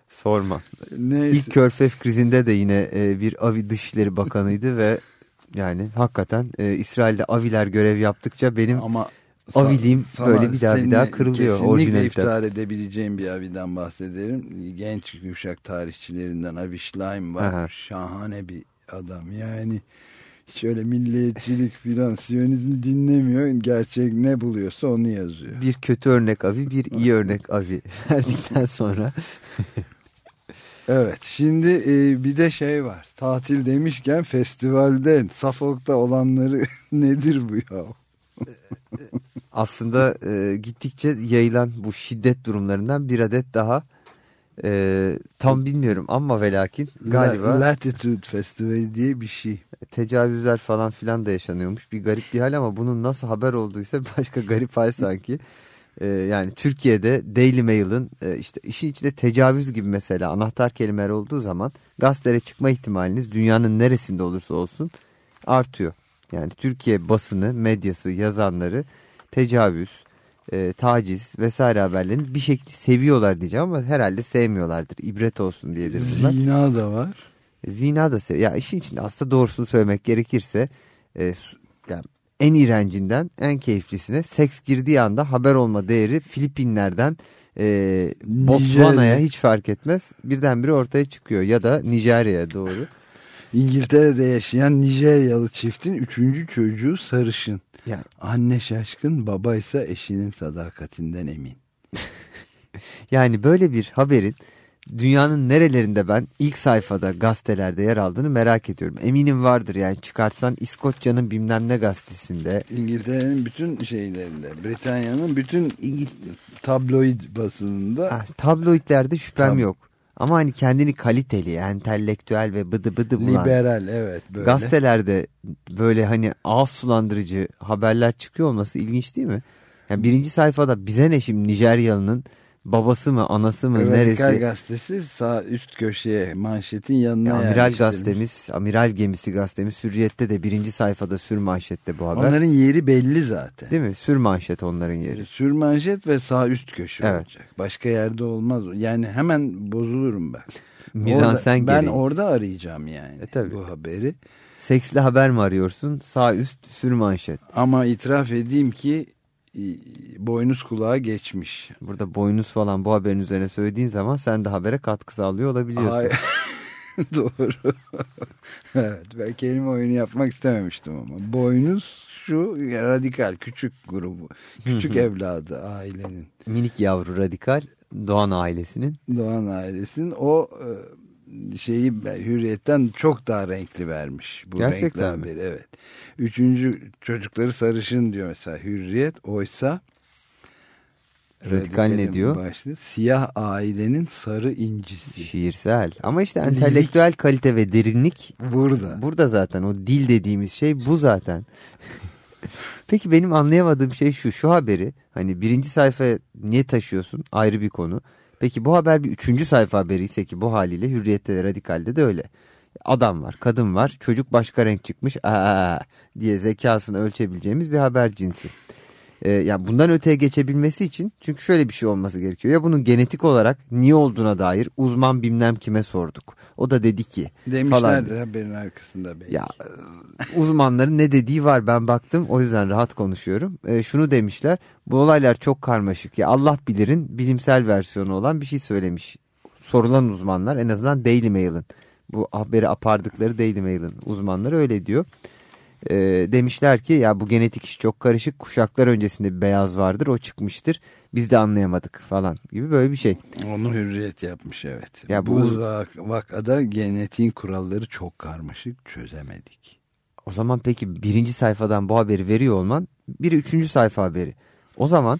Sorma. Neyse. İlk Körfez krizinde de yine e, bir Avi Dışişleri Bakanıydı ve yani hakikaten e, İsrail'de Aviler görev yaptıkça benim Ama Aviliğim sana- böyle bir daha bir daha kırılıyor. Kesinlikle iftihar edebileceğim bir aviden bahsedelim. Genç kuşak tarihçilerinden Avi Schleim var. Aha. Şahane bir adam. Yani hiç öyle milliyetçilik filan siyonizm dinlemiyor. Gerçek ne buluyorsa onu yazıyor. Bir kötü örnek Avi bir iyi örnek Avi <laughs> verdikten sonra <laughs> Evet şimdi e, bir de şey var. Tatil demişken festivalde Suffolk'ta olanları <laughs> nedir bu ya? aslında e, gittikçe yayılan bu şiddet durumlarından bir adet daha e, tam bilmiyorum ama ve lakin galiba La- Latitude Festivali diye bir şey. Tecavüzler falan filan da yaşanıyormuş. Bir garip bir hal ama bunun nasıl haber olduysa <laughs> başka garip hal sanki. Ee, yani Türkiye'de Daily Mail'ın e, işte işin içinde tecavüz gibi mesela anahtar kelimeler olduğu zaman gazetelere çıkma ihtimaliniz dünyanın neresinde olursa olsun artıyor. Yani Türkiye basını, medyası, yazanları tecavüz, e, taciz vesaire haberlerini bir şekilde seviyorlar diyeceğim ama herhalde sevmiyorlardır. İbret olsun diyedir bunlar. Zina da var. Zina da sev. Ya işin içinde aslında doğrusunu söylemek gerekirse e, yani en iğrencinden en keyiflisine seks girdiği anda haber olma değeri Filipinler'den e, Botswana'ya hiç fark etmez. Birdenbire ortaya çıkıyor ya da Nijerya'ya doğru. İngiltere'de yaşayan Nijeryalı çiftin üçüncü çocuğu sarışın. Yani, Anne şaşkın, baba ise eşinin sadakatinden emin. <laughs> yani böyle bir haberin dünyanın nerelerinde ben ilk sayfada gazetelerde yer aldığını merak ediyorum. Eminim vardır yani çıkarsan İskoçya'nın bilmem ne gazetesinde İngiltere'nin bütün şeylerinde, Britanya'nın bütün İngil tabloid basınında Ah, tabloidlerde şüphem Tab- yok. Ama hani kendini kaliteli, entelektüel ve bıdı bıdı bulan Liberal evet böyle. gazetelerde böyle hani ağız sulandırıcı haberler çıkıyor olması ilginç değil mi? Yani birinci sayfada bize ne şimdi Nijeryalı'nın babası mı anası mı Radikal neresi? gazetesi sağ üst köşeye manşetin yanına Ya, Amiral gazetemiz, Amiral gemisi gazetemiz Hürriyet'te de birinci sayfada sür manşette bu haber. Onların yeri belli zaten. Değil mi? Sür manşet onların yeri. Sür manşet ve sağ üst köşe Evet. olacak. Başka yerde olmaz. Yani hemen bozulurum ben. <laughs> Mizansen Orada- Ben gereği. orada arayacağım yani E, tabii. bu haberi. Seksli haber mi arıyorsun? Sağ üst sür manşet. Ama itiraf edeyim ki e, boynuz kulağa geçmiş. Burada boynuz falan bu haberin üzerine söylediğin zaman sen de habere katkı sağlıyor olabiliyorsun. Ay- <laughs> Doğru. evet ben kelime oyunu yapmak istememiştim ama. Boynuz şu radikal küçük grubu. Küçük evladı ailenin. Minik yavru radikal Doğan ailesinin. Doğan ailesinin o e, şeyi hürriyetten çok daha renkli vermiş. Bu Gerçekten mi? haberi, evet. Üçüncü çocukları sarışın diyor mesela hürriyet. Oysa Radikal ne diyor? Başlığı, siyah ailenin sarı incisi. Şiirsel. Ama işte entelektüel kalite ve derinlik Burada. burada zaten. O dil dediğimiz şey bu zaten. <laughs> Peki benim anlayamadığım şey şu. Şu haberi hani birinci sayfaya niye taşıyorsun ayrı bir konu. Peki bu haber bir üçüncü sayfa haberi ise ki bu haliyle hürriyette de radikalde de öyle. Adam var, kadın var, çocuk başka renk çıkmış aa diye zekasını ölçebileceğimiz bir haber cinsi. Ee, yani bundan öteye geçebilmesi için çünkü şöyle bir şey olması gerekiyor. Ya bunun genetik olarak niye olduğuna dair uzman bilmem kime sorduk. O da dedi ki falan. Demişlerdir haberin arkasında belki. Ya e, uzmanların ne dediği var ben baktım o yüzden rahat konuşuyorum. E, şunu demişler bu olaylar çok karmaşık ya Allah bilir'in bilimsel versiyonu olan bir şey söylemiş. Sorulan uzmanlar en azından Daily Mail'in bu haberi apardıkları Daily Mail'in uzmanları öyle diyor. E, demişler ki ya bu genetik iş çok karışık kuşaklar öncesinde bir beyaz vardır o çıkmıştır biz de anlayamadık falan gibi böyle bir şey. Onu hürriyet yapmış evet. Ya bu bu vak- vakada genetiğin kuralları çok karmaşık çözemedik. O zaman peki birinci sayfadan bu haberi veriyor olman biri üçüncü sayfa haberi. O zaman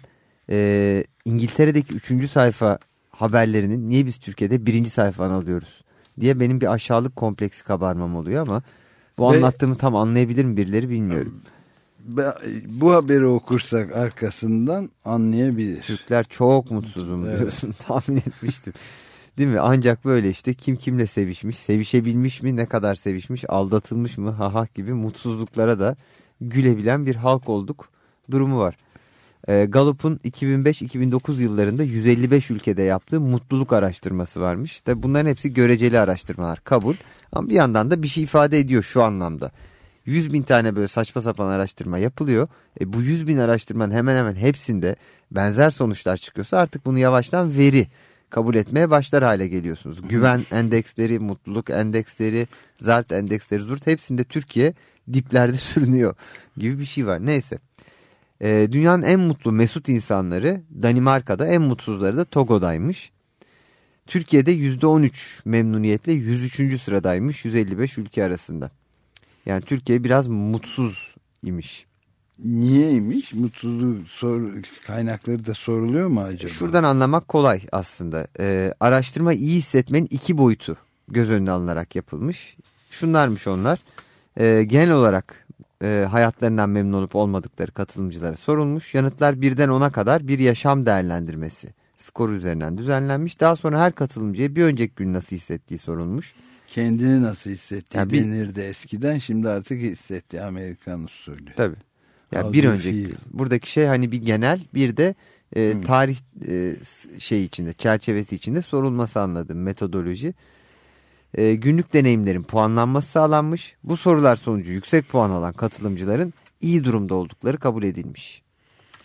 e, İngiltere'deki üçüncü sayfa haberlerinin niye biz Türkiye'de birinci sayfadan alıyoruz diye benim bir aşağılık kompleksi kabarmam oluyor ama bu Ve- anlattığımı tam anlayabilir mi birileri bilmiyorum. Bu haberi okursak arkasından anlayabilir. Türkler çok mutsuzum Evet. diyorsun <laughs> tahmin etmiştim. Değil mi? Ancak böyle işte kim kimle sevişmiş, sevişebilmiş mi, ne kadar sevişmiş, aldatılmış mı, haha gibi mutsuzluklara da gülebilen bir halk olduk durumu var. Ee, Gallup'un 2005-2009 yıllarında 155 ülkede yaptığı mutluluk araştırması varmış. Tabi bunların hepsi göreceli araştırmalar kabul. Ama bir yandan da bir şey ifade ediyor şu anlamda. 100 bin tane böyle saçma sapan araştırma yapılıyor. E, bu 100 bin araştırmanın hemen hemen hepsinde benzer sonuçlar çıkıyorsa artık bunu yavaştan veri kabul etmeye başlar hale geliyorsunuz. Güven endeksleri, mutluluk endeksleri, zart endeksleri, zurt hepsinde Türkiye diplerde <laughs> sürünüyor gibi bir şey var. Neyse. E, dünyanın en mutlu mesut insanları Danimarka'da en mutsuzları da Togo'daymış. Türkiye'de %13 memnuniyetle 103. sıradaymış 155 ülke arasında. Yani Türkiye biraz mutsuz imiş. Niyeymiş? Mutsuzluk sor, kaynakları da soruluyor mu acaba? Şuradan anlamak kolay aslında. Ee, araştırma iyi hissetmenin iki boyutu göz önüne alınarak yapılmış. Şunlarmış onlar. Ee, genel olarak e, hayatlarından memnun olup olmadıkları katılımcılara sorulmuş. Yanıtlar birden ona kadar bir yaşam değerlendirmesi skoru üzerinden düzenlenmiş. Daha sonra her katılımcıya bir önceki gün nasıl hissettiği sorulmuş. Kendini nasıl hissettiği Ya bir- denirdi eskiden. Şimdi artık hissetti Amerikan usulü. Tabii. Yani bir önceki fiil. Buradaki şey hani bir genel bir de e, Hmm. tarih e, şey içinde çerçevesi içinde sorulması anladım metodoloji. E, günlük deneyimlerin puanlanması sağlanmış. Bu sorular sonucu yüksek puan alan katılımcıların iyi durumda oldukları kabul edilmiş.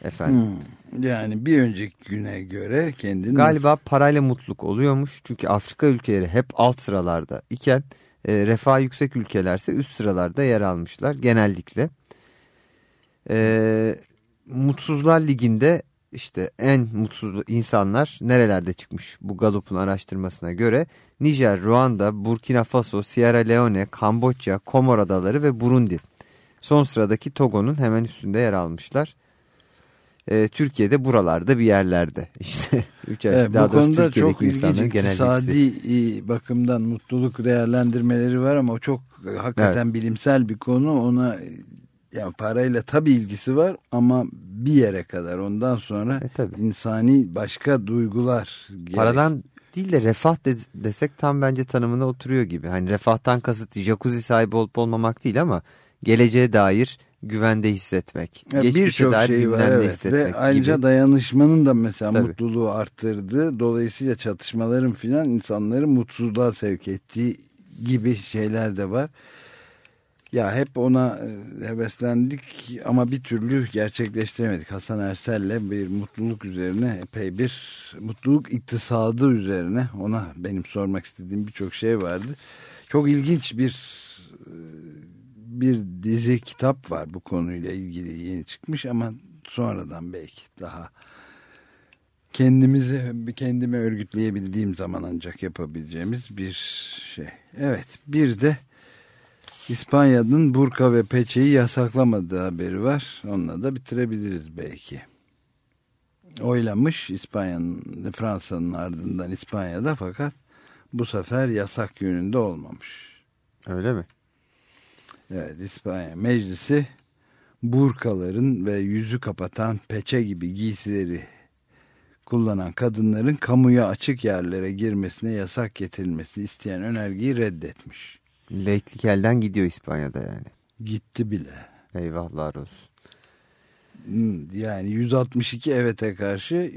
Efendim. Hmm. Yani bir önceki güne göre kendini Galiba parayla mutluluk oluyormuş. Çünkü Afrika ülkeleri hep alt sıralarda iken e, refah yüksek ülkelerse üst sıralarda yer almışlar genellikle. E, Mutsuzlar Ligi'nde işte en mutsuz insanlar nerelerde çıkmış bu Gallup'un araştırmasına göre Nijer, Ruanda, Burkina Faso, Sierra Leone, Kamboçya, Komor Adaları ve Burundi. Son sıradaki Togo'nun hemen üstünde yer almışlar. E, Türkiye'de buralarda bir yerlerde <laughs> işte. Üç yaş, Evet, daha doğrusu Türkiye'deki çok insanların genel iktisadi e, bakımdan mutluluk değerlendirmeleri var ama o çok e, hakikaten bilimsel bir konu. Ona e, yani parayla tabii ilgisi var ama bir yere kadar ondan sonra E, tabii. insani başka duygular gerek- Paradan değil de refah de- desek tam bence tanımına oturuyor gibi. Hani refahtan kasıt jacuzzi sahibi olup olmamak değil ama geleceğe dair güvende hissetmek. Ya geçmişe Birçok şey var evet ve ayrıca gibi. dayanışmanın da mesela Tabii. mutluluğu arttırdığı dolayısıyla çatışmaların filan insanları mutsuzluğa sevk ettiği gibi şeyler de var. Ya hep ona e, heveslendik ama bir türlü gerçekleştiremedik. Hasan Ersel'le bir mutluluk üzerine epey bir mutluluk iktisadı üzerine ona benim sormak istediğim birçok şey vardı. Çok ilginç bir e, bir dizi kitap var bu konuyla ilgili yeni çıkmış ama sonradan belki daha kendimizi kendime örgütleyebildiğim zaman ancak yapabileceğimiz bir şey. Evet bir de İspanya'nın burka ve peçeyi yasaklamadığı haberi var. Onunla da bitirebiliriz belki. Oylamış İspanya'nın Fransa'nın ardından İspanya'da fakat bu sefer yasak yönünde olmamış. Öyle mi? Evet İspanya Meclisi burkaların ve yüzü kapatan peçe gibi giysileri kullanan kadınların kamuya açık yerlere girmesine yasak getirilmesini isteyen önergeyi reddetmiş. Laiklik elden gidiyor İspanya'da yani. Gitti bile. Eyvahlar olsun. Hmm, Yani 162 evete karşı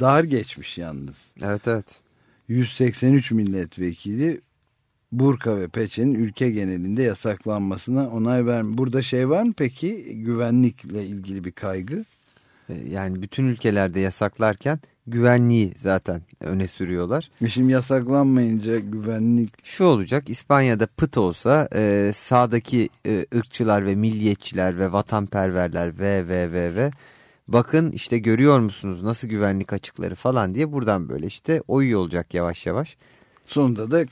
dar geçmiş yalnız. Evet evet. 183 milletvekili burka ve peçenin ülke genelinde yasaklanmasına onay vermiş. Burada şey var mı peki güvenlikle ilgili bir kaygı? E, Yani bütün ülkelerde yasaklarken güvenliği zaten öne sürüyorlar. Şimdi yasaklanmayınca güvenlik Şu olacak İspanya'da pıt olsa e, sağdaki e, ırkçılar ve milliyetçiler ve vatanperverler ve ve ve ve bakın işte görüyor musunuz nasıl güvenlik açıkları falan diye buradan böyle işte oyuyor olacak yavaş yavaş. Sonunda da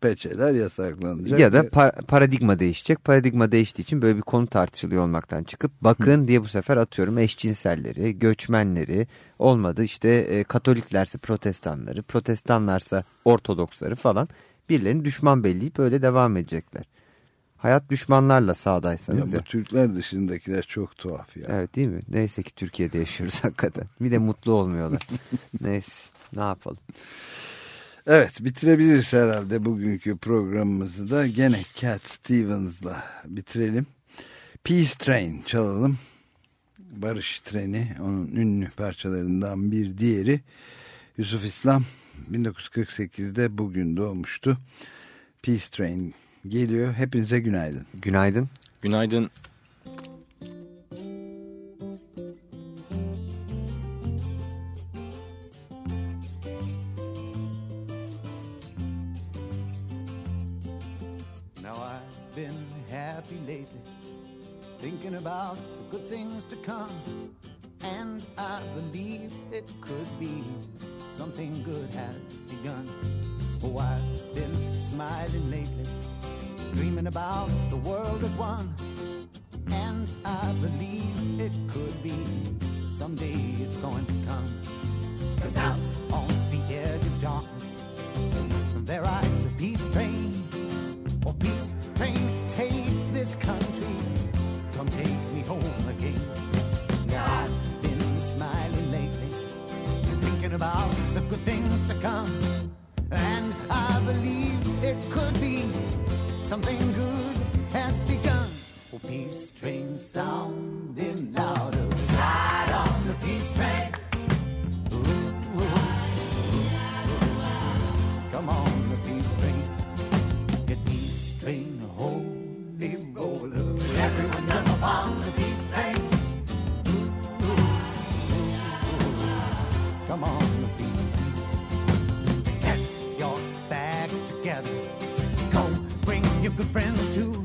peçeler yasaklanacak. Ya da par- paradigma değişecek. Paradigma değiştiği için böyle bir konu tartışılıyor olmaktan çıkıp bakın diye bu sefer atıyorum eşcinselleri, göçmenleri olmadı işte e, Katoliklerse protestanları, protestanlarsa ortodoksları falan birilerini düşman belleyip öyle devam edecekler. Hayat düşmanlarla sağdaysanız ya. bu Türkler dışındakiler çok tuhaf ya. Evet değil mi? Neyse ki Türkiye'de yaşıyoruz <laughs> hakikaten. Bir de mutlu olmuyorlar. <laughs> Neyse ne yapalım. Evet bitirebiliriz herhalde bugünkü programımızı da gene Cat Stevens'la bitirelim. Peace Train çalalım. Barış Treni onun ünlü parçalarından bir diğeri. Yusuf İslam 1948'de bugün doğmuştu. Peace Train geliyor. Hepinize günaydın. Günaydın. Günaydın. Thinking about the good things to come. And I believe it could be something good has begun. Oh, I've been smiling lately, dreaming about the world as one. And I believe it could be someday it's going to come. Cause out on the edge of darkness, there rides a peace train. It could be something good has begun. Oh, peace train sounding louder. Together. Bring your good friends too.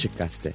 Açık Gazete.